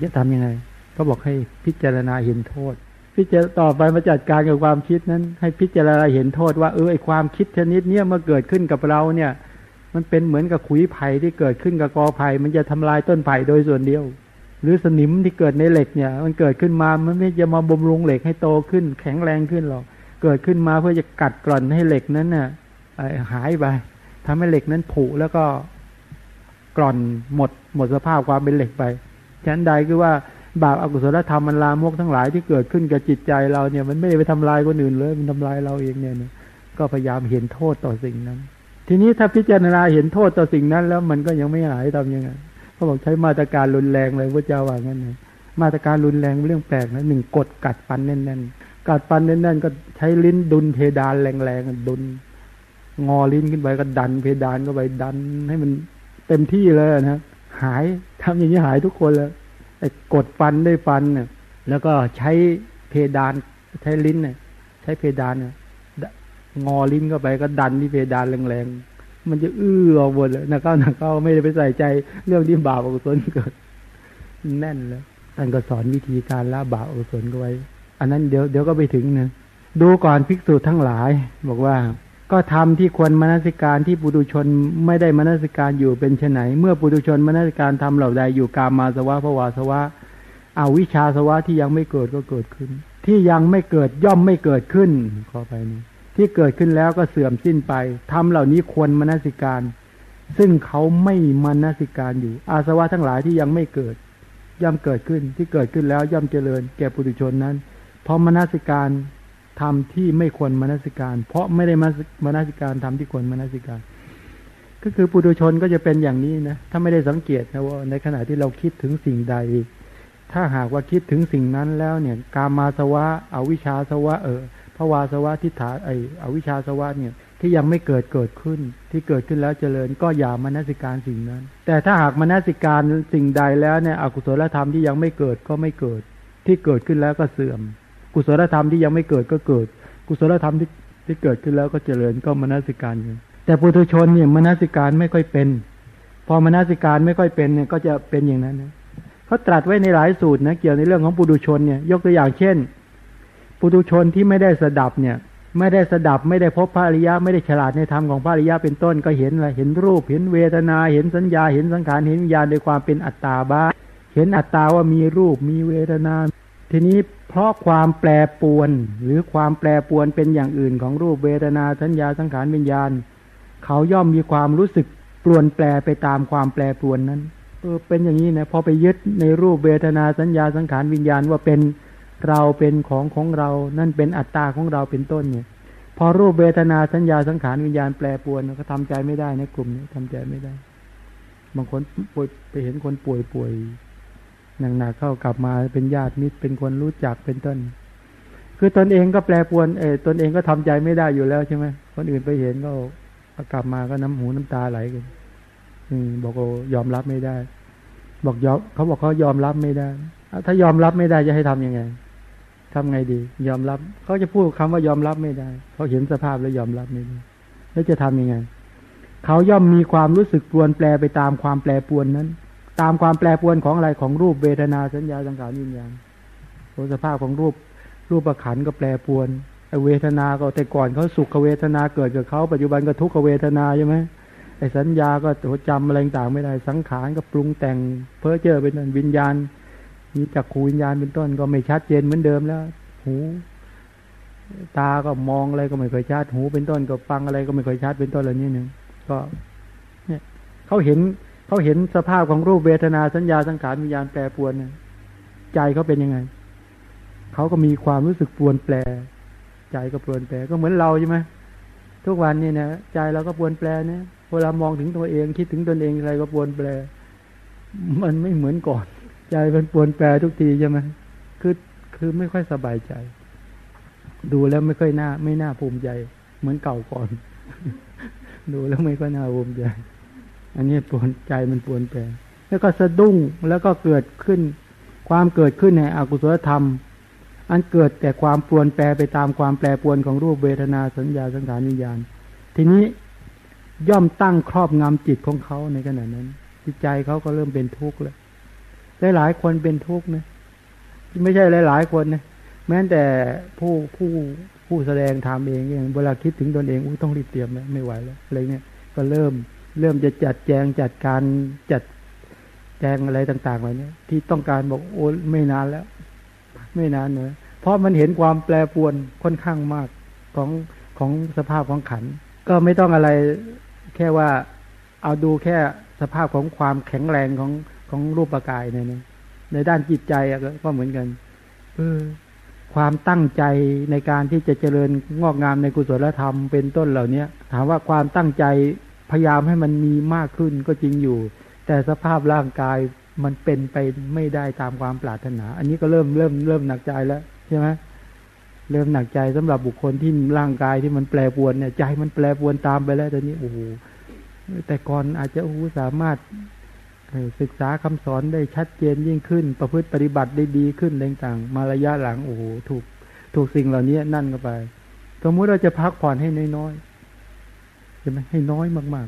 จะทำยังไง ก็บอกให้พิจารณาเห็นโทษ พิจารต่อไปมาจัดการกับความคิดนั้น ให้พิจารณาเห็นโทษว่าเออไอความคิดชนิดเนี้ยเมื่อเกิดขึ้นกับเราเนี่ย มันเป็นเหมือนกับขุยไผ่ที่เกิดขึ้นกับกอไผ่มันจะทำลายต้นไผ่โดยส่วนเดียว หรือสนิมที่เกิดในเหล็กเนี่ย มันเกิดขึ้นมามันไม่จะมาบำรุงเหล็กให้โตขึ้น แข็งแรงขึ้นหรอกเกิดขึ้นมาเพื่อจะกัดกร่อนให้เหล็กนั้นน่ะหายไปทำให้เหล็กนั้นผุแล้วก็กร่อนหมดหมดสภาพความเป็นเหล็กไปฉะนั้นใดคือว่าบาปอากุศลธรรมมันลามกทั้งหลายที่เกิดขึ้นกับจิตใจเราเนี่ย มันไม่ได้ไปทำลายคนอื่นเลยมันทำลายเราเองเนี่ยก็พยายามเห็นโทษต่อสิ่งนั้น ทีนี้ถ้าพิจารณาเห็นโทษต่อสิ่งนั้น แล้วมันก็ยังไม่หายทำยังไง เขาบอกใช้มาตรการรุนแรงเลยพระเจ้าว่างั้นนะมาตรการรุนแรงเรื่องแปลกนะหนึ่งกดกัดฟันแน่นๆกัดฟันแน่นๆ ก็ใช้ลิ้นดุนเพดานแรงๆดุนงอลิ้นขึ้นไปก็ดันเพดานก็ไปดัน ให้มันเต็มที่เลยนะหายทำอย่างนี้หายทุกคนเลยไอ้กดฟันได้ฟันเนี่ยแล้วก็ใช้เพดานใช้ลิ้นเนี่ยใช้เพดานเนี่ยงอลิ้นเข้าไปก็ดันที่เพดานแรงๆ มันจะอื้อออกหมดเลยนะก้านะก้าไม่ได้ไปใส่ใจเรื่องที่บาปอกุศลเกิด แน่นเลยท่านก็สอนวิธีการละบาปอกุศลก็ไว้ อันนั้นเดี๋ยวเดี๋ยวก็ไปถึงนะดูก่อนภิกษุทั้งหลาย บอกว่า ก็ทำที่ควรมนสิการที่ปุถุชนไม่ได้มนสิการอยู่เป็นไนเมื่อปุถุชนมนสิการทำเหล่าใดอยู่กามาสวะภวาสวะอาวิชาสวะที่ยังไม่เกิดก็เกิดขึ้น ที่ยังไม่เกิดย่อมไม่เกิดขึ้นขอไปนี้ ที่เกิดขึ้นแล้วก็เสื่อมสิ้นไปทำเหล่านี้ควรมนสิการ ซึ่งเขาไม่มนสิการอยู่ อาสวะทั้งหลายที่ยังไม่เกิด ย่อมเกิดขึ้นที่เกิดขึ้นแล้วย่อมเจริญแก่ปุถุชนนั้น เพราะมนสิการทำที่ไม่ควรมนสิการ เพราะไม่ได้มนสิการทำที่ควรมนสิการ ก็คือปุถุชนก็จะเป็นอย่างนี้นะถ้าไม่ได้สังเกตนะว่าในขณะที่เราคิดถึงสิ่งใด ถ้าหากว่าคิดถึงสิ่งนั้นแล้วเนี่ย กามาสวะอวิชชาสวะเออ ภวาสวะทิฏฐาไออวิชาสวะเนี่ยที่ยังไม่เกิดเกิดขึ้น ที่เกิดขึ้นแล้วเจริญก็อย่ามนสิการสิ่งนั้น แต่ถ้าหากมนสิการสิ่งใดแล้วเนี่ยอกุศลธรรมที่ยังไม่เกิดก็ไม่เกิด ที่เกิดขึ้นแล้วก็เสื่อม กุศลธรรมที่ยังไม่เกิดก็เกิด กุศลธรรมที่ที่เกิดขึ้นแล้วก็เจริญก็มนสิการอยู่แต่ปุถุชนเนี่ยมนสิการไม่ค่อยเป็น พอมนสิการไม่ค่อยเป็นเนี่ยก็จะเป็นอย่างนั้นนะเขาตรัสไว้ในหลายสูตรนะเกี่ยวในเรื่องของปุถุชนเนี่ยยกตัวอย่างเช่น ปุถุชนที่ไม่ได้สดับเนี่ย ไม่ได้สดับไม่ได้พบพระอริยะ ไม่ได้ฉลาดในธรรมของพระอริยะเป็นต้นก็เห็นอะไรเห็นรูป เห็นเวทนา เห็นสัญญา เห็นสังขารเห็นวิญญาณโดยความเป็นอัตตาบ้าเห็นอัตตาว่ามีรูปมีเวทนา ทีนี้เพราะความแปรปวนหรือความแปรปวนเป็นอย่างอื่นของรูปเวทนาสัญญาสังขารวิญญาณ เขาย่อมมีความรู้สึกปลวนแปรไปตามความแปรปวนนั้นเออเป็นอย่างนี้นะพอไปยึดในรูปเวทนาสัญญาสังขารวิญญาณว่าเป็น เราเป็นของของเรานั่นเป็นอัตตาของเราเป็นต้นเนี่ย พอรูปเวทนาสัญญาสังขารวิญญาณแปรปวนก็ทำใจไม่ได้ในกลุ่มนี้ทำใจไม่ได้ บางคนป่วยไปเห็นคนป่วยป่วยหนักๆเข้ากลับมาเป็นญาติมิตรเป็นคนรู้จักเป็นต้น คือตนเองก็แปรปวนเออตนเองก็ทำใจไม่ได้อยู่แล้วใช่ไหมคนอื่นไปเห็นก็กลับมาก็น้ำหูน้ำตาไหลกันอืมบอกว่ายอมรับไม่ได้ บอกยอมเขาบอกเขายอมรับไม่ได้ ถ้ายอมรับไม่ได้จะให้ทํำยังไง ทำไงดี ยอมรับเขาจะพูดคำว่ายอมรับไม่ได้เขาเห็นสภาพแล้วยอมรับไม่ได้แล้วจะทํำยังไงเขาย่อมมีความรู้สึกปรวนแปรไปตามความแปรปวนนั้น ตามความแปรปวนของอะไรของรูปเวทนาสัญญาสังขารวิญญาณสภาพของรูปรูปประขันก็แปรปวนไอเวทนาก็แต่ก่อนเขาสุขเวทนาเกิดกับเขาปัจจุบันก็ทุกขเวทนาใช่ไหมไอสัญญาก็จำอะไรต่างไม่ได้สังขารก็ปรุงแต่งเพ้อเจ้อเป็นวิญญาณ มีจักขูวิญญาณเป็นต้นก็ไม่ชัดเจนเหมือนเดิมแล้ว หู ตาก็มองอะไรก็ไม่ค่อยชัด หูเป็นต้นก็ฟังอะไรก็ไม่ค่อยชัดเป็นต้นอะไรนี่หนึ่งก็ เนี่ยเขาเห็นเขาเห็นสภาพของรูปเวทนาสัญญาสังขารวิญญาณแปรปวนใจเขาเป็นยังไงเขาก็มีความรู้สึกปวนแปร ใจก็ปวนแปรก็เหมือนเราใช่ไหมทุกวันนี่นะใจเราก็ปวนแปรเนี่ยเวลามองถึงตัวเองคิดถึงตนเองอะไรก็ปวนแปร มันไม่เหมือนก่อน ใจมันปวนแปรทุกทีใช่ไหมคือคือไม่ค่อยสบายใจ ดูแล้วไม่ค่อยน่า ไม่น่าภูมิใจ เหมือนเก่าก่อน ดูแล้วไม่ค่อยน่าภูมิใจ อันนี้ปวนใจมันปวนแปรแล้วก็สะดุ้งแล้วก็เกิดขึ้น ความเกิดขึ้นในอกุศลธรรม อันเกิดแต่ความปวนแปรไปตามความแปรปวนของรูปเวทนาสัญญาสังขารวิญญาณ ทีนี้ย่อมตั้งครอบงำจิตของเขาในขณะนั้น จิตใจเขาก็เริ่มเป็นทุกข์แล้ว หลายคนเป็นทุกข์นะไม่ใช่หลายๆคนนะแม้แต่ผู้ผู้ผู้แสดงทำเองเวลาคิดถึงตนเองอุ้ต้องรีบเตรียมแล้วไม่ไหวแล้วอะไรเนี่ยก็เริ่มเริ่มจะจัดแจงจัดการจัดแจงอะไรต่างๆไว้เนี่ยที่ต้องการบอกโอ้ไม่นานแล้ว ไม่นานเนอะเพราะมันเห็นความแปรปวนค่อนข้างมากของของสภาพของขัน ก็ไม่ต้องอะไรแค่ว่าเอาดูแค่สภาพของความแข็งแรงของ ของรูปกายเนี่ยในด้านจิตใจก็เหมือนกันเออความตั้งใจในการที่จะเจริญงอกงามในกุศลธรรมเป็นต้นเหล่านี้ถามว่าความตั้งใจพยายามให้มันมีมากขึ้นก็จริงอยู่ แต่สภาพร่างกายมันเป็นไปไม่ได้ตามความปรารถนา อันนี้ก็เริ่มเริ่มเริ่มหนักใจแล้วใช่ไหมเริ่มหนักใจสำหรับบุคคลที่ร่างกายที่มันแปรปวนเนี่ยใจมันแปรปวนตามไปแล้วตอนนี้โอ้โหแต่ก่อนอาจจะโอ้สามารถ ศึกษาคำสอนได้ชัดเจนยิ่งขึ้น ประพฤติปฏิบัติได้ดีขึ้นต่างๆ มาระยะหลังโอ้โหถูกถูกสิ่งเหล่านี้นั่นเข้าไป สมมติเราจะพักผ่อนให้น้อยๆใช่ไหมให้น้อยมาก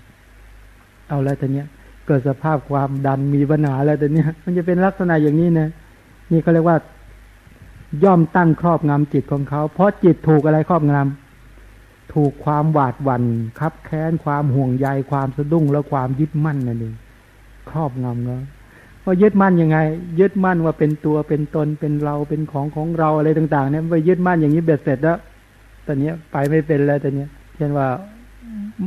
ๆ เอาแล้วตอนเนี้ยเกิดสภาพความดันมีปัญหาแล้วตอนเนี้ย มันจะเป็นลักษณะอย่างนี้นะนี่เขาเรียกว่า ย่อมตั้งครอบงำจิตของเขาเพราะจิตถูกอะไรครอบงำถูกความหวาดหวัน่นคับแค้นความห่วงใยความสะดุ้งและความยึดมั่นนั่นเอง ครอบงำเนาะพายึดมั่นยังไง ยึดมั่นว่าเป็นตัวเป็นตนเป็นเราเป็นของของเราอะไรต่าง ๆ เนี่ยไปยึดมั่นอย่างนี้เบ็ดเสร็จแล้วตอนนี้ไปไม่เป็นแล้วตอนนี้เช่นว่า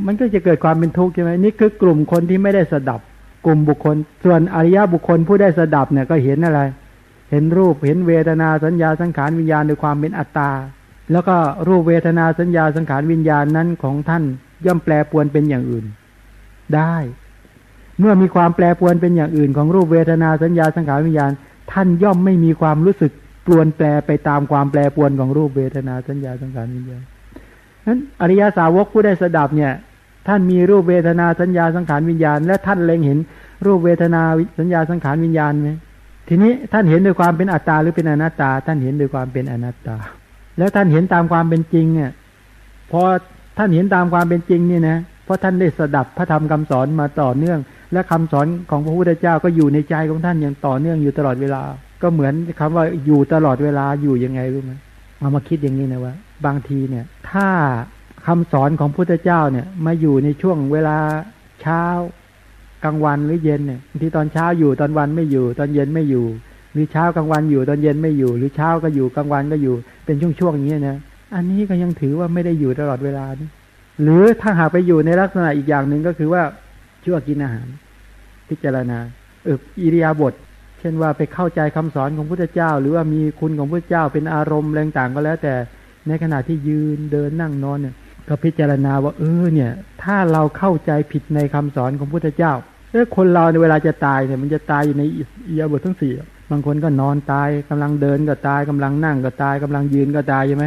มันก็จะเกิดความเป็นทุกข์ใช่ไหมนี่คือกลุ่มคนที่ไม่ได้สดับ กลุ่มบุคคล ส่วนอริยบุคคลผู้ได้สดับเนี่ยก็เห็นอะไร เห็นรูปเห็นเวทนาสัญญาสังขารวิญญาณด้วยความเป็นอัตตาแล้วก็รูปเวทนาสัญญาสังขารวิญญาณนั้นของท่านย่อมแปลปวนเป็นอย่างอื่น ได้ เมื่อมีความแปรปวนเป็นอย่างอื่นของรูปเวทนาสัญญาสังขารวิญญาณ ท่านย่อมไม่มีความรู้สึกปรวนแปรไปตามความแปรปวนของรูปเวทนาสัญญาสังขารวิญญาณนั้นอริยาสาวกผู้ได้สดับเนี่ย ท่านมีรูปเวทนาสัญญาสังขารวิญญาณ และท่านเล็งเห็นรูปเวทนาสัญญาสังขารวิญญาณไหมทีนี้ท่านเห็นโดยความเป็นอัตตาหรือเป็นอนัตตา ท่านเห็นโดยความเป็นอนัตตา แล้วท่านเห็นตามความเป็นจริงเนี่ยพอท่านเห็นตามความเป็นจริงนี่นะ เพราะท่านได้สดับพระธรรมคำสอนมาต่อเนื่อง และคำสอนของพระพุทธเจ้าก็อยู่ในใจของท่านอย่างต่อเนื่องอยู่ตลอดเวลา ก็เหมือนคำว่าอยู่ตลอดเวลาอยู่ยังไงรู้ไหมเอามาคิดอย่างนี้นะว่า บางทีเนี่ย ถ้าคำสอนของพุทธเจ้าเนี่ยมาอยู่ในช่วงเวลาเช้ากลางวันหรือเย็นเนี่ยที่ตอนเช้าอยู่ตอนวันไม่อยู่ ตอนเย็นไม่อยู่ หรือเช้ากลางวันอยู่ตอนเย็นไม่อยู่ หรือเช้าก็อยู่กลางวันก็อยู่เป็นช่วงๆอย่างนี้นะอันนี้ก็ยังถือว่าไม่ได้อยู่ตลอดเวลานี่ หรือถ้าหากไปอยู่ในลักษณะอีกอย่างหนึ่งก็คือว่าชั่วกินอาหาร พิจารณาเอออิริยาบถเช่นว่าไปเข้าใจคำสอนของพุทธเจ้า หรือว่ามีคุณของพุทธเจ้าเป็นอารมณ์แรงต่างก็แล้ว แต่ในขณะที่ยืนเดินนั่งนอนเนี่ยก็พิจารณาว่าเออเนี่ย ถ้าเราเข้าใจผิดในคำสอนของพุทธเจ้าเออคนเราในเวลาจะตายเนี่ย มันจะตายอยู่ในอิริยาบถทั้งสี่บางคนก็นอนตายกำลังเดินก็ตายกำลังนั่งก็ตายกำลังยืนก็ตายใช่ไหม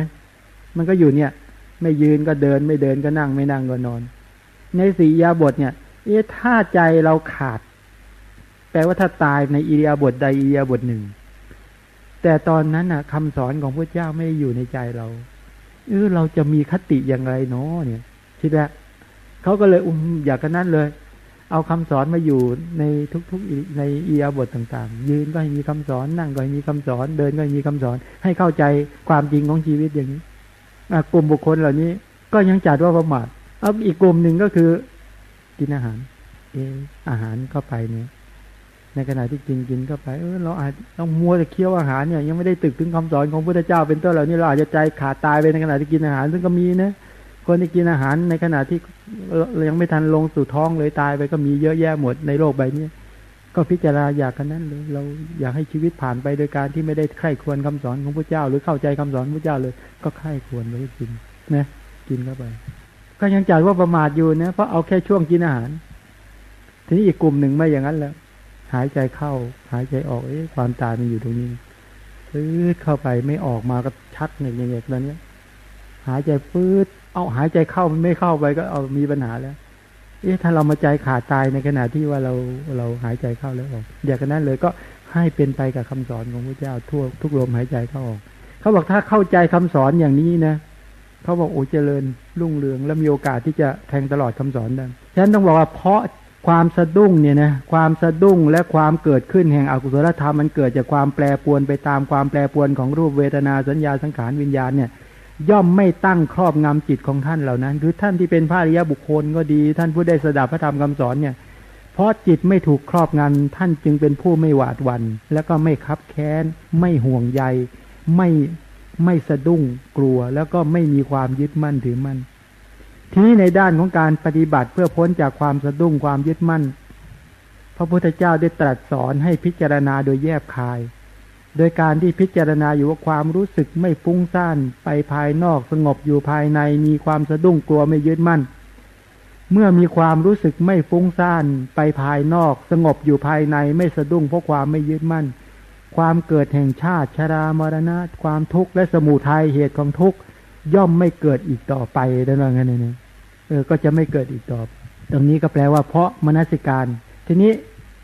มันก็อยู่เนี่ย ไม่ยืนก็เดินไม่เดินก็นั่งไม่นั่งก็นอน ในสี่ยาบทเนี่ย เอ๊ะถ้าใจเราขาด แปลว่าถ้าตายในอิริยาบถใดอิริยาบถหนึ่ง แต่ตอนนั้นน่ะคำสอนของพระเจ้าไม่อยู่ในใจเราเออเราจะมีคติอย่างไรเนาะเนี่ย คิดว่าเขาก็เลยอุ้มอยากกันนั้นเลย เอาคำสอนมาอยู่ในทุกๆในอิยาบถต่างๆ ยืนก็ให้มีคำสอนนั่งก็ให้มีคำสอน เดินก็ให้มีคำสอน ให้เข้าใจความจริงของชีวิตอย่างนี้ กลุ่มบุคคลเหล่านี้ ก็ยังจัดว่าประมาทเอาอีกกลุ่มหนึ่งก็คือ กินอาหาร เอออาหารเข้าไปเนี่ย ในขณะที่กินกินเข้าไปเออเราอาจต้องมัวแต่เคี้ยวอาหารเนี่ยยังไม่ได้ตึกถึงคำสอนของพระเจ้า เป็นต้นเหล่านี้เราอาจจะใจขาดตายไปในขณะที่กินอาหาร ซึ่งก็มีนะคนที่กินอาหารในขณะที่ยังไม่ทันลงสู่ท้องเลยตายไปก็มีเยอะแยะหมดในโลกใบนี้ ก็พิจารณาอยากกันนั้นเลยเราอยากให้ชีวิตผ่านไปโดยการที่ไม่ได้ใคร่ควรคำสอนของพระเจ้า หรือเข้าใจคำสอนพระเจ้าเลย ก็ใคร่ควรไปกินนะกินเข้าไป ก็ยังจัดว่าประมาทอยู่นะเพราะเอาแค่ช่วงกินอาหาร ทีนี้อีกกลุ่มหนึ่งไม่อย่างนั้นแล้ว หายใจเข้า หายใจออกเอ๊ะความตายมันอยู่ตรงนี้ปื๊ดเข้าไปไม่ออกมาก็ชัดเนี่ยอย่างเงี้ยตอนนี้หายใจปื๊ดเอาหายใจเข้ามันไม่เข้าไปก็เอามีปัญหาแล้ว เอ๊ะถ้าเรามาใจขาดตายในขณะที่ว่าเราเราหายใจเข้าแล้วออกอย่างนั้นเลยก็ให้เป็นไปกับคำสอนของพระเจ้าทั่วทุกลมหายใจเข้าออกเขาบอกถ้าเข้าใจคำสอนอย่างนี้นะเขาบอกโอ้เจริญรุ่งเรืองและมีโอกาสที่จะแทงตลอดคำสอนได้ฉะนั้นต้องบอกว่าเพราะความสะดุ้งเนี่ยนะความสะดุ้งและความเกิดขึ้นแห่งอกุศลธรรมมันเกิดจากความแปรปวนไปตามความแปรปวนของรูปเวทนาสัญญาสังขารวิญญาณเนี่ย ย่อมไม่ตั้งครอบงำจิตของท่านเหล่านั้น คือท่านที่เป็นพระอริยบุคคลก็ดี ท่านผู้ได้สดับพระธรรมคำสอนเนี่ย เพราะจิตไม่ถูกครอบงำท่านจึงเป็นผู้ไม่หวาดหวัน่นแล้วก็ไม่คับแค้น ไม่ห่วงใย ไม่ไม่สะดุ้งกลัว แล้วก็ไม่มีความยึดมั่นถือมั่น ทีนี้ในด้านของการปฏิบัติเพื่อพ้นจากความสะดุ้งความยึดมั่น พระพุทธเจ้าได้ตรัสสอนให้พิจารณาโดยแยบคาย โดยการที่พิจารณาอยู่ว่าความรู้สึกไม่ฟุ้งซ่านไปภายนอกสงบอยู่ภายในมีความสะดุ้งกลัวไม่ยึดมั่น เมื่อมีความรู้สึกไม่ฟุ้งซ่านไปภายนอก สงบอยู่ภายในไม่สะดุ้งเพราะความไม่ยึดมั่น ความเกิดแห่งชาติชรามรณะ ความทุกข์และสมุทัยเหตุของทุกข์ย่อมไม่เกิดอีกต่อไปด้ว่างั้นนี่เออก็จะไม่เกิดอีกต่อตรงนี้ก็แปลว่าเพราะมนสิการ ทีนี้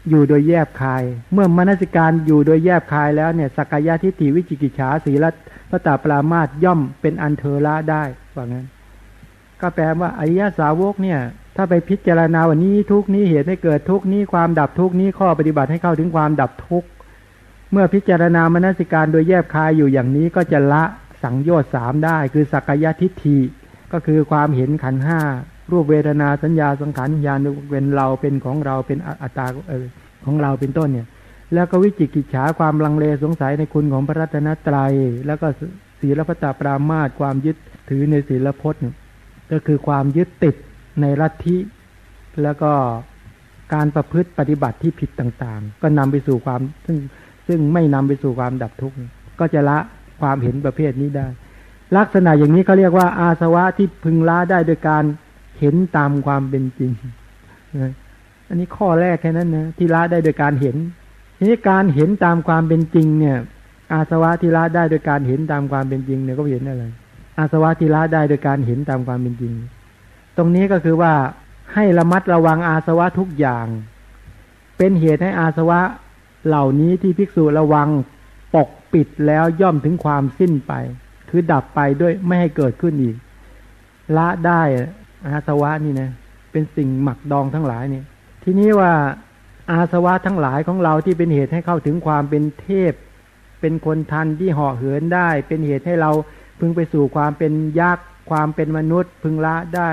อยู่โดยแยบคาย เมื่อมนสิการอยู่โดยแยบคายแล้วเนี่ยสักกายทิฏฐิวิจิกิจฉาสีละพระตาปรามาตย่อมเป็นอันเทอละได้ว่างั้น ก็แปลว่าอริยสาวกเนี่ย ถ้าไปพิจารณาวันนี้ทุกนี้เหตุให้เกิดทุกนี้ความดับทุกนี้ข้อปฏิบัติให้เข้าถึงความดับทุกเมื่อพิจารณามนสิการโดยแยบคายอยู่อย่างนี้ก็จะละสังโยชน์สามได้ คือสักกายทิฏฐิก็คือความเห็นขันห้า รูปเวทนาสัญญาสังขารญาณเป็นเราเป็นของเราเป็นอัตตาของเราเป็นต้นเนี่ย แล้วก็วิจิกิจฉาความลังเลสงสัยในคุณของพระรัตนตรัย แล้วก็ศีลพัตตาปรามาตความยึดถือในศีลพจน์ก็คือความยึดติดในลัทธิแล้วก็การประพฤติปฏิบัติที่ผิดต่างๆ ก็นำไปสู่ความซึ่งซึ่งไม่นำไปสู่ความดับทุกข์ก็จะละความเห็นประเภทนี้ได้ ลักษณะอย่างนี้เขาเรียกว่าอาสวะที่พึงละได้โดยการ เห็นตามความเป็นจริงอันนี้ข้อแรกแค่นั้นนะที่ละได้โดยการเห็น ทีนี้การเห็นตามความเป็นจริง เนี่ย อาสวะที่ละได้โดยการเห็นตามความเป็นจริง เนี่ยก็เห็นอะไร อาสวะที่ละได้โดยการเห็นตามความเป็นจริง ตรงนี้ก็คือว่าให้ระมัดระวังอาสวะทุกอย่าง เป็นเหตุให้อาสวะเหล่านี้ที่ภิกษุระวังปกปิดแล้วย่อมถึงความสิ้นไป คือดับไปด้วยไม่ให้เกิดขึ้นอีก ละได้ อาสวะนี่นะเป็นสิ่งหมักดองทั้งหลายเนี่ย ทีนี้ว่าอาสวะทั้งหลายของเราที่เป็นเหตุให้เข้าถึงความเป็นเทพ เป็นคนทันที่เหาะเหินได้ เป็นเหตุให้เราพึงไปสู่ความเป็นยักษ์ความเป็นมนุษย์ พึงละได้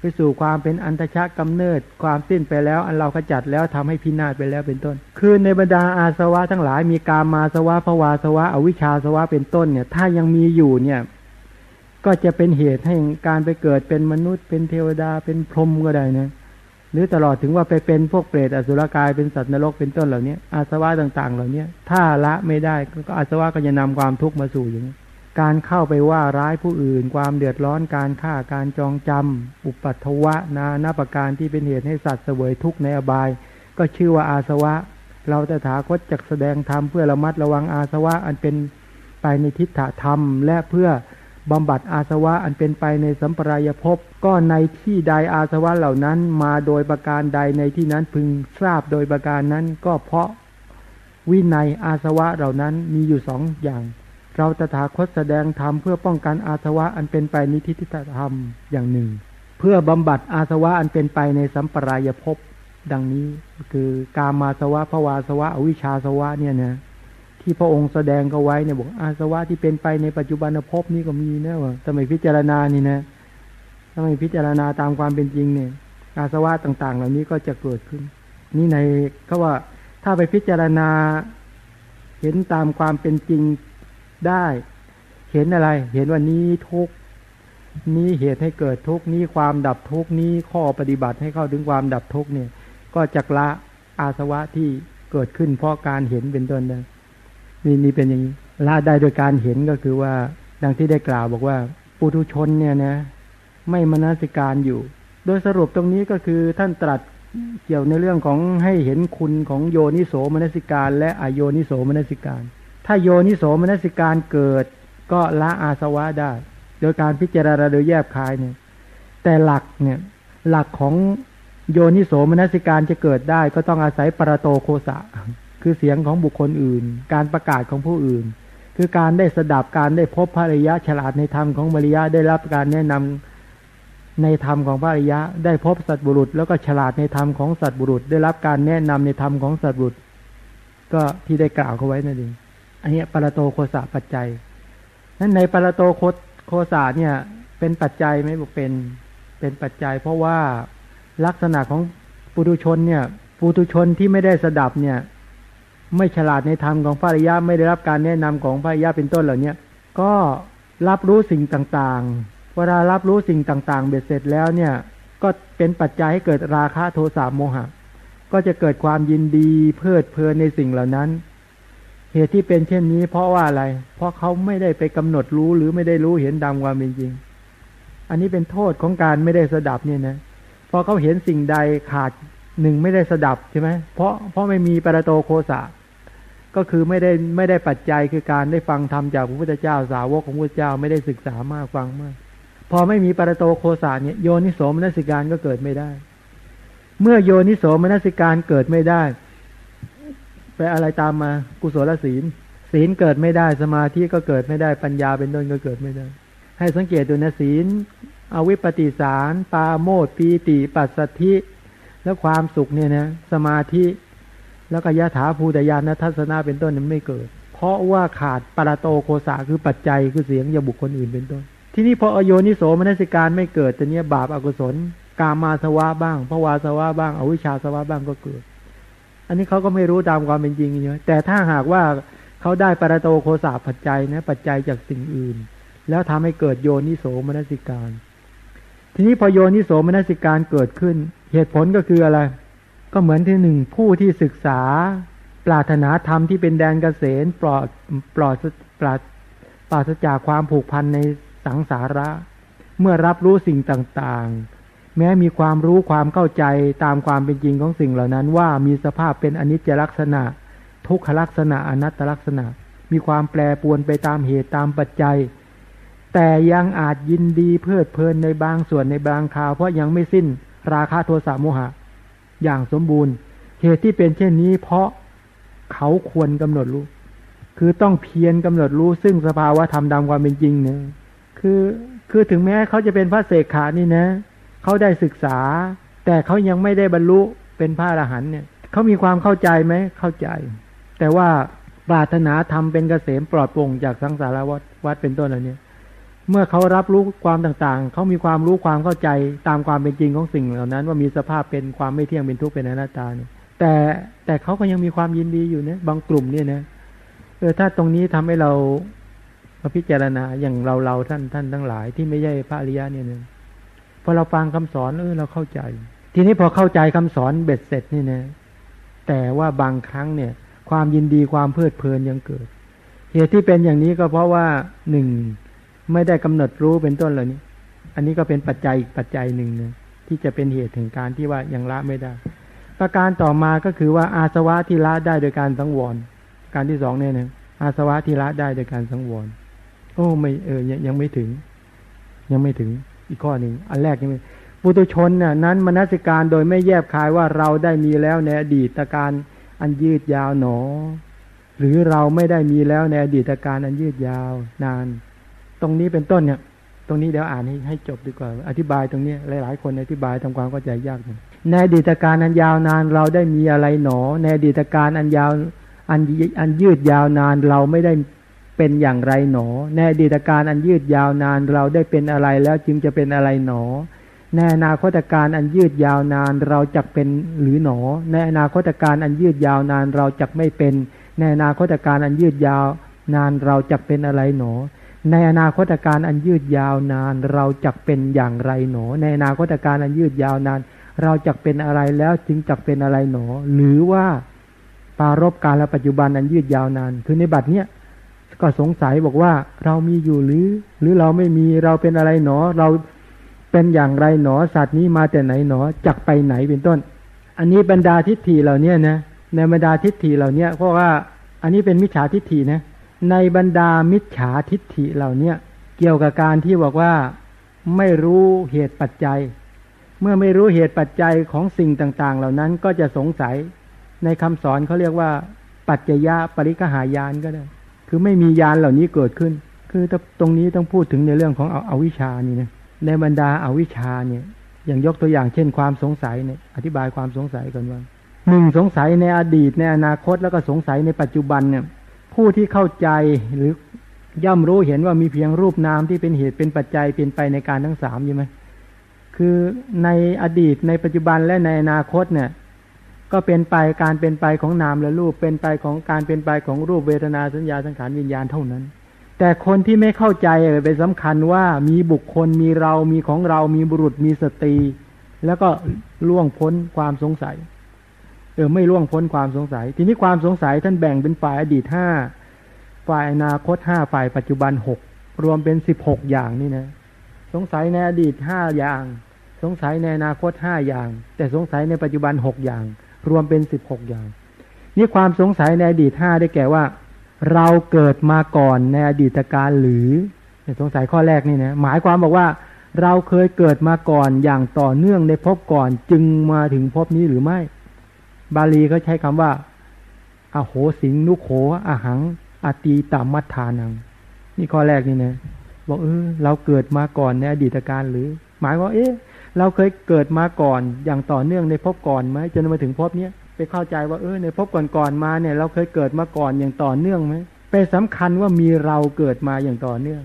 ไปสู่ความเป็นอันตชะกำเนิด ความสิ้นไปแล้วอันเราขจัดแล้วทำให้พินาศไปแล้วเป็นต้น คือในบรรดาอาสวะทั้งหลายมีกามาสวะภวาสวะอวิชชาสวะเป็นต้นเนี่ย ถ้ายังมีอยู่เนี่ย ก็จะเป็นเหตุให้การไปเกิดเป็นมนุษย์ เป็นเทวดาเป็นพรหมก็ได้นะหรือตลอดถึงว่าไปเป็นพวกเปรตอสุรกายเป็นสัตว์นรกเป็นต้นเหล่านี้อาสวะต่าง ๆ เหล่านี้ถ้าละไม่ได้ก็อาสวะก็จะนำความทุกข์มาสู่อย่างนี้การเข้าไปว่าร้ายผู้อื่น ความเดือดร้อนการฆ่าการจองจำอุปัตวะนานาประการที่เป็นเหตุให้สัตว์เสวยทุกข์ในอบาย ก็ชื่อว่าอาสวะ เราตถาคตจักแสดงธรรมเพื่อระมัดระวังอาสวะอันเป็นไปในทิฏฐธรรม และเพื่อ บำบัดอาสวะอันเป็นไปในสัมปรายภพก็ในที่ใดอาสวะเหล่านั้นมาโดยประการใดในที่นั้นพึงทราบโดยประการนั้นก็เพราะวินัยอาสวะเหล่านั้นมีอยู่สองอย่าง เราตถาคตแสดงธรรมเพื่อป้องกันอาสวะอันเป็นไปนิทิฏฐธรรมอย่างหนึ่ง เพื่อบำบัดอาสวะอันเป็นไปในสัมปรายภพดังนี้คือกามาสวะภวาสวะอวิชชาสวะเนี่ยนะ ที่พระองค์แสดงก็ไว้เนี่ยบอกอาสวะที่เป็นไปในปัจจุบันภพนี้ก็มีนะว่าทำไมพิจารณานี่นะทำไมพิจารณาตามความเป็นจริงเนี่ย อาสวะต่าง ๆ เหล่านี้ก็จะเกิดขึ้น นี่ในเขาว่าถ้าไปพิจารณาเห็นตามความเป็นจริงได้ เห็นอะไร เห็นว่านี้ทุกนี้เหตุให้เกิดทุกนี้ความดับทุกนี้ข้อปฏิบัติให้เข้าถึงความดับทุกเนี่ย ก็จักละอาสวะที่เกิดขึ้นเพราะการเห็นเป็นต้นได้ นี่นี่เป็นอย่างนี้ละได้โดยการเห็นก็คือว่า ดังที่ได้กล่าวบอกว่าปุถุชนเนี่ยนะ ไม่มนสิการอยู่ โดยสรุปตรงนี้ก็คือท่านตรัสเกี่ยวในเรื่องของให้เห็นคุณของโยนิโสมนสิการ และอโยนิโสมนสิการ ถ้าโยนิโสมนสิการเกิด ก็ละอาสวะได้ โดยการพิจารณาโดยแยบคายเนี่ย แต่หลักเนี่ย หลักของโยนิโสมนสิการจะเกิดได้ ก็ต้องอาศัยปรโตโคสะ คือเสียงของบุคคลอื่น การประกาศของผู้อื่น คือการได้สดับการได้พบพระริยะฉลาดในธรรมของบริยะได้รับการแนะนำในธรรมของพระริยะ ได้พบสัตบุรุษ แล้วก็ฉลาดในธรรมของสัตบุรุษ ได้รับการแนะนำในธรรมของสัตบุรุษ ก็ที่ได้กล่าวเขาไว้นั่นเองอันนี้ปรโตโคสะปัจจัยนั้นในปรโตโคโคสาเนี่ย เป็นปัจจัยไหมบอกเป็นเป็นปัจจัย เพราะว่าลักษณะของปุถุชนเนี่ยปุถุชนที่ไม่ได้สดับเนี่ย ไม่ฉลาดในธรรมของพระอริยะไม่ได้รับการแนะนำของพระอริยะเป็นต้นเหล่านี้ก็รับรู้สิ่งต่างๆเวลารับรู้สิ่งต่างๆ เบ็ดเสร็จแล้วเนี่ย ก็เป็นปัจจัยให้เกิดราคะโทสะโมหะ ก็จะเกิดความยินดีเพลิดเพลินในสิ่งเหล่านั้น เหตุที่เป็นเช่นนี้เพราะว่าอะไร เพราะเขาไม่ได้ไปกำหนดรู้หรือไม่ได้รู้เห็นดำความเป็นจริง อันนี้เป็นโทษของการไม่ได้สดับเนี่ยนะพอเขาเห็นสิ่งใดขาดหนึ่งไม่ได้สดับใช่ไหมเพราะเพราะไม่มีปรโตโคสะ ก็คือไม่ได้ไม่ได้ปัจจัยคือการได้ฟังธรรมจากพระพุทธเจ้าสาวกของพระพุทธเจ้าไม่ได้ศึกษามากฟังมาก พอไม่มีปรโตโคสะเนี่ยโยนิโสมนสิการก็เกิดไม่ได้ เมื่อโยนิโสมนสิการเกิดไม่ได้ ไปอะไรตามมากุศลศีล ศีลเกิดไม่ได้สมาธิก็เกิดไม่ได้ปัญญาเป็นต้นก็เกิดไม่ได้ ให้สังเกตดูนะศีลอวิปปิสาร ปาโมดปีติ ปัสสธิ แล้วความสุขเนี่ยนะสมาธิ แล้วก็ยะถาภูตยานทัศนาเป็นต้นนั้นไม่เกิด เพราะว่าขาดปรโตโคสาคือปัจจัยคือเสียงยาบุคคลอื่นเป็นต้น ที่นี่พออโยนิโสมนสิการไม่เกิดแต่เนี้ยบาปอากุศล กามาสวะบ้างภวาสวะบ้างอวิชชาสวะบ้างก็เกิด อันนี้เขาก็ไม่รู้ตามความเป็นจริงเยอะแต่ถ้าหากว่าเขาได้ปรโตโคสาปัจจัยนะปัจจัยจากสิ่งอื่น แล้วทำให้เกิดโยนิโสมนสิการ ทีนี้พอโยนิโสมนสิการเกิดขึ้น เหตุผลก็คืออะไร ก็เหมือนที่หนึ่งผู้ที่ศึกษาปรารถนาธรรมที่เป็นแดนเกษมปลอดปลอดปราปราศจากความผูกพันในสังสาระ เมื่อรับรู้สิ่งต่างๆ แม้มีความรู้ความเข้าใจตามความเป็นจริงของสิ่งเหล่านั้น ว่ามีสภาพเป็นอนิจจลักษณะ ทุกขลักษณะอนัตตลักษณะ มีความแปรปวนไปตามเหตุตามปัจจัย แต่ยังอาจยินดีเพลิดเพลินในบางส่วนในบางคราว เพราะยังไม่สิ้นราคาโทสะโมหะ อย่างสมบูรณ์ เหตุที่เป็นเช่นนี้ เพราะเขาควรกำหนดรู้ คือต้องเพียรกำหนดรู้ ซึ่งสภาวะธรรมดำความเป็นจริงเนี่ยคือคือถึงแม้เขาจะเป็นพระเสกขานี่นะเขาได้ศึกษา แต่เขายังไม่ได้บรรลุเป็นพระอรหันต์เนี่ยเขามีความเข้าใจไหมเข้าใจ แต่ว่าปรารถนาทำเป็นเกษมปลอดโปร่งจากสังสารวัฏวัดเป็นต้นอะไรเนี่ย เมื่อเขารับรู้ความต่างๆ เขามีความรู้ความเข้าใจตามความเป็นจริงของสิ่งเหล่านั้น ว่ามีสภาพเป็นความไม่เที่ยงเป็นทุกข์เป็นอนัตตาเนี่ย แต่แต่เขาก็ยังมีความยินดีอยู่เนี่ยบางกลุ่มเนี่ยนะเออถ้าตรงนี้ทำให้เราพิจารณาอย่างเราเราท่านท่านทั้งหลาย ที่ไม่ใช่พระอริยะเนี่ยนะพอเราฟังคำสอนเออเราเข้าใจ ทีนี้พอเข้าใจคำสอนเบ็ดเสร็จนี่นะแต่ว่าบางครั้งเนี่ย ความยินดีความเพลิดเพลินยังเกิด เหตุที่เป็นอย่างนี้ก็เพราะว่าหนึ่ง ไม่ได้กำหนดรู้เป็นต้นเหล่านี้ อันนี้ก็เป็นปัจจัยอีกปัจจัยหนึ่งนะที่จะเป็นเหตุถึงการที่ว่ายังละไม่ได้ ประการต่อมาก็คือว่าอาสวะที่ละได้โดยการสังวร การที่สองเนี่ยนะอาสวะที่ละได้โดยการสังวร โอ้ไม่เออยังไม่ถึง ยังไม่ถึงอีกข้อหนึ่งอันแรกยังไม่ปุตุชนน่ะนั้นมนสิการโดยไม่แยบคายว่าเราได้มีแล้วในอดีตการอันยืดยาวหนอ หรือเราไม่ได้มีแล้วในอดีตการอันยืดยาวนาน ตรงนี้เป็นต้นเนี่ย ตรงนี้เดี๋ยวอ่านให้ให้จบดีกว่า อธิบายตรงนี้หลาย ๆ คนอธิบายทำความเข้าใจยากในอดีตการอันยาวนานเราได้มีอะไรหนอ ในอดีตการอันยาวอันอันยืดยาวนานเราไม่ได้เป็นอย่างไรหนอ ในอดีตการอันยืดยาวนานเราได้เป็นอะไรแล้วจึงจะเป็นอะไรหนอ ในอนาคตการอันยืดยาวนานเราจะเป็นหรือหนอ ในอนาคตการอันยืดยาวนานเราจะไม่เป็น ในอนาคตการอันยืดยาวนานเราจะเป็นอะไรหนอ ในอนาคตการอันยืดยาวนาน เราจะเป็นอย่างไรหนอ ในอนาคตการอันยืดยาวนาน เราจะเป็นอะไรแล้วจึงจะเป็นอะไรหนอ หรือว่าปารบการและปัจจุบันอันยืดยาวนาน คือในบัดเนี้ยก็สงสัยบอกว่าเรามีอยู่หรือ หรือเราไม่มีเราเป็นอะไรหนอ เราเป็นอย่างไรหนอ สัตว์นี้มาแต่ไหนหนอจักไปไหนเป็นต้นออันนี้บรรดาทิฏฐิเหล่านี้นะในบรรดาทิฏฐิเหล่านี้เพราะว่า อันนี้เป็นมิจฉาทิฏฐินะ ในบรรดามิจฉาทิฏฐิเหล่านี้เกี่ยวกับการที่บอกว่าไม่รู้เหตุปัจจัย เมื่อไม่รู้เหตุปัจจัยของสิ่งต่าง ๆ เหล่านั้นก็จะสงสัยในคำสอนเขาเรียกว่า ปัจจยะปริกหายานก็ได้ คือไม่มียานเหล่านี้เกิดขึ้น คือตรงนี้ต้องพูดถึงในเรื่องของเอาอาวิชานี่นะในบรรดาอาวิชาเนี่ยอย่างยกตัวอย่างเช่นความสงสัยเนี่ยอธิบายความสงสัยกันว่าหนึ่งสงสัยในอดีตในอนาคตแล้วก็สงสัยในปัจจุบันเนี่ย ผู้ที่เข้าใจหรือย่อมรู้เห็นว่ามีเพียงรูปนามที่เป็นเหตุเป็นปัจจัยเป็นไปในการทั้งสามใช่ไหมคือในอดีตในปัจจุบันและในอนาคตเนี่ย ก็เป็นไปการเป็นไปของนามและรูปเป็นไปของการเป็นไปของรูปเวทนาสัญญาสังขารวิญญาณเท่านั้น แต่คนที่ไม่เข้าใจไปสำคัญว่ามีบุคคลมีเรามีของเรามีบุรุษมีสตรี แล้วก็ล่วงพ้นความสงสัย เออไม่ล่วงพ้นความสงสัย ทีนี้ความสงสัยท่านแบ่งเป็นฝ่ายอดีตห้าฝ่ายอนาคตห้าฝ่ายปัจจุบันหกรวมเป็นสิบหกอย่างนี่นะ สงสัยในอดีตห้าอย่าง สงสัยในอนาคตห้าอย่าง แต่สงสัยในปัจจุบันหกอย่าง รวมเป็นสิบหกอย่าง นี่ความสงสัยในอดีตห้าได้แก่ว่า เราเกิดมาก่อนในอดีตการหรือสงสัยข้อแรกนี่นะหมายความบอกว่า เราเคยเกิดมาก่อนอย่างต่อเนื่องในภพก่อนจึงมาถึงภพนี้หรือไม่ บาลีเขาใช้คำว่าอโหสิงนุโขอาหังอตีตามัทานัง นี่ข้อแรกนี่นะบอกเออเราเกิดมาก่อนในอดีตการหรือ หมายว่าเอ๊ะเราเคยเกิดมาก่อนอย่างต่อเนื่องในภพก่อนไหมจนมาถึงภพเนี้ยไปเข้าใจว่าเออในภพก่อนๆมาเนี่ย เราเคยเกิดมาก่อนอย่างต่อเนื่องไหมไปสำคัญว่ามีเราเกิดมาอย่างต่อเนื่อง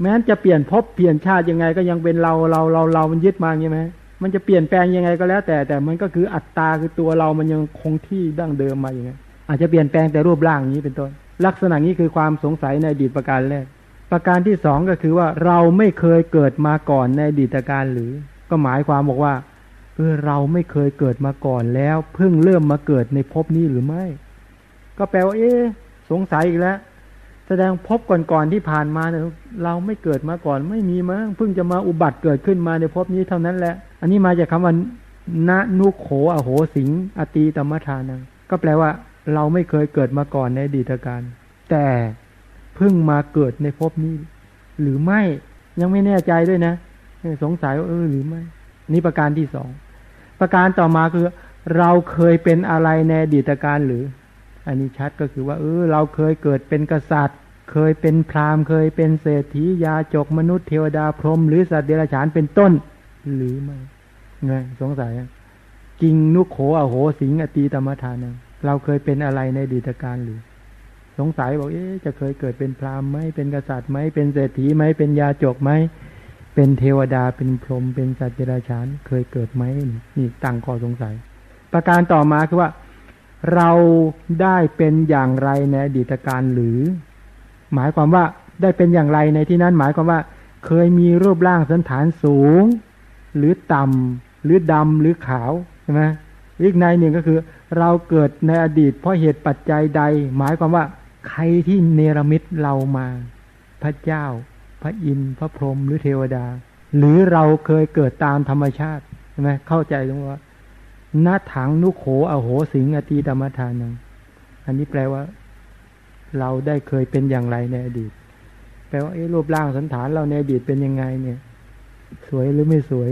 แม้นจะเปลี่ยนภพเปลี่ยนชาติยังไงก็ยังเป็นเราเราเราเรามันยึดมาใช่ไหม มันจะเปลี่ยนแปลงยังไงก็แล้ว แต่แต่มันก็คืออัตตาคือตัวเรามันยังคงที่ดั้งเดิมมาอย่างไงอาจจะเปลี่ยนแปลงแต่รูปร่างนี้เป็นต้น ลักษณะนี้คือความสงสัยในอดีตประการแรก ประการที่สองก็คือว่าเราไม่เคยเกิดมาก่อนในอดีตการหรือ ก็หมายความบอกว่าเออเราไม่เคยเกิดมาก่อนแล้ว เพิ่งเริ่มมาเกิดในภพนี้หรือไม่ ก็แปลว่าเอ๊สงสัยอีกแล้ว แสดงภพก่อนๆที่ผ่านมาเนี่ยเราไม่เกิดมาก่อน ไม่มีมั้งเพิ่งจะมาอุบัติเกิดขึ้นมาในภพนี้เท่านั้นแหละ อันนี้มาจากคำว่าณนุโขอโหสิง อตีตมทานัง ก็แปลว่า เราไม่เคยเกิดมาก่อนในอดีตการ แต่เพิ่งมาเกิดในภพนี้ หรือไม่ยังไม่แน่ใจด้วยนะ สงสัยว่าเออหรือไม่ นี่ประการที่สอง ประการต่อมาคือ เราเคยเป็นอะไรในอดีตการหรือ อันนี้ชัดก็คือว่าเออเราเคยเกิดเป็นกษัตริย์ เคยเป็นพราหมณ์เคยเป็นเศรษฐียาจกมนุษย์เทวดาพรหมหรือสัตว์เดรัจฉานเป็นต้น หรือไม่ไงสงสัยจริงนุโขอโหสิงอตีตมทานังเราเคยเป็นอะไรในดีตการหรือ สงสัยบอกเอ๊จะเคยเกิดเป็นพราหมณ์ไหมเป็นกษัตริย์ไหมเป็นเศรษฐีไหมเป็นยาจกไหมเป็นเทวดาเป็นพรหมเป็นสัตว์เดรัจฉาน เคยเกิดไหมนี่ตั้งข้อสงสัย ประการต่อมาคือว่า เราได้เป็นอย่างไรในอดีตการหรือ หมายความว่าได้เป็นอย่างไรในที่นั้น หมายความว่า เคยมีรูปร่างสันฐานสูง หรือต่ำหรือดำหรือขาวใช่ไหมอีกในหนึ่งก็คือ เราเกิดในอดีต เพราะเหตุปัจจัยใด หมายความว่า ใครที่เนรมิตเรามา พระเจ้า พระอินทร์พระพรหมหรือเทวดา หรือเราเคยเกิดตามธรรมชาติใช่ไหมเข้าใจตรงว่า นาถังนุโขอโหสิงอตีธรรมทานัง อันนี้แปลว่า เราได้เคยเป็นอย่างไรในอดีต แปลว่าไอ้รูปร่างสันฐานเราในอดีตเป็นยังไง เนี่ย สวยหรือไม่สวย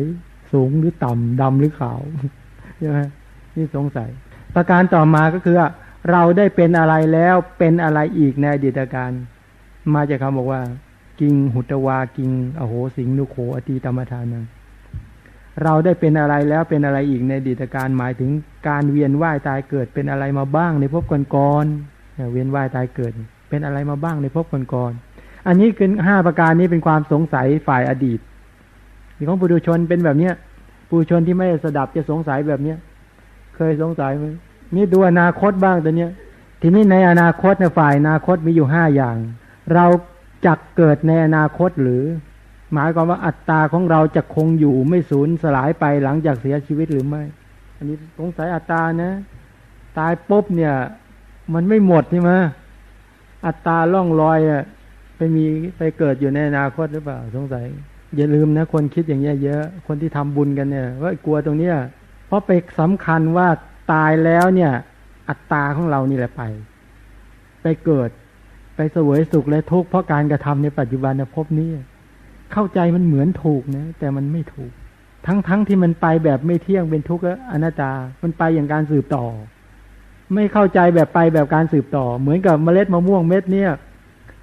สูงหรือต่ำดำหรือขาวใช่ไหมนี่สงสัย ประการต่อมาก็คือเราได้เป็นอะไรแล้วเป็นอะไรอีกในอดีตการ มาจากคำบอกว่า กิงหุตวากิง อโหสิงนุโขอตีตมทานัง เราได้เป็นอะไรแล้วเป็นอะไรอีกในอดีตการหมายถึงการเวียนว่ายตายเกิดเป็นอะไรมาบ้างในภพก่อนๆเวียนว่ายตายเกิด เป็นอะไรมาบ้างในภพก่อนๆอันนี้คือห้าประการนี้เป็นความสงสัยฝ่ายอดีตของปุถุชนเป็นแบบเนี้ยปุถุชนที่ไม่สดับจะสงสัยแบบเนี้ยเคยสงสัยไหมนี่ดูอนาคตบ้างแต่เนี้ย ทีนี้ในอนาคตในฝ่ายอนาคตมีอยู่ห้าอย่าง เราจะเกิดในอนาคตหรือ หมายความว่าอัตตาของเราจะคงอยู่ไม่สูญสลายไปหลังจากเสียชีวิตหรือไม่ อันนี้สงสัยอัตตานะ ตายปุ๊บเนี่ย มันไม่หมดใช่ไหมอัตตาล่องลอยอะไปมีไปเกิดอยู่ในอนาคตหรือเปล่า สงสัย อย่าลืมนะ คนคิดอย่างเงี้ยเยอะคนที่ทำบุญกันเนี่ย ว่ากลัวตรงเนี้ยราะไปสำคัญว่าตายแล้วเนี่ย อัตตาของเรานี่แหละไป ไปเกิด ไปเสวยสุขและทุกข์เพราะการกระทำในปัจจุบันภพนี้ เข้าใจมันเหมือนถูกนะแต่มันไม่ถูก ทั้งๆทที่มันไปแบบไม่เที่ยงเป็นทุกข์และอนัตตา มันไปอย่างการสืบต่อ ไม่เข้าใจแบบไปแบบการสืบต่อ เหมือนกับเมล็ดมะม่วงเม็ดเนี่ย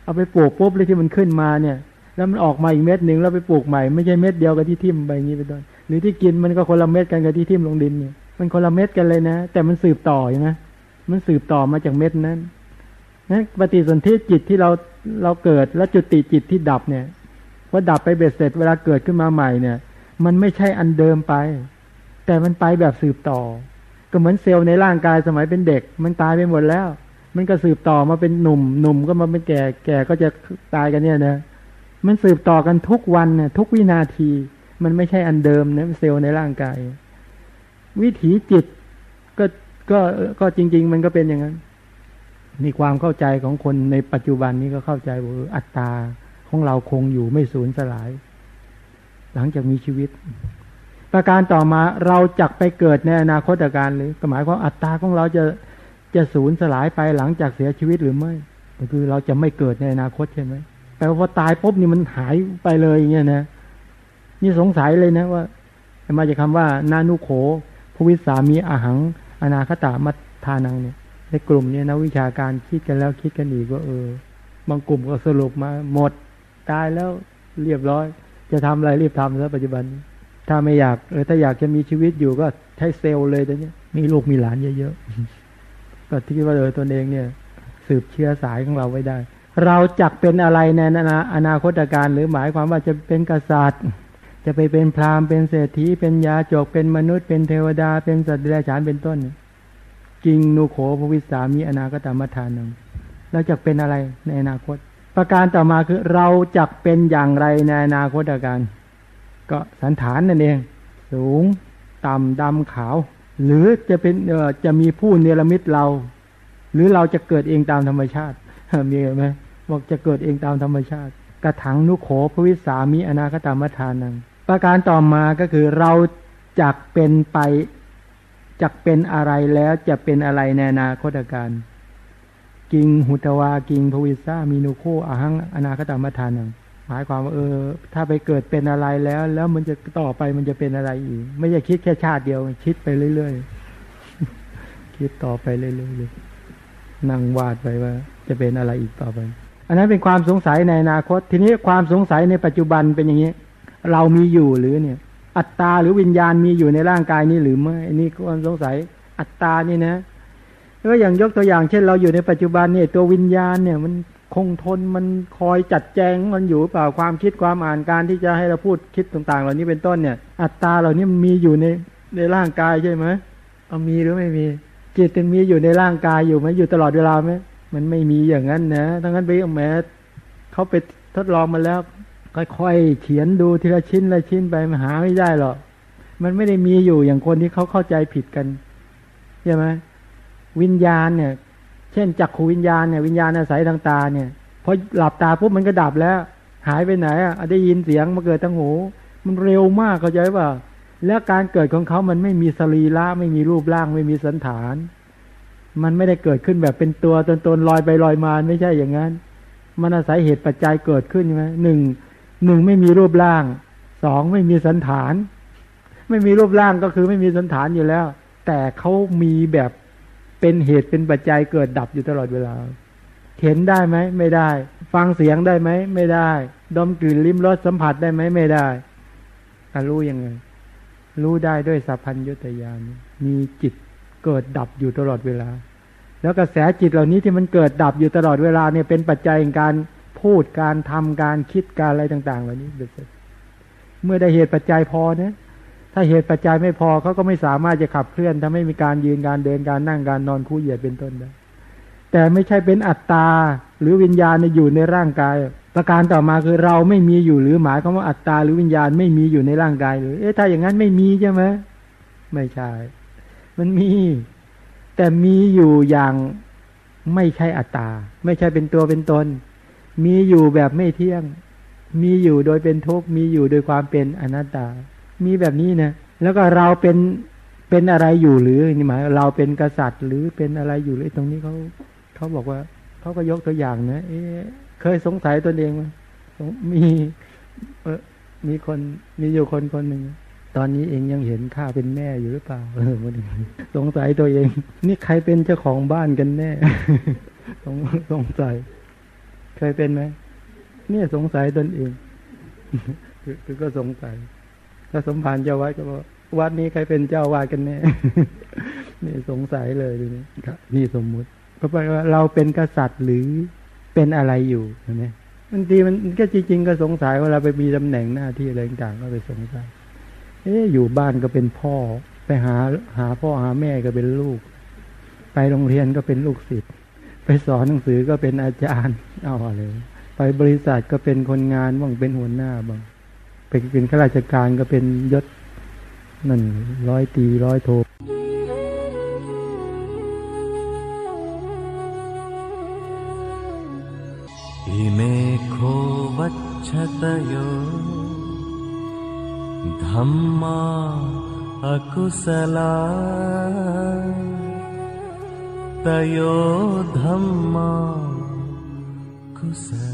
เอาไปปลูกปุ๊บเลยที่มันขึ้นมาเนี่ย แล้วมันออกมาอีกเม็ดหนึ่งแล้วไปปลูกใหม่ไม่ใช่เม็ดเดียวกับที่ทิ่มไปอย่างนี้เป็นต้นหรือที่กินมันก็คนละเม็ดกันกับที่ทิ่มลงดินเนี่ยมันคนละเม็ดกันเลยนะ แต่มันสืบต่อใช่ไหมมันสืบต่อมาจากเม็ดนั้นนั้นปฏิสนธิจิตที่เราเราเกิดและจุติจิตที่ดับเนี่ย พอดับไปเบ็ดเสร็จเวลาเกิดขึ้นมาใหม่เนี่ย มันไม่ใช่อันเดิมไป แต่มันไปแบบสืบต่อ ก็เหมือนเซลล์ในร่างกายสมัยเป็นเด็ก มันตายไปหมดแล้ว มันก็สืบต่อมาเป็นหนุ่มหนุ่มก็มาเป็นแก่แก่ก็จะตายกันเนี่ยนะมันสืบต่อกันทุกวันเนะทุกวินาที มันไม่ใช่อันเดิมนะเซลล์ในร่างกาย วิถีจิตก็ก็ก็จริง ๆ มันก็เป็นอย่างนั้นมีความเข้าใจของคนในปัจจุบันนี้ก็เข้าใจว่าอัตตา ของเราคงอยู่ไม่สูญสลาย หลังจากมีชีวิต ประการต่อมาเราจักไปเกิดในอนาคตการหรือหมายความอัตตาของเราจะจะสูญสลายไปหลังจากเสียชีวิตหรือไม่ก็คือเราจะไม่เกิดในอนาคตใช่ไหมแปลว่าพอตายปุ๊บนี่มันหายไปเลยอย่างเงี้ยนะนี่สงสัยเลยนะว่ามาจากคาว่านานุโขภวิสามีอาหัง อนาคตามัทานังเนี่ย ในกลุ่มนี้นักวิชาการคิดกันแล้วคิดกันอีกว่าเออบางกลุ่มก็สรุปมาหมด ตายแล้วเรียบร้อย จะทำอะไรรีบทำซะปัจจุบัน ถ้าไม่อยากเออถ้าอยากจะมีชีวิตอยู่ก็ใช้เซลล์เลยตอนนี้มีลูกมีหลานเยอะๆก็ที่ว่าเออตนเองเนี่ย สืบเชื้อสายของเราไว้ได้ เราจักเป็นอะไรในอนาคตการหรือหมายความว่าจะเป็นกษัตริย์ จะไปเป็นพราหมณ์เป็นเศรษฐีเป็นยาจกเป็นมนุษย์ เป็นเทวดา เป็นสัตว์เดรัจฉานเป็นต้นจริงนุโขภวิสามีอนาคตามัทานังเราจะเป็นอะไรในอนาคต ประการต่อมาคือเราจะเป็นอย่างไรในอนาคตการก็สันฐานนั่นเอง สูง ต่ำดำขาว หรือจะเป็นเออจะมีผู้เนรมิตเรา หรือเราจะเกิดเองตามธรรมชาติมีไหมบอกจะเกิดเองตามธรรมชาติ กระถังนุโขภวิสามีอนาคตามัทานังประการต่อมาก็คือเราจักเป็นไปจักเป็นอะไรแล้วจะเป็นอะไรในอนาคตการ กิงหุตวากิงภวิสามีนุโคอาหังอนาคตามทานังหมายความว่าเออ ถ้าไปเกิดเป็นอะไรแล้ว แล้วมันจะต่อไปมันจะเป็นอะไรอีก ไม่ใช่คิดแค่ชาติเดียว คิดไปเรื่อยๆคิดต่อไปเรื่อยๆนั่งวาดไปว่า จะเป็นอะไรอีกต่อไป อันนั้นเป็นความสงสัยในอนาคต ทีนี้ความสงสัยในปัจจุบันเป็นอย่างนี้ เรามีอยู่หรือเนี่ย อัตตาหรือวิญญาณมีอยู่ในร่างกายนี้หรือไม่อันนี้ก็สงสัยอัตตานี่นะ ก็อย่างยกตัวอย่างเช่นเราอยู่ในปัจจุบันเนี่ยตัววิญญาณเนี่ยมันคงทนมันคอยจัดแจงมันอยู่เปล่าความคิดความอ่านการที่จะให้เราพูดคิดต่างๆ เหล่านี้เป็นต้นเนี่ย อัตตาเหล่านี้มันมีอยู่ในในร่างกายใช่ไหมเอามีหรือไม่มีจิตมันมีอยู่ในร่างกายอยู่ไหมอยู่ตลอดเวลาไหมมันไม่มีอย่างนั้นนะทั้งนั้นไปแม้เขาไปทดลองมาแล้ว ค่อยๆเขียนดูทีละชิ้นละชิ้นไปมันหาไม่ได้หรอกมันไม่ได้มีอยู่อย่างคนที่เขาเข้าใจผิดกันใช่ไหม วิญญาณเนี่ย เช่นจักขูวิญญาณเนี่ยวิญญาณอาศัยทางตาเนี่ยพอหลับตาปุ๊บมันก็ดับแล้ว หายไปไหนอะได้ยินเสียงมาเกิดทั้งหู มันเร็วมากเข้าใจป่ะแล้วการเกิดของเขามันไม่มีสรีระไม่มีรูปร่างไม่มีสันฐาน มันไม่ได้เกิดขึ้นแบบเป็นตัวตนตนลอยไปลอยมาไม่ใช่อย่างนั้น มันอาศัยเหตุปัจจัยเกิดขึ้นใช่ไหมหนึ่งหนึ่งไม่มีรูปร่างสองไม่มีสันฐาน ไม่มีรูปร่างก็คือไม่มีสันฐานอยู่แล้ว แต่เขามีแบบ เป็นเหตุเป็นปัจจัยเกิดดับอยู่ตลอดเวลา เห็นได้ไหม ไม่ได้ ฟังเสียงได้ไหม ไม่ได้ ดมกลิ่นลิ้มรสสัมผัสได้ไหม ไม่ได้รู้ยังไง รู้ได้ด้วยสัพพัญญุตยานมีจิตเกิดดับอยู่ตลอดเวลา แล้วกระแสจิตเหล่านี้ที่มันเกิดดับอยู่ตลอดเวลาเนี่ยเป็นปัจจัยในการพูดการทำการคิดการอะไรต่าง ๆ เหล่านี้เ็เมื่อได้เหตุปัจจัยพอเนี่ย ถ้าเหตุปัจจัยไม่พอเขาก็ไม่สามารถจะขับเคลื่อนถ้าไม่มีการยืนการเดินการนั่งการนอนคู่เหยียดเป็นต้นได้แต่ไม่ใช่เป็นอัตตาหรือวิญญาณในอยู่ในร่างกาย ประการต่อมาคือเราไม่มีอยู่หรือหมายความว่าอัตตาหรือวิญญาณไม่มีอยู่ในร่างกายหรือเอ๊ะถ้าอย่างนั้นไม่มีใช่ไหมไม่ใช่ มันมี แต่มีอยู่อย่างไม่ใช่อัตตา ไม่ใช่เป็นตัวเป็นตน มีอยู่แบบไม่เที่ยง มีอยู่โดยเป็นทุกข์มีอยู่โดยความเป็นอนัตตา มีแบบนี้นะแล้วก็เราเป็นเป็นอะไรอยู่หรือนี่หมายเราเป็นกษัตริย์หรือเป็นอะไรอยู่หรือตรงนี้เขาเขาบอกว่าเขาก็ยกตัวอย่างนะเอ๊เคยสงสัยตัวเองไหมมีเออมีคนมีอยู่คนคนหนึ่งตอนนี้เองยังเห็นข้าเป็นแม่อยู่หรือเปล่าเออมันสงสัยตัวเอง นี่ใครเป็นเจ้าของบ้านกันแน่สงสงสัย เคยเป็นไหมเนี่ยสงสัยตนเองคือก็สงสัย ถ้าสมภารเจ้าวัดก็บอกวัดนี้ใครเป็นเจ้าวาดกันแน่นี่สงสัยเลยทีนี้ครับนี่สมมุติก็แปลว่าเราเป็นกษัตริย์หรือเป็นอะไรอยู่ใช่ไหมบางทีมันก็จริงๆก็สงสัยว่าเราไปมีตำแหน่งหน้าที่อะไรต่างๆก็ไปสงสัยเอ๊ะอยู่บ้านก็เป็นพ่อ ไปหาหาพ่อหาแม่ก็เป็นลูก ไปโรงเรียนก็เป็นลูกศิษย์ไปสอนหนังสือก็เป็นอาจารย์เอาอะไรไปบริษัทก็เป็นคนงานบ้างเป็นหัวหน้าบ้าง ไปเป็นข้าราชการก็เป็นยศนั่นร้อยตีร้อยโทอิเมโควัชตโยธัมมาอกุสลาตโยธัมมากุสล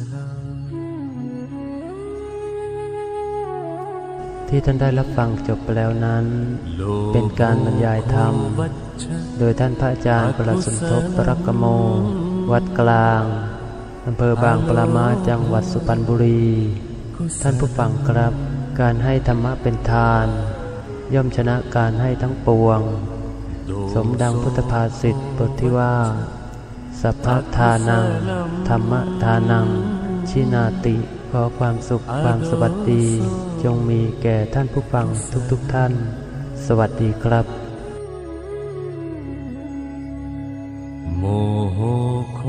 ที่ท่านได้รับฟังจบไปแล้วนั้น เป็นการบรรยายธรรม โดยท่านพระอาจารย์ประหลัดสมทบปรักกโม วัดกลางอำเภอบางปรามาจังหวัดสุพรรณบุรี ท่านผู้ฟังครับ การให้ธรรมะเป็นทาน ย่อมชนะการให้ทั้งปวง สมดังพุทธภาษิตบทที่ว่า สัพพทานัง ธรรมทานัง ชินาติ ขอความสุขความสวัสดี จงมีแก่ท่านผู้ฟังทุกๆทท่าน สวัสดีครับ โมโหโค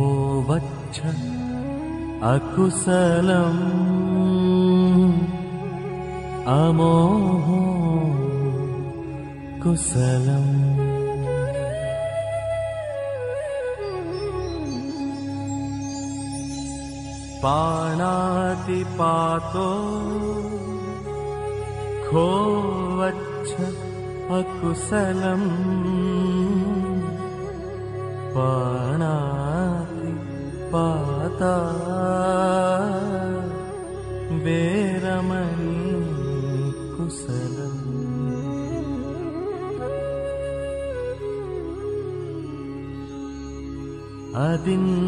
วัชชะอกุสลัมอโมโหกุสลัม पाणातिपातो खो वच्छ अकुशलम्। पाणाति पाता। वेरमणि कुशलम्। अदिन्नादानम्।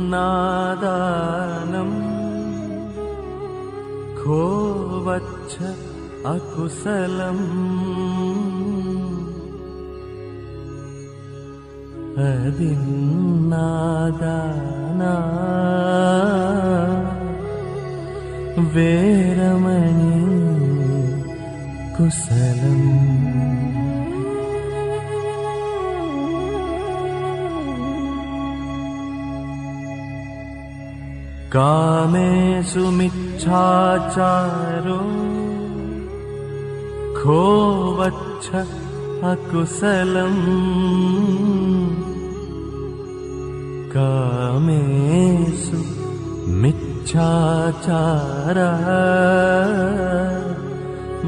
खो वच्छ अकुशलम्। अदिन्नादाना। वेरमणि कुशलम्। कामेषु मिच्छाचारो खो वच्छ अकुशलम्। कामेषु मिच्छाचारः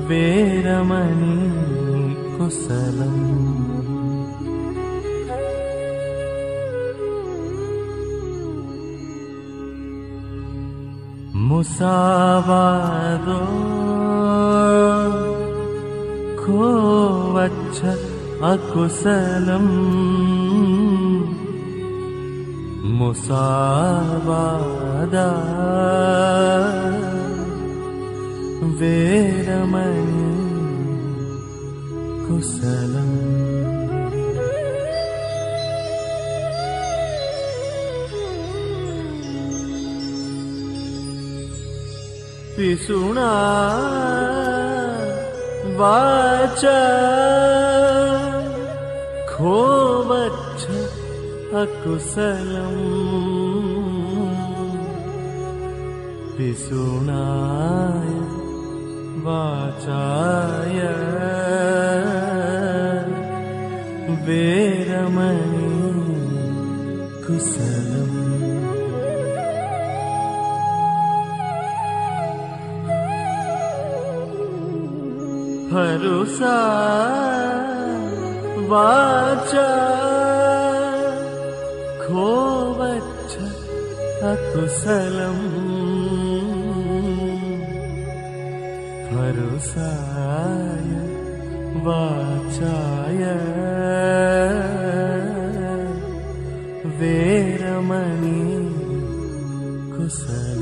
वेरमणि कुशलम् मुसावादो वच्छ अकुशलम्। मुसावादा। वेरमणि कुशलम्। पिसुणा खोवच्छ अकुशलम् पिसुणाय वाचाय। वेरमणि कुशल मनसा वाचा खोवच्छ अकुशलम्। वाचवच्छरुष वाचाय। वेरमणि कुशल।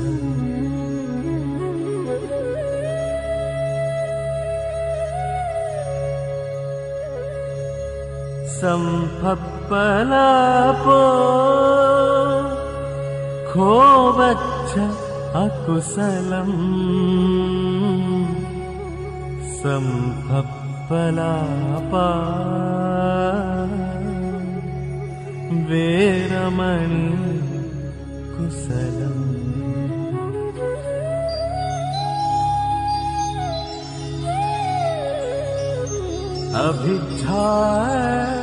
सम्भप्पलापो खोवच्छ अकुशलम्। सम्भप्पलापा वेरमणि कुशलम्। अभिच्छा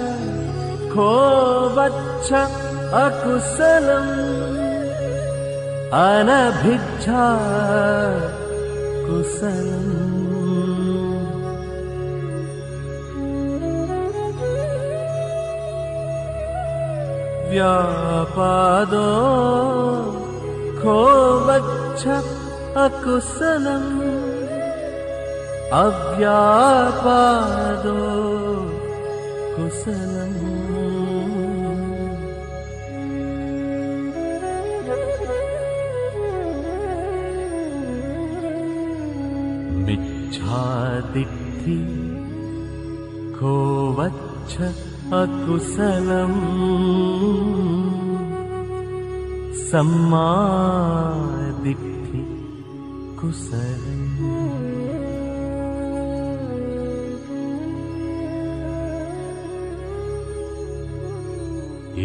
अकुशलम् अनभिक्ष कुशलम्। व्यापादो खो वक्ष अकुशलम् अव्यापादो कुशलम् को वच्छ अकुशलम् सम्मादि कुशलम्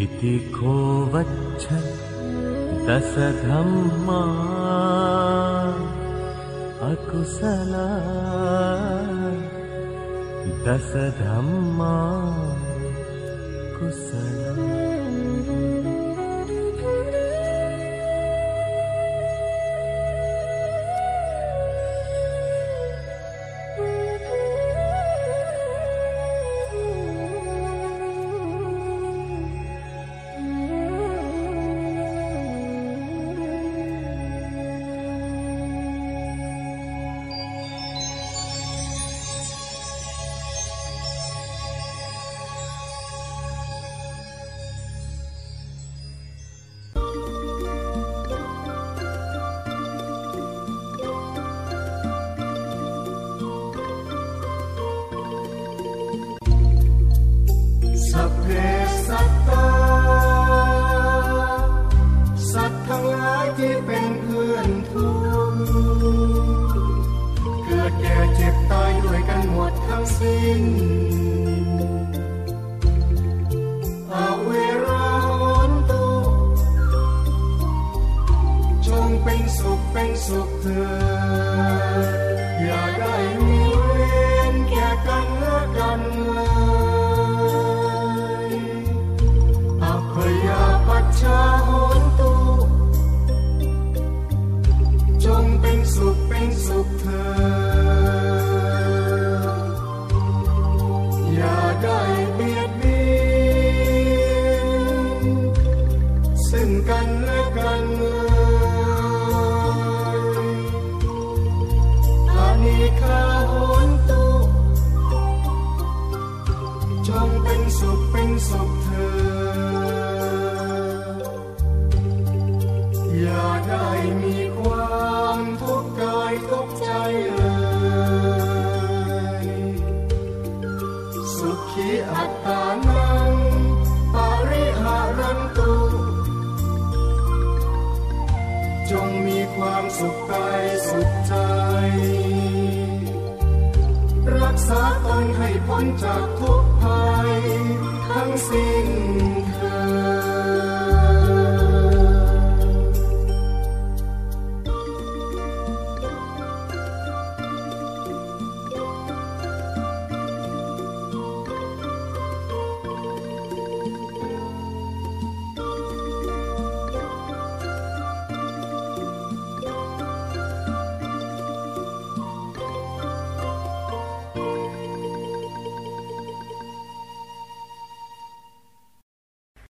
इति को वच्छ दशधम् अकुशला। दशधम्मा कुशल।